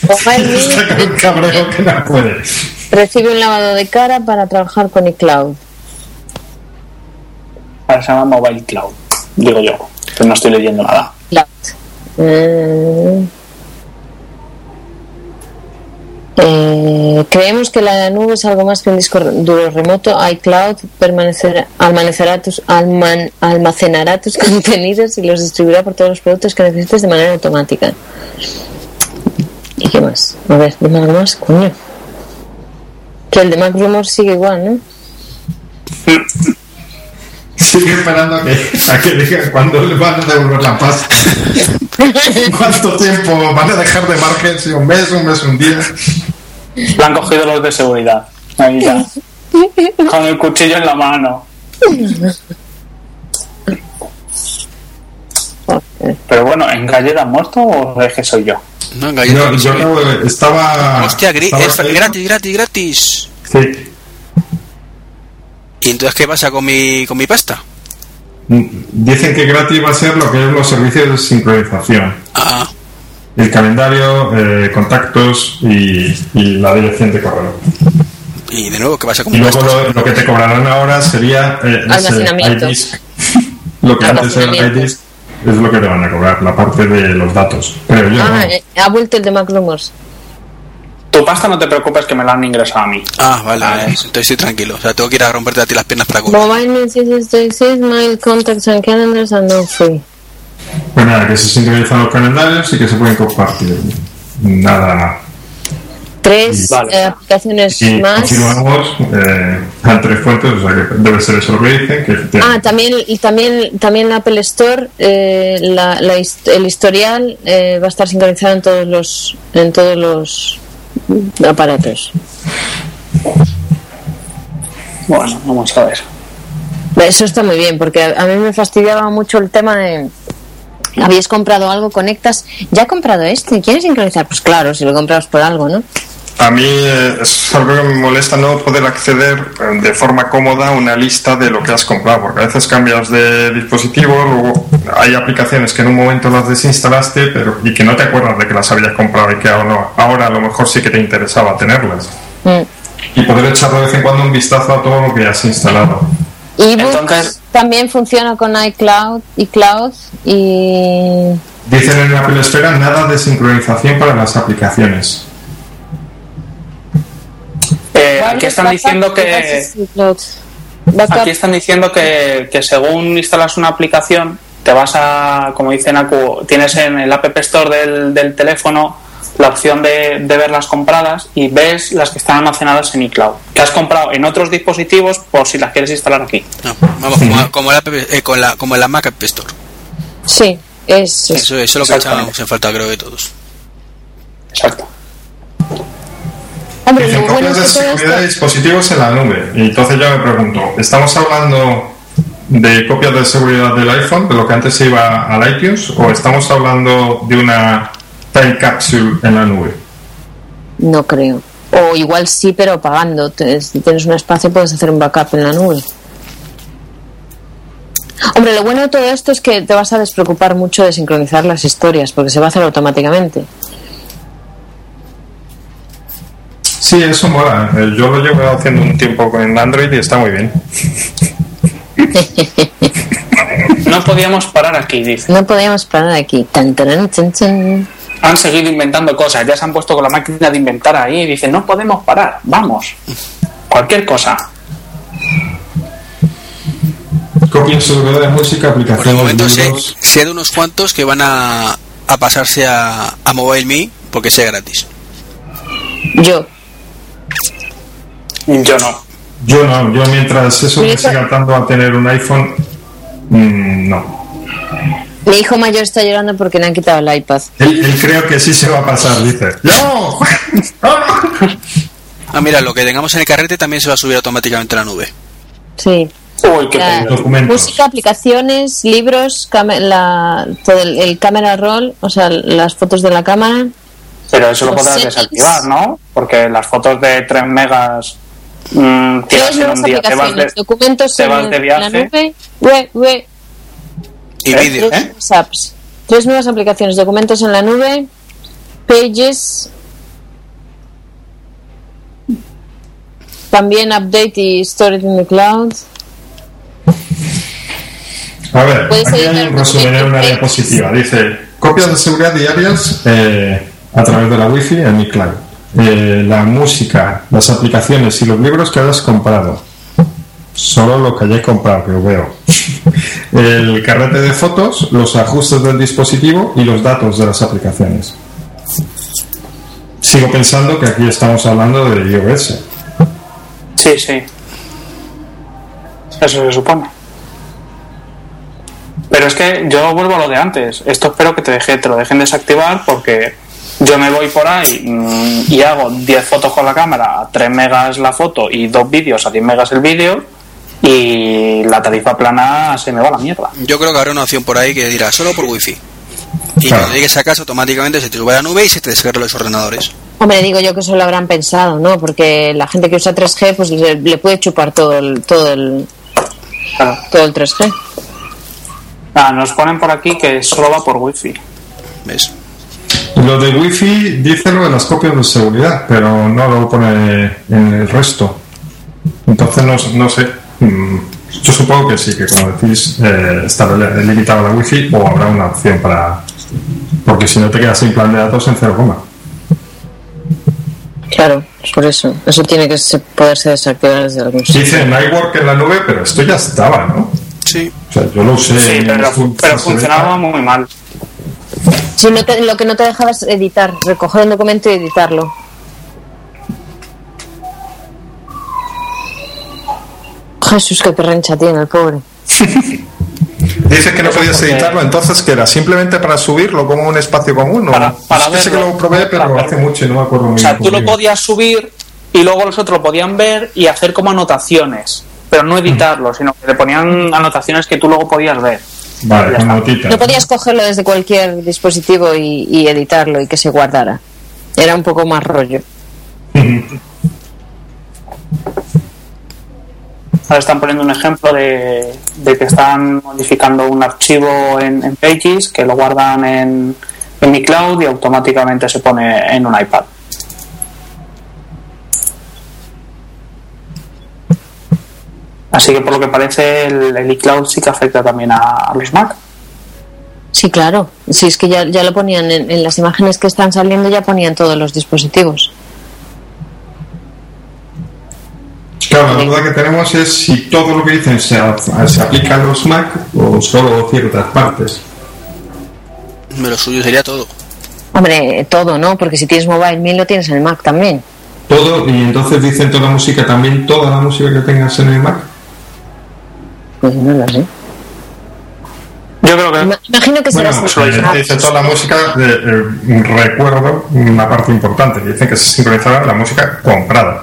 Está con un cabreo que no puede. recibe un lavado de cara para trabajar con iCloud. Ahora se llama Mobile Cloud, digo yo, que no estoy leyendo nada. Eh, eh, creemos que la nube es algo más que un disco duro remoto. iCloud permanecerá, almacenará tus, alman- almacenará tus contenidos y los distribuirá por todos los productos que necesites de manera automática. ¿Y qué más? A ver, dime algo más, coño. Que el de Mac Rumors sigue igual, ¿no? Sigue esperando a que, a que digan cuándo le van a devolver la paz. ¿Cuánto tiempo van a dejar de margen? Si un mes, un mes, un día. Le han cogido los de seguridad. Ahí ya. Con el cuchillo en la mano. Pero bueno, ¿en Gallera han muerto o es que soy yo? No, engañes. Yo, yo acabo de- estaba. Hostia, estaba es gratis, gratis, gratis. Sí. ¿Y entonces qué pasa con mi, con mi pasta? Dicen que gratis va a ser lo que es los servicios de sincronización. Ah, El calendario, eh, contactos y, y la dirección de correo. y de nuevo, ¿qué pasa con Y mi luego pasta? lo, lo que te cobrarán ahora sería eh, ese Almacenamiento. iDisk. Lo que antes era iDisk es lo que te van a cobrar, la parte de los datos. Creo yo. Ah, ¿no? eh, ha vuelto el de Mac Rumors. Tu pasta no te preocupes que me la han ingresado a mí. Ah, vale, Vale. vale. Entonces estoy tranquilo. O sea, tengo que ir a romperte a ti las piernas para comer. Mobile messages to exist, mail contacts and calendars are not free. Pues nada, que se sincronizan los calendarios y que se pueden compartir. Nada. Tres Vale. eh, aplicaciones Y más. continuamos, eh, han tres fuentes, o sea que debe ser eso lo que dicen. Que Ah, también, y también, también la Apple Store, eh, la, el historial eh, va a estar sincronizado en todos los, en todos los aparatos. Bueno, vamos a ver. Eso está muy bien, porque a, mí me fastidiaba mucho el tema de. Habías comprado algo, conectas. Ya he comprado este, ¿quieres sincronizar? Pues claro, si lo compras por algo, ¿no? A mí eh, es algo que me molesta no poder acceder eh, de forma cómoda a una lista de lo que has comprado, porque a veces cambias de dispositivo, luego hay aplicaciones que en un momento las desinstalaste pero, y que no te acuerdas de que las habías comprado y que ahora, ahora a lo mejor sí que te interesaba tenerlas. Mm. Y poder echar de vez en cuando un vistazo a todo lo que has instalado. ebook Entonces- también funciona con iCloud, iCloud y. Dicen en Apple Esfera nada de sincronización para las aplicaciones. Aquí están diciendo que aquí están diciendo que, que según instalas una aplicación te vas a como dicen Acu, tienes en el App Store del, del teléfono la opción de, de ver las compradas y ves las que están almacenadas en iCloud que has comprado en otros dispositivos por si las quieres instalar aquí No, vamos, como, como, la, app- eh, con la, como la Mac App Store. Sí, es. Eso, eso es lo que echábamos en falta, creo, de todos. exacto Hombre, Dicen lo bueno es que seguridad de dispositivos en la nube. Y entonces yo me pregunto, ¿estamos hablando de copias de seguridad del iPhone, de lo que antes se iba al iTunes, o estamos hablando de una time capsule en la nube? No creo. O igual sí, pero pagando. Si tienes un espacio, puedes hacer un backup en la nube. Hombre, lo bueno de todo esto es que te vas a despreocupar mucho de sincronizar las historias, porque se va a hacer automáticamente. Sí, eso mola. Eh, Yo lo llevo haciendo un tiempo con Android y está muy bien. no podíamos parar aquí dice No podíamos parar aquí. Tan, taran, chan, chan. han seguido inventando cosas ya se han puesto con la máquina de inventar ahí y dicen no podemos parar vamos cualquier cosa Copia de seguridad de música, Por el aplicaciones, momento sé, de unos cuantos que van a, a pasarse a, a MobileMe porque sea gratis. Yo. Yo no Yo no, yo mientras eso me siga atando a tener un iPhone, mm, no. Mi hijo mayor está llorando porque le han quitado el iPad. Él, él creo que sí se va a pasar, dice. ¡No! Ah, mira, lo que tengamos en el carrete también se va a subir automáticamente a la nube. Sí. uy qué La- música, aplicaciones, libros, la, todo el, el camera roll, o sea, las fotos de la cámara. Pero eso lo podrás settings. desactivar, ¿no? Porque las fotos de 3 megas mm, Tres en nuevas un día. Te vas aplicaciones, de, documentos te en, vas de en viaje. la nube, we- we- Y ¿Eh? vídeo. tres ¿Eh? nuevas apps, tres nuevas aplicaciones, documentos en la nube, pages, también update y storage in the cloud. A ver, aquí hay un resumen en una documentos. diapositiva. Dice, copias de seguridad diarias eh, a través de la Wi-Fi en mi cloud. Eh, la música, las aplicaciones y los libros que hayas comprado. Solo lo que hayáis comprado, que lo veo. El carrete de fotos, los ajustes del dispositivo y los datos de las aplicaciones. Sigo pensando que aquí estamos hablando de iOS. Sí, sí. Eso se supone. Pero es que yo vuelvo a lo de antes. Esto espero que te, deje, te lo dejen desactivar porque yo me voy por ahí mm, y hago 10 fotos con la cámara a 3 megas la foto y dos vídeos a 10 megas el vídeo y la tarifa plana se me va a la mierda. Yo creo que habrá una opción por ahí que dirá solo por wifi. Y Claro. cuando llegues a casa automáticamente se te sube a la nube y se te descargan los ordenadores. Hombre, digo yo que eso lo habrán pensado, ¿no? Porque la gente que usa 3G, pues le, le puede chupar todo el, todo el, Claro. todo el 3G. Ah, nos ponen por aquí que solo va por wifi. ¿Ves? Lo de Wi-Fi dice lo de las copias de seguridad, pero no lo pone en el resto. Entonces no, no sé. Mm, Yo supongo que sí, que como decís, eh, estará li- limitado a la Wi-Fi o habrá una opción para. Porque si no te quedas sin plan de datos en cero coma. Claro, por eso. Eso tiene que se- poderse desactivar desde algún sitio. Dice iWork en la nube, pero esto ya estaba, ¿no? Sí. O sea, yo lo usé. Sí, pero, funcionaba muy mal. Si no te- lo que no te dejaba es editar, recoger un documento y editarlo. Jesús, qué perrencha tiene el pobre. Dice que no podías editarlo, entonces que era simplemente para subirlo como un espacio común. ¿o? Para- para Es que sé que lo probé, pero Para hace verlo. mucho y no me acuerdo muy O sea, tú lo podías subir y luego los otros lo podían ver y hacer como anotaciones, pero no editarlo, sino que le ponían anotaciones que tú luego podías ver. Vale, Ya con está. notitas. No podías cogerlo desde cualquier dispositivo y, y editarlo y que se guardara. Era un poco más rollo. Ahora están poniendo un ejemplo de, de que están modificando un archivo en, en Pages, que lo guardan en, en mi cloud y automáticamente se pone en un iPad. Así que por lo que parece el, el iCloud sí que afecta también a, a los Mac. Sí, claro. Sí, es que ya, ya lo ponían en, en las imágenes que están saliendo, ya ponían todos los dispositivos. Claro, la duda que tenemos es si todo lo que dicen se, se aplica a los Mac o solo ciertas partes. Pero lo suyo sería todo. Hombre, todo, ¿no? Porque si tienes Mobile Me lo tienes en el Mac también. Todo, y entonces dicen toda la música, también toda la música que tengas en el Mac. Pues no lo sé. Yo creo que Ima- Imagino que será Bueno, así. eh, dice toda la música, de, eh, recuerdo una parte importante, dicen que se sincronizará la música comprada.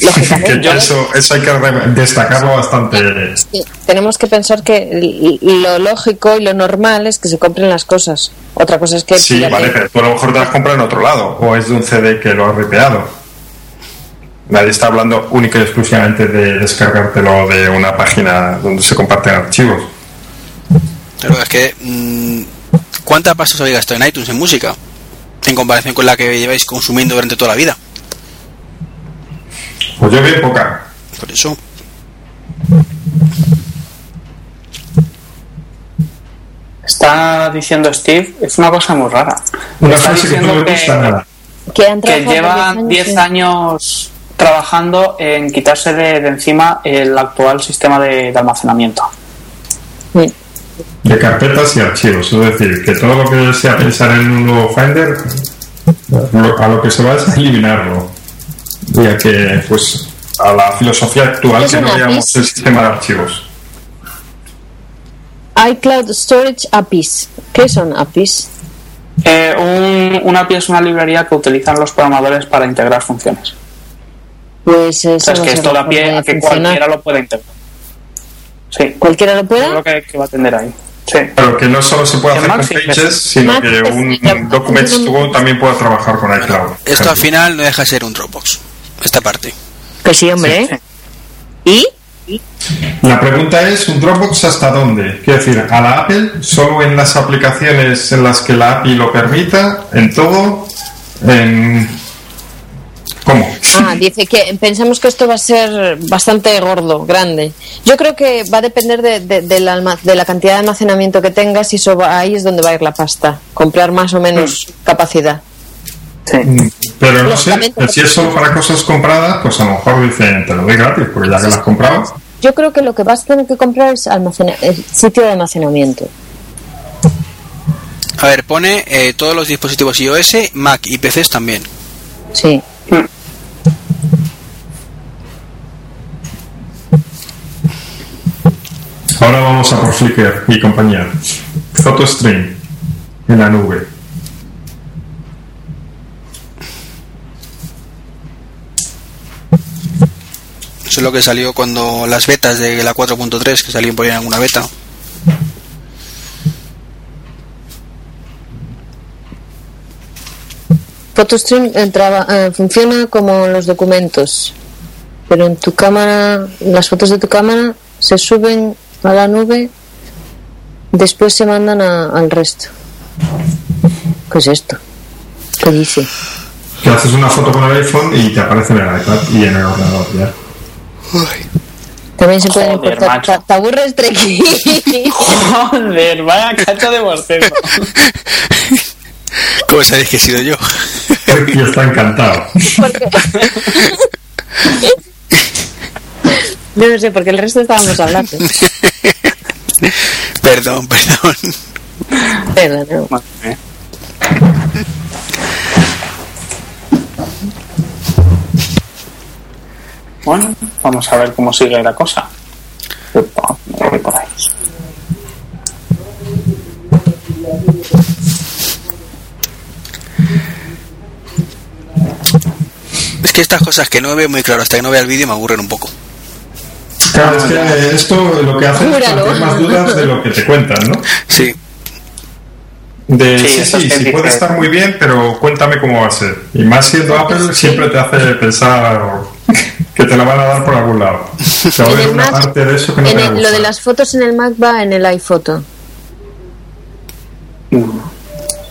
que eso, eso hay que destacarlo bastante. Sí, tenemos que pensar que lo lógico y lo normal es que se compren las cosas. Otra cosa es que Sí, vale, pero tú a lo mejor te las compras en otro lado, o es de un CD que lo has ripeado. Nadie está hablando única y exclusivamente de descargártelo de una página donde se comparten archivos. Pero es que. mm, ¿Cuánta pasta os habéis gastado en iTunes en música? En comparación con la que lleváis consumiendo durante toda la vida. Pues yo bien poca. Por eso. está diciendo Steve, es una cosa muy rara. Una está frase que no me gusta nada. que han que trabajado llevan 10 en- años trabajando en quitarse de, de encima el actual sistema de, de almacenamiento. Sí. De carpetas y archivos. Es decir, que todo lo que sea pensar en un nuevo Finder, a lo que se va es a eliminarlo. Ya que, pues, a la filosofía actual ¿Es que no veamos el sistema de archivos. iCloud Storage APIs. ¿Qué son APIs? Eh, un, una API es una librería que utilizan los programadores para integrar funciones. Pues eso O sea, es que esto da pie a que funcionar. cualquiera lo pueda integrar. Sí, ¿Cualquiera lo yo pueda? creo que, que va a tender ahí. Sí. Pero que no solo se puede hacer con Pages, sino que un to Go también puede trabajar con iCloud. Esto al final no deja de ser un Dropbox. Esta parte. Que sí, hombre. Sí, ¿eh? ¿Y? La pregunta es, ¿un Dropbox hasta dónde? Quiero decir, ¿a la Apple? ¿Solo en las aplicaciones en las que la API lo permita? ¿En todo? ¿En... ¿Cómo? Ah, dice que pensamos que esto va a ser bastante gordo, grande. Yo creo que va a depender de, la cantidad de almacenamiento que tengas y eso va- ahí es donde va a ir la pasta. Comprar más o menos capacidad. sí. Pero no sé, si es solo para cosas compradas, pues a lo mejor dicen, te lo doy gratis, porque ya que las has comprado. Yo creo que lo que vas a tener que comprar es el sitio de almacenamiento. A ver, pone eh, todos los dispositivos iOS, Mac y PCs también. Sí. Ahora vamos a por Flickr y compañía. PhotoStream en la nube. Eso es lo que salió cuando las betas de la 4.3, que salían por ahí en alguna beta. PhotoStream eh, traba- eh, funciona como los documentos, pero en tu cámara, las fotos de tu cámara se suben a la nube, después se mandan a- al resto. ¿Qué es esto? ¿Qué dice? Que haces una foto con el iPhone y te aparece en el iPad y en el ordenador ya. También se pueden Joder, importar. macho. ¿Te- ¿Te aburres, Treki? Joder, vaya cacho de morcego. ¿Cómo sabéis que he sido yo? y está encantado. Porque- No lo sé, porque el resto estábamos hablando. Perdón, perdón. Perdón. Bueno, vamos a ver cómo sigue la cosa. Upa, me voy por ahí. Es que estas cosas que no veo muy claro hasta que no vea el vídeo me aburren un poco. Claro, es que esto lo que hace es Júralo. plantear más dudas de lo que te cuentan, ¿no? Sí, De Sí, sí, sí, es puede estar muy bien, pero cuéntame cómo va a ser. Y más siendo Apple, siempre te hace pensar que te la van a dar por algún lado. En haber el una Mac- parte de eso que no en te va a el- lo de las fotos en el Mac va en el iPhoto.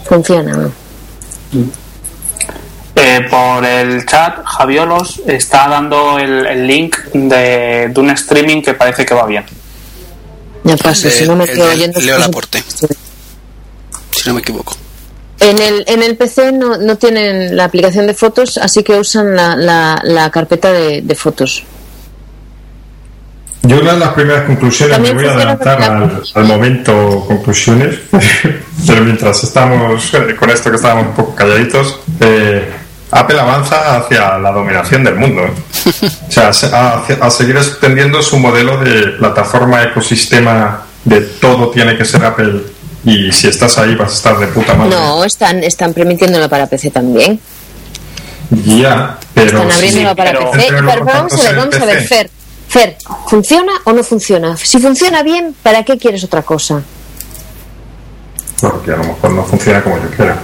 Funciona, ¿no? Eh, por el chat, Javiolos está dando el, el link de, de un streaming que parece que va bien. Ya paso, El si no me el de oyendo. Leo cosas- Laporte. si no me equivoco. En el, en el PC no, no tienen la aplicación de fotos, así que usan la, la, la carpeta de, de fotos. Yo una de las primeras conclusiones, me voy a adelantar al momento conclusiones, pero mientras estamos eh, con esto que estábamos un poco calladitos, eh, Apple avanza hacia la dominación del mundo. ¿eh? O sea, se- a, a seguir extendiendo su modelo de plataforma, ecosistema, de todo tiene que ser Apple y si estás ahí vas a estar de puta madre. No, están, están permitiéndolo para PC también. Ya, pero Están abriéndolo sí, para pero- PC. Pero Pero vamos a ver, vamos a ver. Fer. Fer, ¿funciona o no funciona? Si funciona bien, ¿para qué quieres otra cosa? Porque a lo mejor no funciona como yo quiero.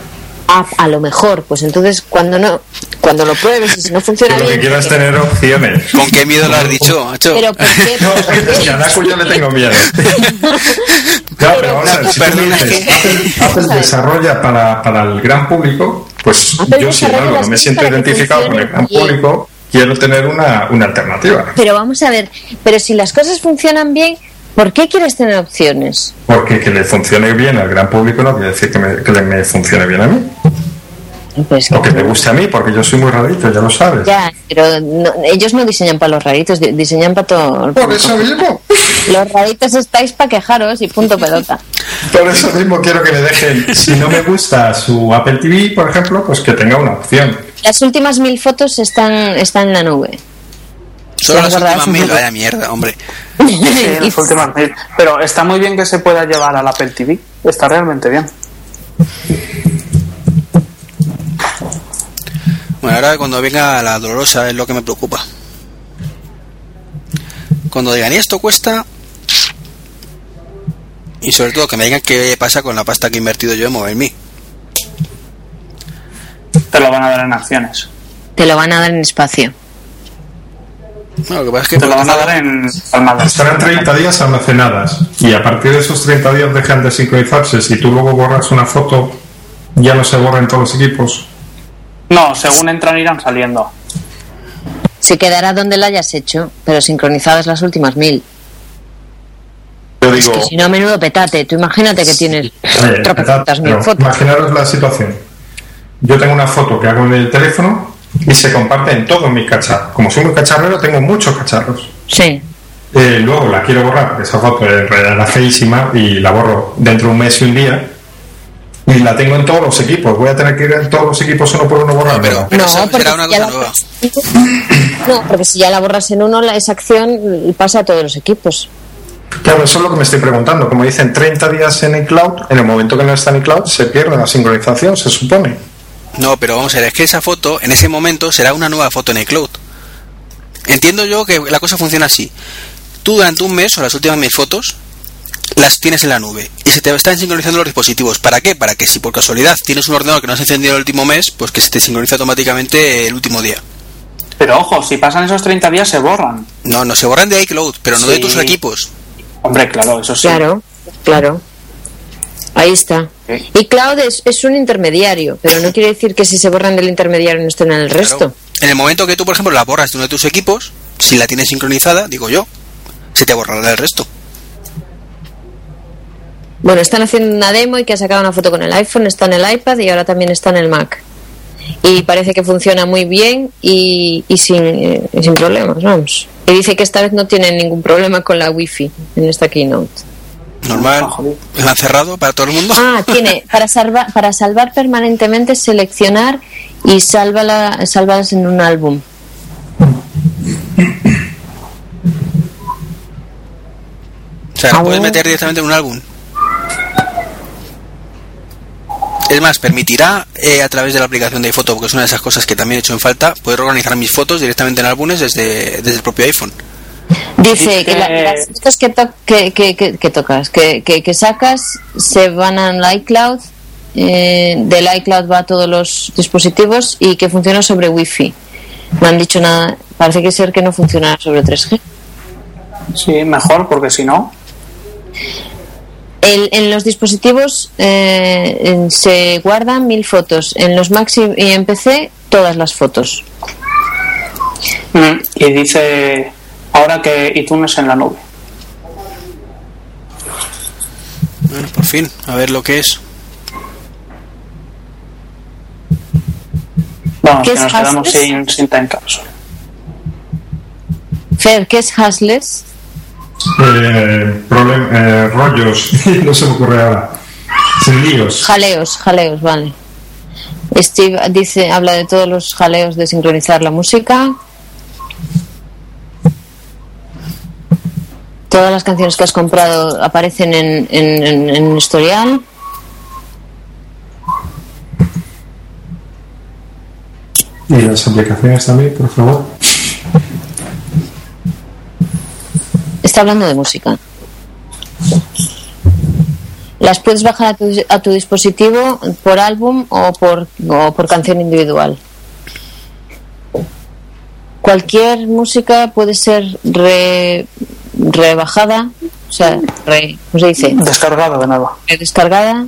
A, a lo mejor, pues entonces cuando no, cuando lo pruebes y si no Que funciona lo que bien. quiero es tener opciones. ¿Con qué miedo lo has dicho, macho? Pero ¿por qué? No, ¿Por es qué? que a Naku yo le tengo miedo. Claro, pero vamos a ver, si tú me dices, que- Apple, Apple desarrolla para, para el gran público, pues Apple yo si algo no me siento identificado con el gran público, quiero tener una, una alternativa. Pero vamos a ver, pero si las cosas funcionan bien, ¿por qué quieres tener opciones? Porque que le funcione bien al gran público no quiere decir que me, que le me funcione bien a mí. Pues O que me guste a mí, porque yo soy muy rarito, ya lo sabes. ya, pero no- ellos no diseñan para los raritos, di- diseñan para todo. el Por eso mismo. Los raritos estáis para quejaros y punto pelota. Por eso mismo quiero que me dejen, si no me gusta su Apple TV, por ejemplo, pues que tenga una opción. Las últimas mil fotos están, están en la nube. Solo las últimas mil, vaya mierda, hombre. Sí, las últimas mil. Pero está muy bien que se pueda llevar al Apple TV. Está realmente bien. Bueno, ahora cuando venga la dolorosa es lo que me preocupa. Cuando digan, y esto cuesta... Y sobre todo que me digan qué pasa con la pasta que he invertido yo en MobileMe. Te lo van a dar en acciones. Te lo van a dar en espacio. Lo que pasa es que... Te lo van a dar en almacenes. Estarán 30 días almacenadas y a partir de esos 30 días dejan de sincronizarse. Si tú luego borras una foto, ya no se borra en todos los equipos. No, según entran irán saliendo. Se quedará donde la hayas hecho, pero sincronizadas las últimas mil. Yo Es digo, que si no, menudo petate. Tú imagínate que tienes tropecientas mil fotos. imaginaros la situación. Yo tengo una foto que hago en el teléfono y se comparte en todos mis cacharros. Como soy muy cacharrero, tengo muchos cacharros. Sí. Eh, luego la quiero borrar porque esa foto en realidad era feísima y la borro dentro de un mes y un día. Y la tengo en todos los equipos. Voy a tener que ir en todos los equipos uno por uno borrando. pero- pero eso porque será una si ya cosa la nueva. borras- No, porque si ya la borras en uno, la- esa acción pasa a todos los equipos. Claro, eso es lo que me estoy preguntando. Como dicen 30 días en el cloud, en el momento que no está en el cloud se pierde la sincronización, se supone. No, pero vamos a ver, es que esa foto en ese momento será una nueva foto en el cloud. Entiendo yo que la cosa funciona así. Tú durante un mes o las últimas mil fotos las tienes en la nube y se te están sincronizando los dispositivos. ¿Para qué? Para que si por casualidad tienes un ordenador que no has encendido el último mes, pues que se te sincronice automáticamente el último día. Pero ojo, si pasan esos 30 días se borran. No, no se borran de iCloud, pero no de tus equipos. Hombre, claro, eso sí. Claro, claro. Ahí está. Y Cloud es, es un intermediario, pero no quiere decir que si se borran del intermediario no estén en el resto. Claro. En el momento que tú, por ejemplo, la borras de uno de tus equipos, si la tienes sincronizada, digo yo, se te borrará del resto. Bueno, están haciendo una demo y que ha sacado una foto con el iPhone, está en el iPad y ahora también está en el Mac. y parece que funciona muy bien y, y sin, eh, sin problemas, vamos. Y dice que esta vez no tiene ningún problema con la wifi en esta keynote. Normal. ¿la han cerrado para todo el mundo? Ah, tiene para salvar para salvar permanentemente seleccionar y salvala, salvadas en un álbum. O sea, Ah, puedes meter directamente en un álbum. Es más, permitirá eh, a través de la aplicación de iPhoto, porque es una de esas cosas que también he hecho en falta, poder organizar mis fotos directamente en álbumes desde, desde el propio iPhone. Dice que la- las fotos que, to- que, que, que- que tocas, que, sacas, se van al iCloud, eh, del iCloud va a todos los dispositivos y que funciona sobre Wi-Fi. No han dicho nada, parece que ser que no funciona sobre 3G. Sí, mejor, porque si no. El- en los dispositivos eh, se guardan mil fotos, en los Mac y y en PC todas las fotos. Mm, Y dice ahora que iTunes en la nube. Bueno, por fin, a ver lo que es. Vamos, ¿Qué que nos quedamos sin, sin time capsule. Fer, ¿qué es Hassless? Eh, problem- eh, rollos, no se me ocurre ahora. Sin líos. Jaleos, jaleos, vale. Steve dice, habla de todos los jaleos de sincronizar la música. Todas las canciones que has comprado aparecen en, en, en- en historial. Y las aplicaciones también, por favor. Está hablando de música. Las puedes bajar a tu, a tu dispositivo por álbum o por, o por canción individual. Cualquier música puede ser re- rebajada, o sea, re- ¿cómo se dice? Descargado de nuevo. Descargada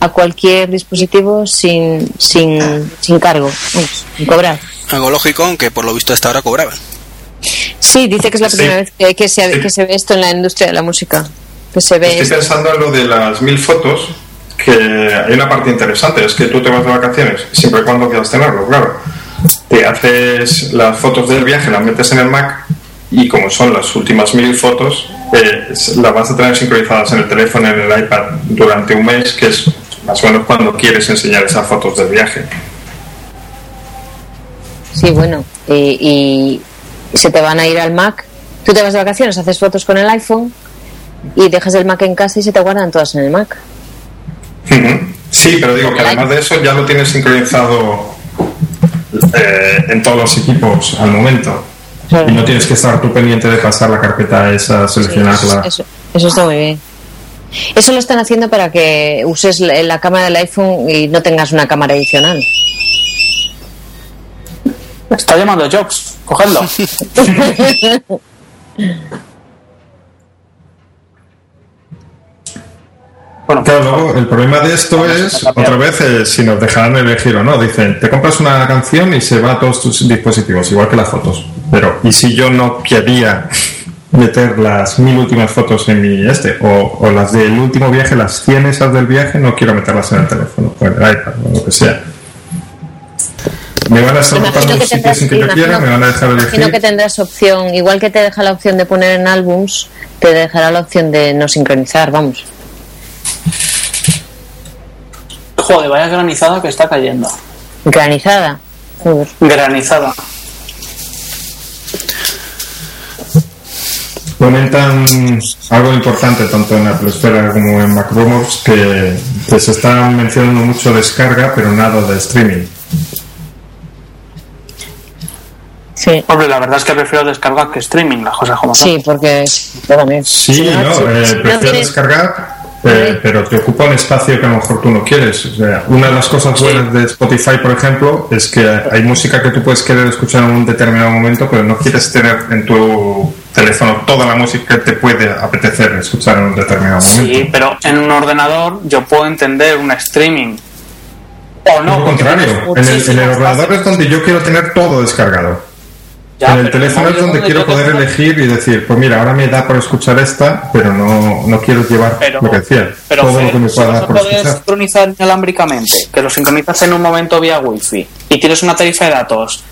a cualquier dispositivo sin, sin, sin cargo, sin cobrar. Algo lógico, aunque por lo visto hasta ahora cobraban. Sí, dice que es la Sí. primera vez que, que se, Sí. que se ve esto en la industria de la música. Que se ve. Estoy pensando en lo de las mil fotos, que hay una parte interesante, es que tú te vas de vacaciones, siempre y cuando quieras tenerlo, claro. Te haces las fotos del viaje, las metes en el Mac y como son las últimas mil fotos, eh, las vas a tener sincronizadas en el teléfono, en el iPad durante un mes, que es más o menos cuando quieres enseñar esas fotos del viaje. Sí, bueno, y, y se te van a ir al Mac. Tú te vas de vacaciones, haces fotos con el iPhone y dejas el Mac en casa y se te guardan todas en el Mac. Sí, pero digo que además de eso ya lo tienes sincronizado eh, en todos los equipos al momento. Y no tienes que estar tú pendiente de pasar la carpeta esa, seleccionarla. Eso, eso está muy bien. Eso lo están haciendo para que uses la, la cámara del iPhone y no tengas una cámara adicional. Está llamando Jobs, cogedlo. bueno, Claro, luego el problema de esto es, otra vez, eh, si nos dejarán elegir o no. Dicen, te compras una canción y se va a todos tus dispositivos, igual que las fotos. Pero, ¿y si yo no quería meter las mil últimas fotos en mi este? O, o las del último viaje, las 100 esas del viaje, no quiero meterlas en el teléfono, o en el iPad, o lo que sea. Me van a estar que los sitios sin que yo quiera, me van a dejar imagino que elegir. tendrás opción, igual que te deja la opción de poner en álbums, te dejará la opción de no sincronizar, vamos. joder, vaya granizada que está cayendo. Granizada. Joder. Granizada. Comentan algo importante tanto en Apple Esfera como en Macromos que, que se está mencionando mucho descarga, pero nada de streaming. Sí. Hombre, la verdad es que prefiero descargar que streaming, las cosas como. Sí, porque yo también. Sí, no, eh, prefiero descargar, eh, pero te ocupa un espacio que a lo mejor tú no quieres. O sea, una de las cosas buenas de Spotify, por ejemplo, es que hay música que tú puedes querer escuchar en un determinado momento, pero no quieres tener en tu teléfono toda la música que te puede apetecer escuchar en un determinado momento. Sí, pero en un ordenador yo puedo entender un streaming. O no, Al contrario, en el, en el muchísimo ordenador es donde yo quiero tener todo descargado. Ya, en el teléfono es donde quiero poder tengo- elegir y decir, pues mira, ahora me da por escuchar esta, pero no, no quiero llevar Pero, lo que decía, pero todo Fer, lo que me si pueda vas dar por escuchar. sincronizar inalámbricamente, que lo sincronizas en un momento vía wifi y tienes una tarifa de datos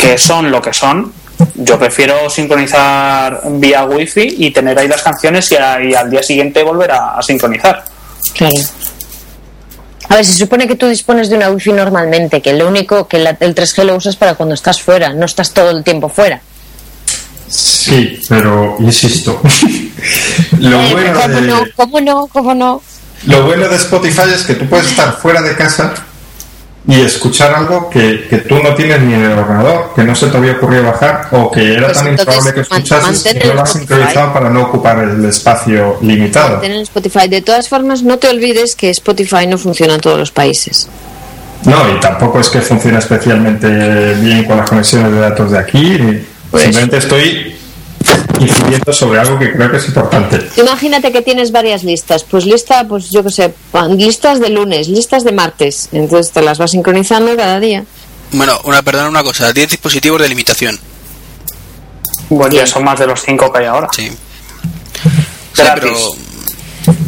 que son lo que son, yo prefiero sincronizar vía wifi y tener ahí las canciones y, a- y al día siguiente volver a, a sincronizar. Claro. A ver, se supone que tú dispones de una wifi normalmente, que lo único que la- el 3G lo usas para cuando estás fuera, no estás todo el tiempo fuera. Sí, pero insisto, lo, Eh, bueno ¿Cómo de, no? ¿Cómo no? ¿Cómo no? lo bueno de Spotify es que tú puedes estar fuera de casa y escuchar algo que, que tú no tienes ni en el ordenador, que no se te había ocurrido bajar o que era Pues tan improbable que escuchases y no lo has sincronizado para no ocupar el espacio limitado. Spotify. De todas formas, no te olvides que Spotify no funciona en todos los países. No, y tampoco es que funcione especialmente bien con las conexiones de datos de aquí. Pues- Simplemente estoy incidiendo sobre algo que creo que es importante. Imagínate que tienes varias listas. Pues lista, pues yo qué sé, listas de lunes, listas de martes. Entonces te las vas sincronizando cada día. Bueno, una, perdona una cosa, 10 dispositivos de limitación. Bueno, ya son más de los cinco que hay ahora. Sí. Sí, Gratis. pero.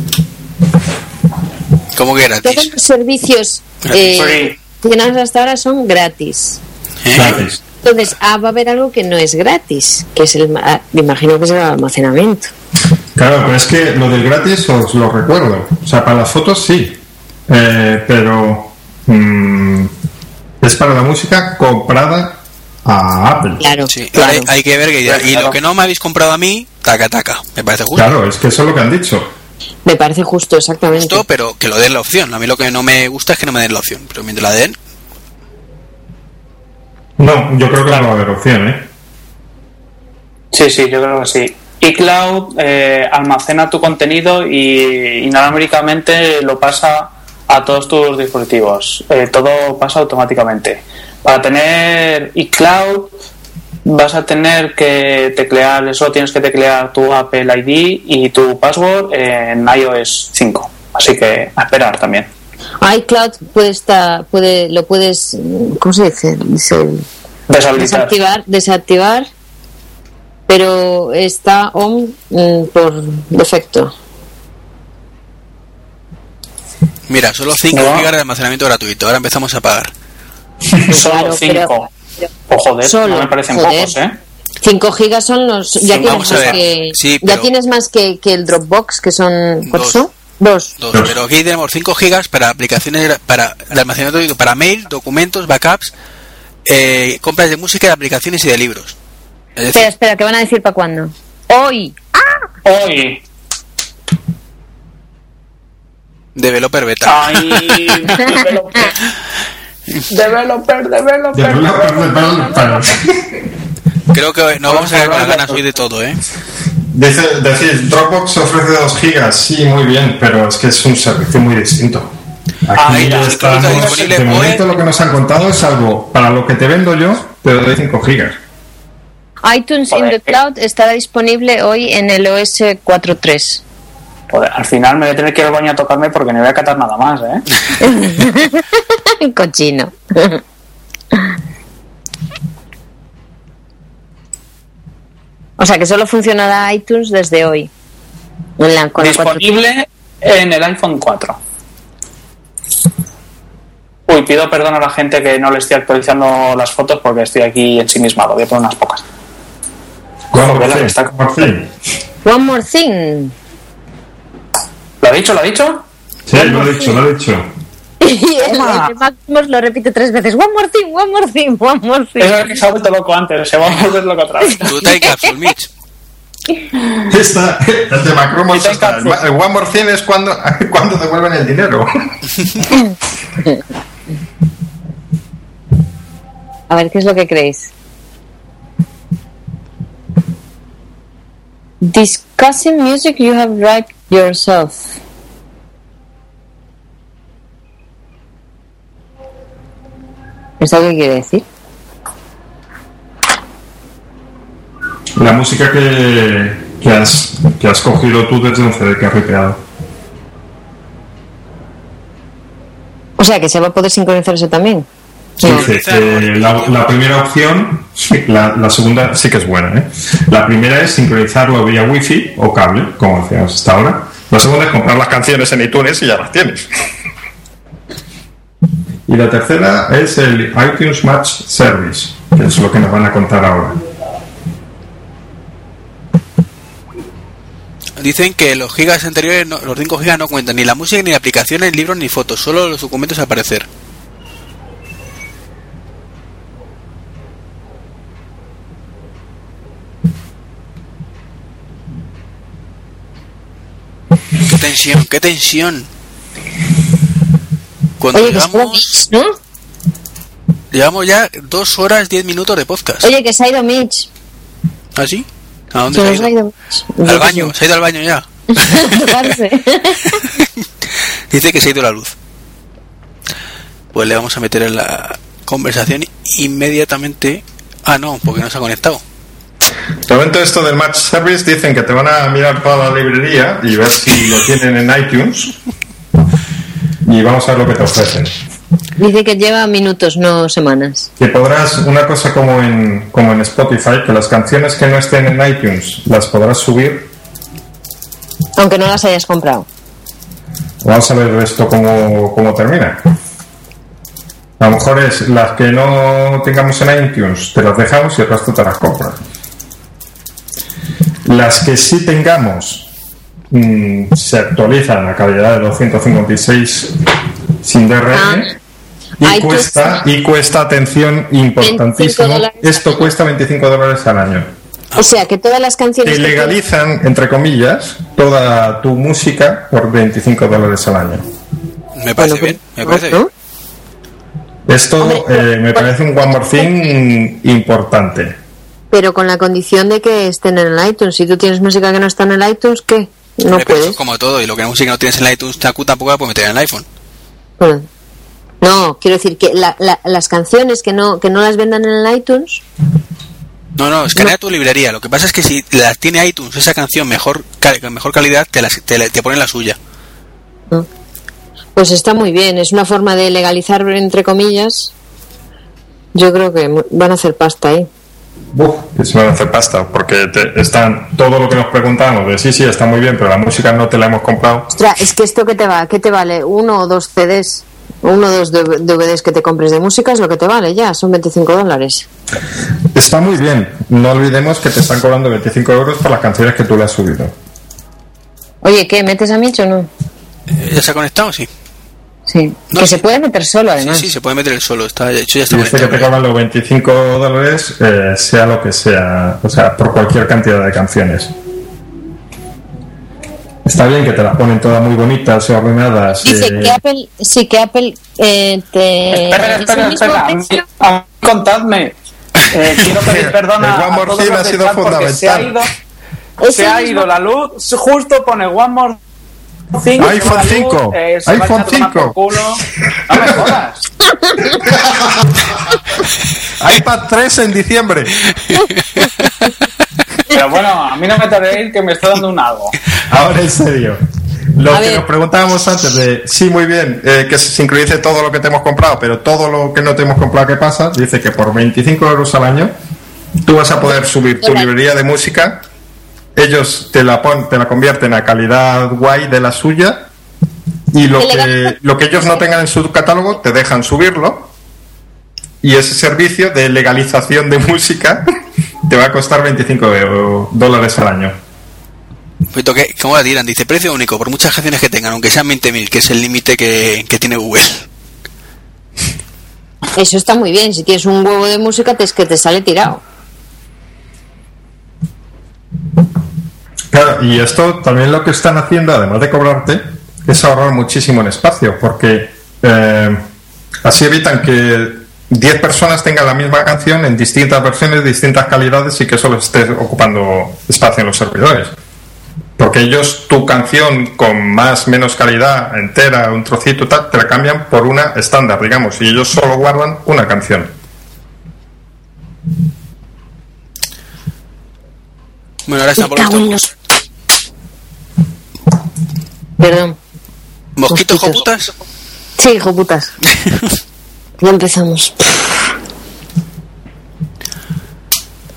¿Cómo que Todos gratis? los servicios eh, que tienes hasta ahora son gratis. ¿Eh? Gratis. Entonces, ah, va a haber algo que no es gratis, que es el, ma- ah, me imagino que es el almacenamiento. Claro, pero es que lo del gratis os lo recuerdo. O sea, para las fotos sí. Eh, pero mm, es para la música comprada a Apple. Claro, Sí, claro. hay, hay que ver que ya- Y lo que no me habéis comprado a mí, taca taca. Me parece justo. Claro, es que eso es lo que han dicho. Me parece justo, exactamente. Justo, pero que lo den la opción. A mí lo que no me gusta es que no me den la opción. Pero mientras la den, No, yo creo que no va a haber opción, ¿eh? Sí, sí, yo creo que sí. iCloud eh, almacena tu contenido y inalámbricamente lo pasa a todos tus dispositivos. Eh, todo pasa automáticamente. Para tener iCloud vas a tener que teclear, eso tienes que teclear tu Apple ID y tu password en iOS 5. Así que a esperar también. iCloud puede estar, puede, lo puedes, ¿cómo se dice? Deshabilitar. desactivar, desactivar, pero está on mm, por defecto. mira, solo 5 No. GB de almacenamiento gratuito. Ahora empezamos a pagar. Solo Claro, 5. pero- O joder, Solo, no me parecen joder. pocos, ¿eh? 5 gigas son los. Ya Sí, tienes más que. Sí, Ya tienes más que, que el Dropbox, que son. ¿Cuántos son? Dos. Dos. Dos. Pero aquí tenemos 5 GB para aplicaciones, para el almacenamiento, para mail, documentos, backups, eh, compras de música, de aplicaciones y de libros. Es decir, Espera, espera, ¿qué van a decir para cuándo? Hoy. Hoy. developer beta. Ay, developer. Developer, developer. developer. Creo que nos vamos a quedar con las ganas hoy de todo, ¿eh? Dice, decir, Dropbox ofrece 2 gigas, sí, muy bien, pero es que es un servicio muy distinto. Aquí Ah, estamos, disponible de momento lo que nos han contado es algo, para lo que te vendo yo, te doy 5 gigas. iTunes in the Cloud estará disponible hoy en el OS 4.3. Joder, al final me voy a tener que ir al baño a tocarme porque no voy a catar nada más, ¿eh? Cochino. o sea que solo funcionará iTunes desde hoy. En la, con la 4.3. Disponible en el iPhone 4. Uy, pido perdón a la gente que no le estoy actualizando las fotos porque estoy aquí ensimismado. Voy a poner unas pocas. One more thing, está- one more thing. One more thing. ¿Lo ha dicho? ¿Lo ha dicho? Sí, lo he dicho, lo he dicho. Y el, lo repite tres veces. One more thing, one more thing, one more thing. Es que se ha vuelto loco antes, se va a volver loco otra vez. Tu Time Capsule Mix. Esta, el de Macromos Está en está. El, One More Thing es cuando, cuando devuelven el dinero. A ver, ¿qué es lo que creéis? Discussing music you have write yourself. ¿Esto qué quiere decir? La música que, que, has, que has cogido tú desde un CD que has ripeado. O sea, que se va a poder sincronizar eso también. Dice que la, la primera opción, sí, la, la segunda sí que es buena. ¿eh? La primera es sincronizarlo vía wifi o cable, como hacíamos hasta ahora. La segunda es comprar las canciones en iTunes y ya las tienes. Y la tercera es el iTunes Match Service, que es lo que nos van a contar ahora. Dicen que los gigas anteriores, los 5 gigas no cuentan ni la música, ni aplicaciones, libros, ni fotos, solo los documentos al parecer. Qué tensión, qué tensión. Cuando Oye, que se ha ido llegamos, Mitch, ¿no? llevamos ya dos horas diez minutos de podcast. Oye, que se ha ido Mitch. ¿Ah, sí? ¿A dónde Se se ha ido? ha ido Mitch. Al baño, se ha ido al baño ya. Dice que se ha ido la luz. Pues le vamos a meter en la conversación inmediatamente. Ah, no, porque no se ha conectado. De momento esto del Match Service dicen que te van a mirar toda la librería y ver si lo tienen en iTunes. Y vamos a ver lo que te ofrecen. Dice que lleva minutos, no semanas. Que podrás, una cosa como en, como en Spotify, que las canciones que no estén en iTunes las podrás subir. Aunque no las hayas comprado. Vamos a ver esto cómo, cómo termina. A lo mejor es las que no tengamos en iTunes, te las dejamos y el resto te las compras. Las que sí tengamos mm, se actualizan a calidad de 256 sin DRM Ah. y cuesta, y cuesta, atención, 25 importantísimo, esto cuesta 25 dólares al año. O sea, que todas las canciones. Te que legalizan, entre comillas, toda tu música por 25 dólares al año. Me parece Bueno, bien, me parece ¿no? bien. Esto Hombre, eh, me parece un one more thing importante. Pero con la condición de que estén en el iTunes. Si tú tienes música que no está en el iTunes, ¿qué? No Hombre, pero puedes. es como todo, y lo que la música no tienes en la iTunes, Taku tampoco la puedes meter en el iPhone. Bueno. No, quiero decir que la- la- las canciones que no, que no las vendan en el iTunes, No, no, escanea tu librería. Lo que pasa es que si las tiene iTunes, esa canción mejor, mejor calidad, te, las, te, te ponen la suya. pues está muy bien. Es una forma de legalizar, entre comillas. Yo creo que van a hacer pasta ahí. Uf, que se van a hacer pasta, porque te- están todo lo que nos preguntamos de sí, sí, está muy bien, pero la música no te la hemos comprado. Ostras, es que esto que te va, ¿qué te vale? Uno o dos CDs, uno o dos DV- DVDs que te compres de música es lo que te vale ya, son 25 dólares. Está muy bien, no olvidemos que te están cobrando 25 euros por las canciones que tú le has subido. Oye, ¿qué? ¿Metes a Mitch o no? Eh, ¿Ya se ha conectado? Sí. Sí. No, que sí. se puede meter solo, Sí, además. sí, se puede meter el solo. Está, de hecho, ya está Y este que te cobran los 25 dólares, eh, sea lo que sea, o sea, por cualquier cantidad de canciones. Está bien que te las ponen todas muy bonitas y ordenadas. Dice eh, que Apple, sí, que Apple eh, te... Espera, es espera, espera. A mí- precio. a mí contadme. Eh, quiero pedir perdón El a, los ha sido porque se ha fundamental. ido, se ha ido la luz. Justo pone One More Thing. iPhone se va la luz, 5, eh, iPhone echar tomar 5. por culo. No me jodas. iPad 3 en diciembre. Pero bueno, a mí no me tardéis que me está dando un algo. Ahora en serio. Lo A que ver. nos preguntábamos antes de, sí, muy bien, eh, que se sincronice todo lo que te hemos comprado, pero todo lo que no te hemos comprado, ¿qué pasa? Dice que por 25 euros al año tú vas a poder subir tu librería de música, ellos te la, pon- te la convierten a calidad guay de la suya y lo Que lo que ellos no tengan en su catálogo te dejan subirlo y ese servicio de legalización de música te va a costar 25 euro- dólares al año. Pues ¿Cómo la tiran? Dice precio único por muchas canciones que tengan, aunque sean 20.000, que es el límite que, que tiene Google. Eso está muy bien. Si tienes un huevo de música, te, es que te sale tirado. Claro, y esto también lo que están haciendo, además de cobrarte, es ahorrar muchísimo en espacio, porque eh, así evitan que 10 personas tengan la misma canción en distintas versiones, distintas calidades y que solo esté ocupando espacio en los servidores. Porque ellos tu canción con más menos calidad, entera, un trocito tal, te la cambian por una estándar, digamos, y ellos solo guardan una canción. Bueno, ahora está por los- Perdón. mosquitos mosquitos. coputas. Sí, hijo putas. Ya empezamos.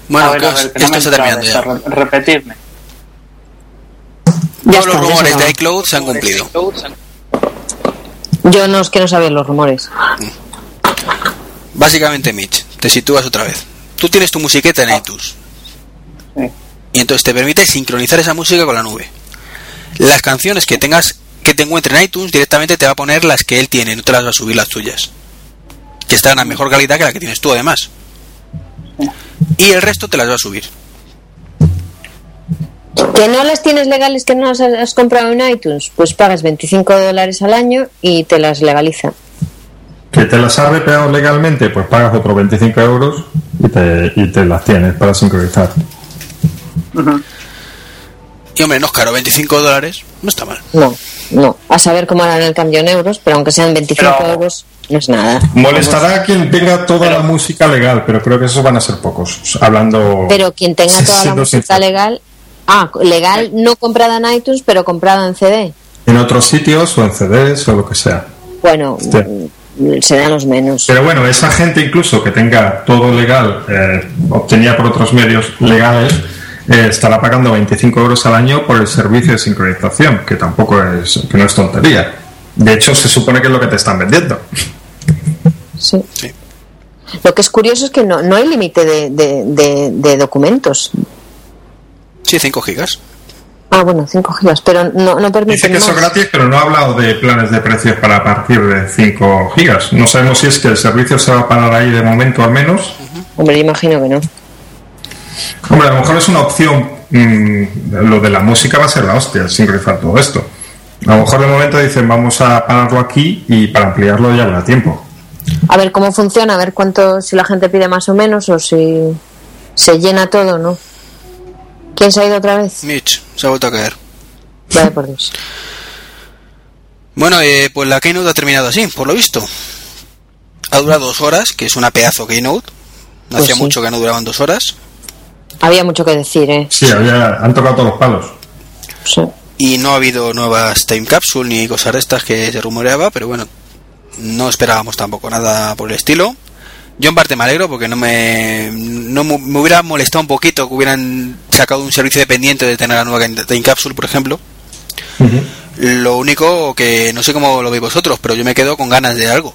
Bueno, a ver, que a os- ver, que no esto me está terminando ya. re- Repetirme. Ya Todos está, los rumores de iCloud se han cumplido. Yo no es que no sabía los rumores. Básicamente, Mitch, te sitúas otra vez. Tú tienes tu musiqueta en iTunes. Sí. Y entonces te permite sincronizar esa música con la nube. Las canciones que tengas que te encuentre en iTunes directamente te va a poner las que él tiene, no te las va a subir las tuyas. Que están a mejor calidad que la que tienes tú además. Y el resto te las va a subir. ¿Que no las tienes legales que no las has has comprado en iTunes? Pues pagas 25 dólares al año y te las legaliza. ¿Que te las has repeado legalmente? Pues pagas otros 25 euros y te, y te las tienes para sincronizar. Y hombre, no es caro, 25 dólares, no está mal. No, no. A saber cómo harán el cambio en euros, pero aunque sean 25 Pero- euros, no es nada. Molestará a quien tenga toda la música legal, pero creo que esos van a ser pocos. Hablando. Pero quien tenga toda la música sincero. legal. Ah, legal no comprada en iTunes, pero comprada en CD. En otros sitios o en CDs o lo que sea. Bueno, Sí. mm, serán los menos. Pero bueno, esa gente incluso que tenga todo legal, eh, obtenida por otros medios legales, eh, estará pagando 25 euros al año por el servicio de sincronización, que tampoco es, que no es tontería. De hecho, se supone que es lo que te están vendiendo. Sí. Sí. Lo que es curioso es que no, no hay límite de, de, de- de documentos. Sí, 5 gigas. Ah, bueno, 5 gigas, pero no, no Dice permiten que eso gratis, pero no ha hablado de planes de precios para a partir de 5 gigas. No sabemos si es que el servicio se va a parar ahí de momento al menos. Hombre, yo imagino que no. Hombre, a lo mejor es una opción. mm, lo de la música va a ser la hostia, sincronizar todo esto. A lo mejor de momento dicen vamos a pararlo aquí y para ampliarlo ya habrá tiempo. A ver cómo funciona, a ver cuánto, si la gente pide más o menos o si se llena todo, ¿no? ¿Quién se ha ido otra vez? Mitch, se ha vuelto a caer. Vale, por Dios. Bueno, eh, pues la Keynote ha terminado así, por lo visto. Ha durado dos horas, que es una pedazo Keynote. No Pues hacía sí. mucho que no duraban dos horas. Había mucho que decir, ¿eh? Sí, había, han tocado todos los palos. Sí. Y no ha habido nuevas Time Capsule ni cosas de estas que se rumoreaba, pero bueno, no esperábamos tampoco nada por el estilo. Yo en parte me alegro porque no me, no me me hubiera molestado un poquito que hubieran sacado un servicio dependiente de tener la nueva Time Capsule, por ejemplo. Lo único que no sé cómo lo veis vosotros, pero yo me quedo con ganas de algo.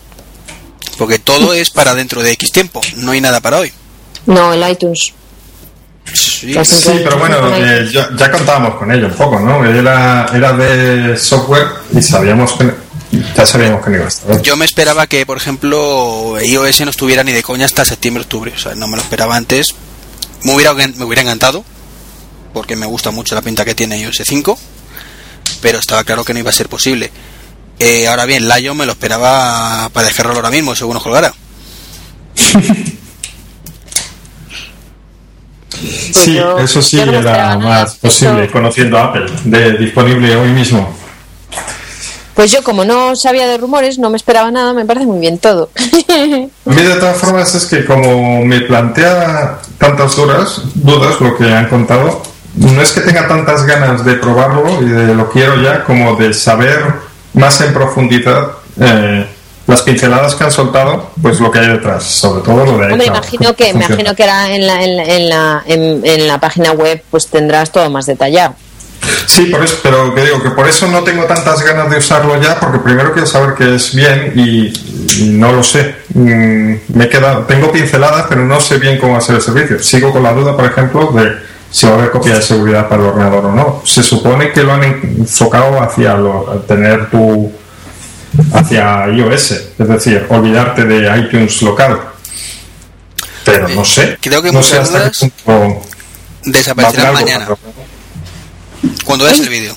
Porque todo es para dentro de X tiempo, no hay nada para hoy. No, el iTunes. Sí, Sí, pero bueno, eh, ya, ya contábamos con ello un poco, ¿no? Era, era de software y sabíamos que ya sabíamos que no iba a estar. Yo me esperaba que, por ejemplo, iOS no estuviera ni de coña hasta septiembre-octubre. O sea, no me lo esperaba antes. Me hubiera, me hubiera encantado, porque me gusta mucho la pinta que tiene iOS 5, pero estaba claro que no iba a ser posible. Eh, ahora bien, Lion me lo esperaba para dejarlo ahora mismo, según nos colgara. Sí, yo- eso sí no era más posible, Esto- conociendo a Apple, de disponible hoy mismo. Pues yo, como no sabía de rumores, no me esperaba nada, me parece muy bien todo. A mí de todas formas es que como me plantea tantas dudas, dudas lo que han contado, no es que tenga tantas ganas de probarlo y de lo quiero ya, como de saber más en profundidad eh, las pinceladas que han soltado, pues lo que hay detrás, sobre todo lo de Hombre, iCloud, imagino que, funciona. imagino que ahora en la, en, la, en, la, en- en la página web pues tendrás todo más detallado. Sí, por eso, pero que digo que por eso no tengo tantas ganas de usarlo ya, porque primero quiero saber que es bien y, y no lo sé. Mm, me he quedado, tengo pinceladas, pero no sé bien cómo va a ser el servicio. Sigo con la duda, por ejemplo, de si va a haber copia de seguridad para el ordenador o no. Se supone que lo han enfocado hacia lo- tener tu hacia iOS, es decir, olvidarte de iTunes local. Pero no sé. Creo que no sé muchas hasta qué punto Desaparecerán mañana, cuando veas el vídeo.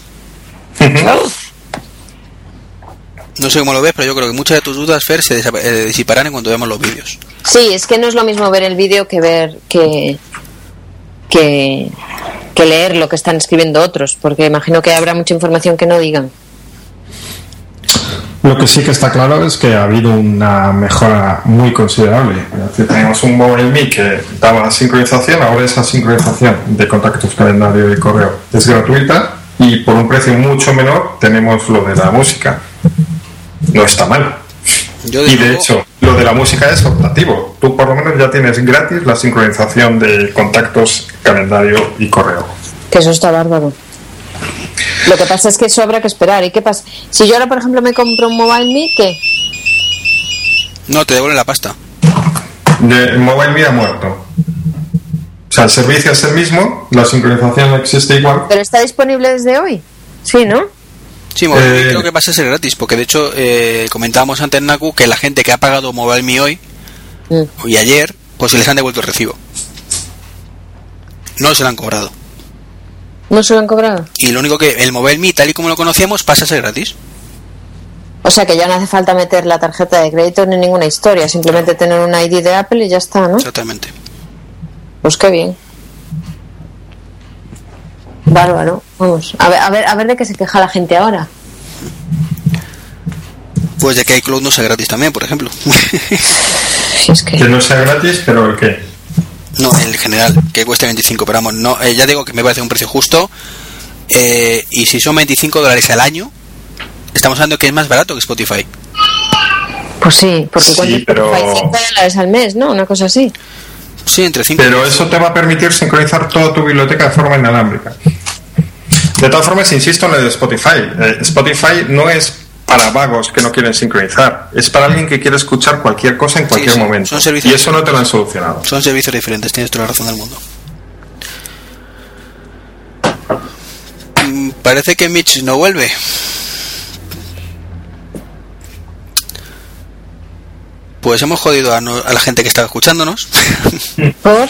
No sé cómo lo ves, pero yo creo que muchas de tus dudas, Fer, se eh, disiparán en cuanto veamos los vídeos. Sí, es que no es lo mismo ver el vídeo que ver que, que que leer lo que están escribiendo otros, porque imagino que habrá mucha información que no digan. Lo que sí que está claro es que ha habido una mejora muy considerable. Tenemos un Mobile Me que daba sincronización, ahora esa sincronización de contactos, calendario y correo es gratuita y por un precio mucho menor tenemos lo de la música. No está mal. Yo, Y de hecho, lo de la música es optativo. Tú por lo menos ya tienes gratis la sincronización de contactos, calendario y correo. Que eso está bárbaro. Lo que pasa es que eso habrá que esperar. ¿Y qué pasa? Si yo ahora, por ejemplo, me compro un Mobile Me, ¿qué? no, te devuelven la pasta. De Mobile Me ha muerto. O sea, el servicio es el mismo, la sincronización existe igual. ¿Pero está disponible desde hoy? Sí, ¿no? Sí, Mobile Me Eh, creo que pasa a ser gratis, porque de hecho eh, comentábamos antes en Naku que la gente que ha pagado Mobile Me hoy Mm. y ayer, pues se les han devuelto el recibo. No se lo han cobrado. ¿No se lo han cobrado? Y lo único que el Mobile Me, tal y como lo conocíamos, pasa a ser gratis. O sea que ya no hace falta meter la tarjeta de crédito ni ninguna historia, simplemente tener un ID de Apple y ya está, ¿no? Exactamente. Pues qué bien. Bárbaro. Vamos, a ver, a ver, a ver de qué se queja la gente ahora. Pues de que iCloud no sea gratis también, por ejemplo. Si es que... Que no sea gratis, pero el que. No, en general, que cueste 25, pero vamos, no, eh, ya digo que me parece un precio justo. eh, y si son 25 dólares al año, estamos hablando que es más barato que Spotify. Pues sí, porque Sí, cuando pero- hay 5 dólares al mes, ¿no? Una cosa así. Sí, entre 5 Pero eso te va a permitir sincronizar toda tu biblioteca de forma inalámbrica. De todas formas, insisto en el de Spotify. Eh, Spotify no es para vagos que no quieren sincronizar. Es para alguien que quiere escuchar cualquier cosa en cualquier sí, momento. son servicios Y eso no te lo han solucionado. Son servicios diferentes, tienes toda la razón del mundo. Mm, Parece que Mitch no vuelve. Pues hemos jodido a, no- a la gente que estaba escuchándonos, ¿Por?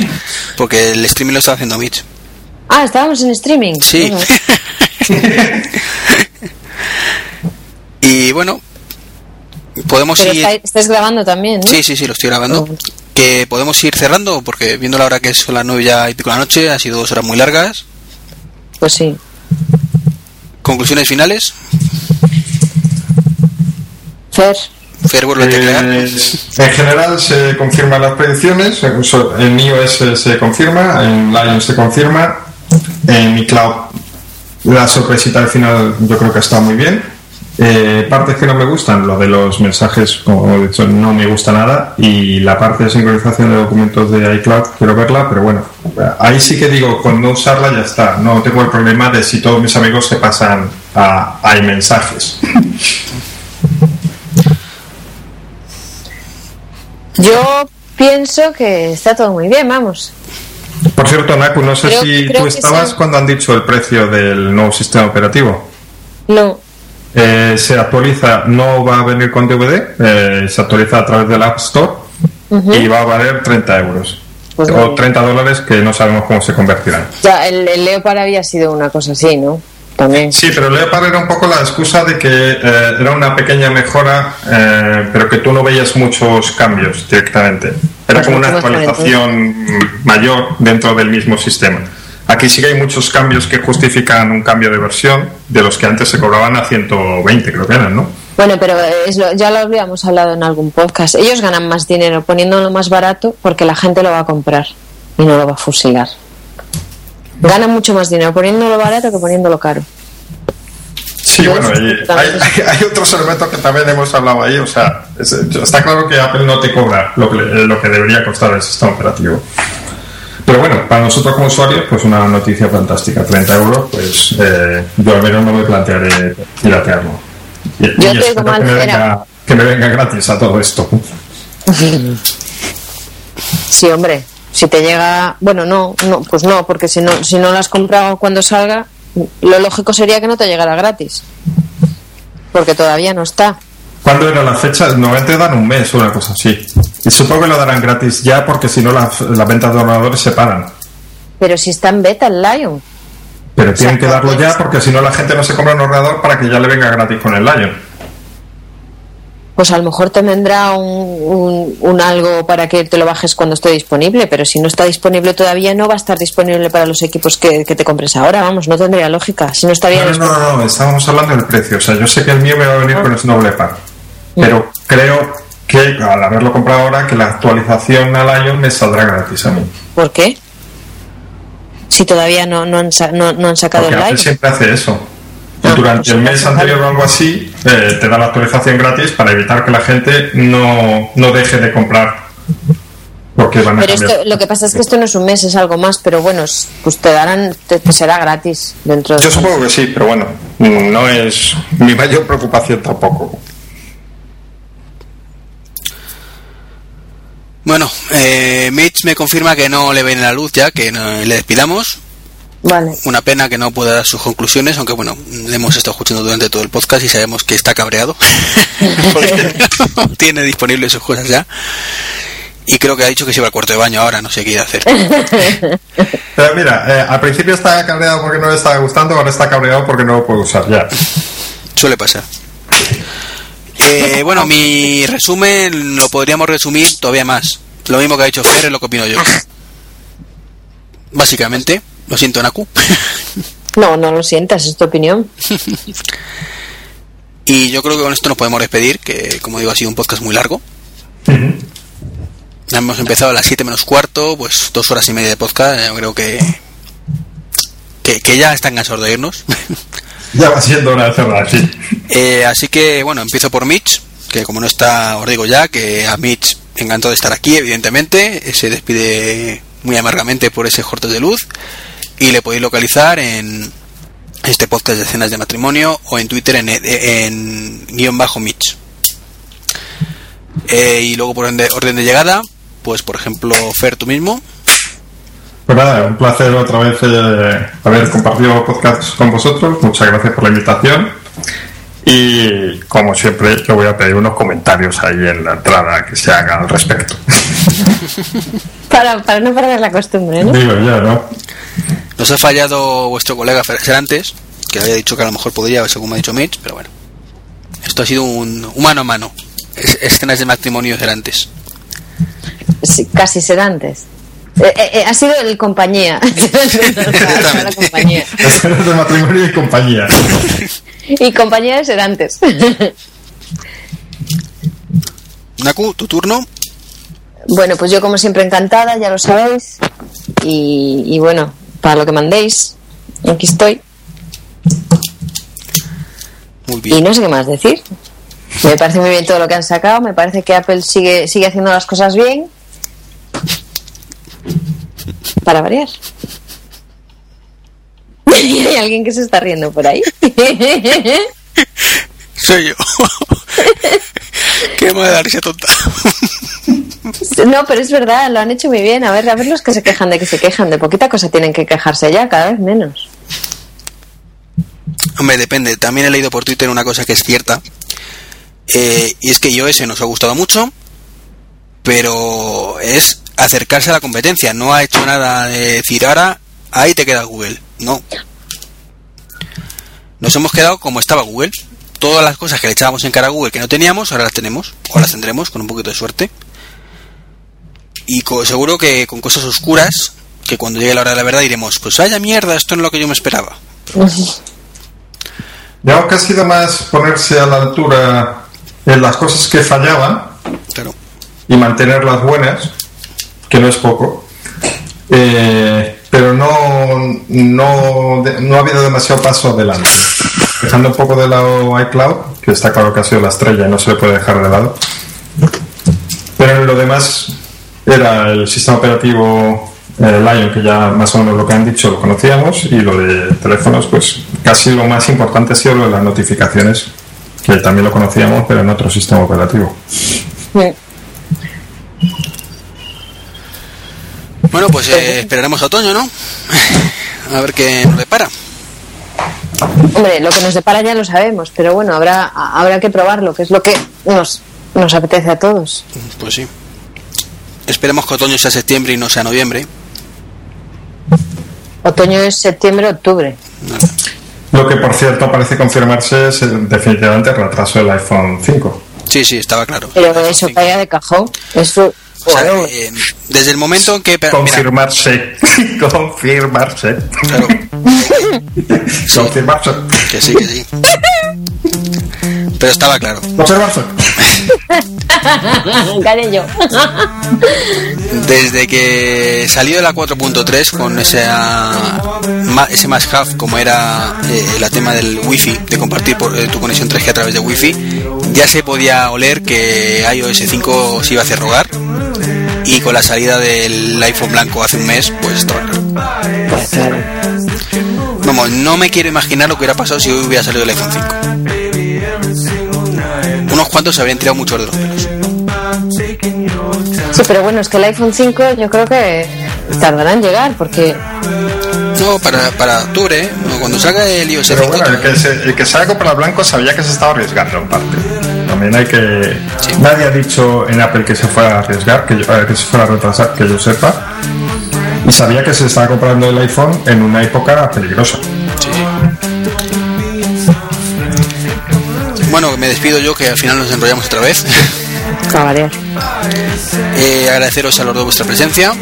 porque el streaming lo estaba haciendo Mitch. Ah, estábamos en streaming. Sí. Bueno, y bueno, podemos Pero ir... estáis grabando también, ¿no? Sí, sí, sí, lo estoy grabando. Oh. Que podemos ir cerrando, porque viendo la hora que es las nueve ya y pico de la noche, ha sido dos horas muy largas. Pues sí. Conclusiones finales. Fer, Fer. Eh, en general se confirman las predicciones, en iOS se confirma, en Lion se confirma, en mi cloud la sorpresita al final yo creo que está muy bien. Eh, partes que no me gustan, lo de los mensajes, como he dicho, no me gusta nada. Y la parte de sincronización de documentos de iCloud, quiero verla, pero bueno, ahí sí que digo, con no usarla ya está. No tengo el problema de si todos mis amigos se pasan a, a iMensajes. yo pienso que está todo muy bien, vamos. Por cierto, Naku, no sé Creo- si creo tú estabas cuando han dicho el precio del nuevo sistema operativo. No. Eh, se actualiza, no va a venir con DVD, eh, se actualiza a través del App Store y va a valer 30 euros. Pues o bueno. 30 dólares que no sabemos cómo se convertirán. Ya, el, el Leopard había sido una cosa así, ¿no? También. Sí, pero Leopard era un poco la excusa de que eh, era una pequeña mejora, eh, pero que tú no veías muchos cambios directamente. Era Pues como una actualización mayor dentro del mismo sistema. Aquí sí que hay muchos cambios que justifican un cambio de versión de los que antes se cobraban a 120, creo que eran, ¿no? Bueno, pero es lo- ya lo habíamos hablado en algún podcast. Ellos ganan más dinero poniéndolo más barato porque la gente lo va a comprar y no lo va a fusilar. Ganan mucho más dinero poniéndolo barato que poniéndolo caro. Sí, Yo bueno, y hay, hay- hay otros elementos que también hemos hablado ahí. O sea, es- está claro que Apple no te cobra lo que, lo que debería costar el sistema operativo. Pero bueno, para nosotros como usuarios, pues una noticia fantástica. 30 euros, pues eh, yo al menos no me plantearé piratearlo. Y, y Yo te espero que, me venga, que me venga gratis a todo esto. Sí, hombre. Si te llega, bueno, no, no, pues no, porque si no, si no lo has comprado cuando salga, lo lógico sería que no te llegara gratis, porque todavía no está. ¿Cuándo era la fecha? Normalmente dan un mes o una cosa así. Y supongo que lo darán gratis ya porque si no las, las ventas de ordenadores se paran. Pero si está en beta el Lion, Pero tienen sea, que darlo ya porque si no la gente no se compra un ordenador para que ya le venga gratis con el Lion. pues a lo mejor te vendrá un, un, un algo para que te lo bajes cuando esté disponible, pero si no está disponible todavía no va a estar disponible para los equipos que, que te compres ahora, vamos, no tendría lógica, si no estaría No, no, disponible. no, no, estábamos hablando del precio. O sea, yo sé que el mío me va a venir con el doble par. Pero creo que al haberlo comprado ahora, que la actualización al Lion me saldrá gratis a mí. ¿Por qué? Si todavía no, no, han, no, no han sacado Porque el Apple Lion. siempre hace eso. Ah, durante el mes anterior o algo así, eh, te da la actualización gratis para evitar que la gente no, no deje de comprar. Porque van a Pero esto, lo que pasa es que esto no es un mes, es algo más, pero bueno, es- pues te darán, te, te será gratis dentro de... Yo supongo que sí, pero bueno, no es mi mayor preocupación tampoco. Bueno, eh, Mitch me confirma que no le ven la luz ya, que no- le despidamos. Vale. Una pena que no pueda dar sus conclusiones, aunque bueno, le hemos estado escuchando durante todo el podcast y sabemos que está cabreado. porque no tiene disponibles sus cosas ya. Y creo que ha dicho que se va al cuarto de baño ahora, no sé qué ir a hacer. Pero mira, eh, al principio estaba cabreado porque no le estaba gustando, ahora está cabreado porque no lo puede usar ya. Suele pasar. Eh, bueno, mi resumen lo podríamos resumir todavía más. Lo mismo que ha dicho Fer es lo que opino yo. Básicamente, lo siento, Naku. No, no lo sientas, es tu opinión. Y yo creo que con esto nos podemos despedir, que como digo ha sido un podcast muy largo. Hemos empezado a las 7 menos cuarto, pues dos horas y media de podcast. Yo creo que, que, que ya están cansados de irnos. Ya va siendo hora de sí. Eh, así que bueno, empiezo por Mitch, que como no está, os digo ya, que a Mitch encantado de estar aquí, evidentemente. eh, Se despide muy amargamente por ese corte de luz. Y le podéis localizar en este podcast de escenas de matrimonio o en Twitter en, en guion bajo Mitch. Eh, y luego por orden de, orden de llegada, pues por ejemplo, Fer, tú mismo. Pues nada, un placer otra vez eh, haber compartido podcast con vosotros. Muchas gracias por la invitación. Y como siempre, yo voy a pedir unos comentarios ahí en la entrada que se haga al respecto. Para, para no perder la costumbre, ¿no? Digo ya, ¿no? Nos ha fallado vuestro colega Fer Serantes, que había dicho que a lo mejor podría, según me ha dicho Mitch, pero bueno. Esto ha sido un, un mano a mano. Es- escenas de matrimonio Serantes. Sí, casi sedantes. Eh, eh, eh, ha sido el compañía. la compañía. De matrimonio y compañía. Y compañía de sedantes. Naku, tu turno. bueno, pues yo como siempre encantada, ya lo sabéis. Y, y bueno, para lo que mandéis, aquí estoy. Muy Y bien. no sé qué más decir. Me parece muy bien todo lo que han sacado. Me parece que Apple sigue, sigue haciendo las cosas bien. Para variar. Hay alguien que se está riendo por ahí. Soy yo. Qué mala risa tonta. No, pero es verdad, lo han hecho muy bien. A ver, a ver los que se quejan de que se quejan. De poquita cosa tienen que quejarse ya, cada vez menos. Hombre, depende. También he leído por Twitter una cosa que es cierta. Eh, y es que iOS nos ha gustado mucho, pero es acercarse a la competencia. No ha hecho nada de decir, ahora ahí te queda Google. No. Nos hemos quedado como estaba Google. Todas las cosas que le echábamos en cara a Google que no teníamos, ahora las tenemos. O las tendremos con un poquito de suerte. Y co- seguro que con cosas oscuras, que cuando llegue la hora de la verdad diremos, pues vaya mierda, esto no es lo que yo me esperaba. Digamos que ha sido más ponerse a la altura en las cosas que fallaban Claro. y mantenerlas buenas, que no es poco. Eh, pero no, no, no ha habido demasiado paso adelante. Dejando un poco de lado iCloud, que está claro que ha sido la estrella y no se le puede dejar de lado. Pero en lo demás era el sistema operativo eh, Lion, que ya más o menos lo que han dicho lo conocíamos, y lo de teléfonos, pues casi lo más importante ha sido lo de las notificaciones, que también lo conocíamos, pero en otro sistema operativo. Bueno, pues eh, esperaremos a otoño, ¿no? A ver qué nos depara. Hombre, lo que nos depara ya lo sabemos, pero bueno, habrá, habrá que probarlo, que es lo que nos, nos apetece a todos. Pues sí. Esperemos que otoño sea septiembre y no sea noviembre. Otoño es septiembre, octubre. Lo que, por cierto, parece confirmarse es definitivamente el retraso del iPhone 5. Sí, sí, estaba claro. Pero eso caiga de cajón. Eso, O sea, eh, desde el momento en que... mira, Confirmarse. Confirmarse. claro, Confirmarse. que sí, que sí. Pero estaba claro. Confirmarse. Gané yo. Desde que salió de la 4.3 con ese, ma- ese must have como era eh, la tema del wifi, de compartir por, eh, tu conexión 3G a través de wifi, ya se podía oler que iOS 5 se iba a hacer rogar y con la salida del iPhone blanco hace un mes, pues estaba claro. Vamos, no me quiero imaginar lo que hubiera pasado si hoy hubiera salido el iPhone 5. Cuantos se habrían tirado muchos de los pelos. Sí, pero bueno, es que el iPhone 5 yo creo que tardará en llegar porque No, para, para octubre, ¿eh? cuando salga el iOS Pero 5. bueno, el que, se, el que se haya comprado blanco sabía que se estaba arriesgando en parte. También hay que. Sí. Nadie ha dicho en Apple que se fuera a arriesgar, que, yo- eh, que se fuera a retrasar, que yo sepa. Y sabía que se estaba comprando el iPhone en una época peligrosa. Bueno, me despido yo que al final nos enrollamos otra vez. a variar. Eh, agradeceros a los dos vuestra presencia.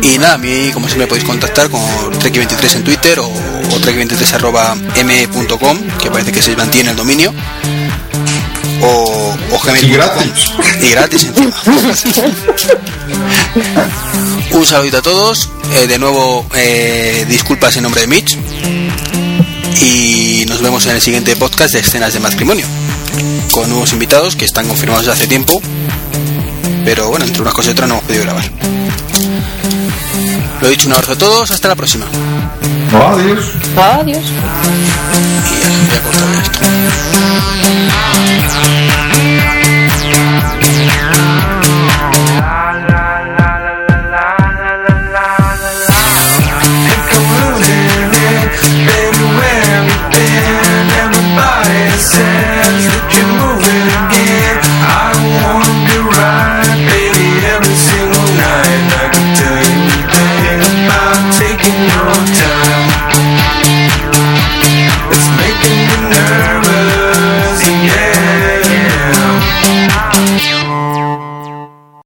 Y nada, a mí como siempre podéis contactar con Trek23 en Twitter o, o trek23.me.com, que parece que se mantiene el dominio. O, o gmail.com. Y gratis. Y gratis encima. Un saludito a todos. Eh, de nuevo, eh, disculpas en nombre de Mitch y nos vemos en el siguiente podcast de escenas de matrimonio con nuevos invitados que están confirmados de hace tiempo pero bueno entre unas cosas y otras no hemos podido grabar. Lo he dicho un abrazo a todos hasta la próxima. Adiós. Adiós. Y ya, ya cortado esto.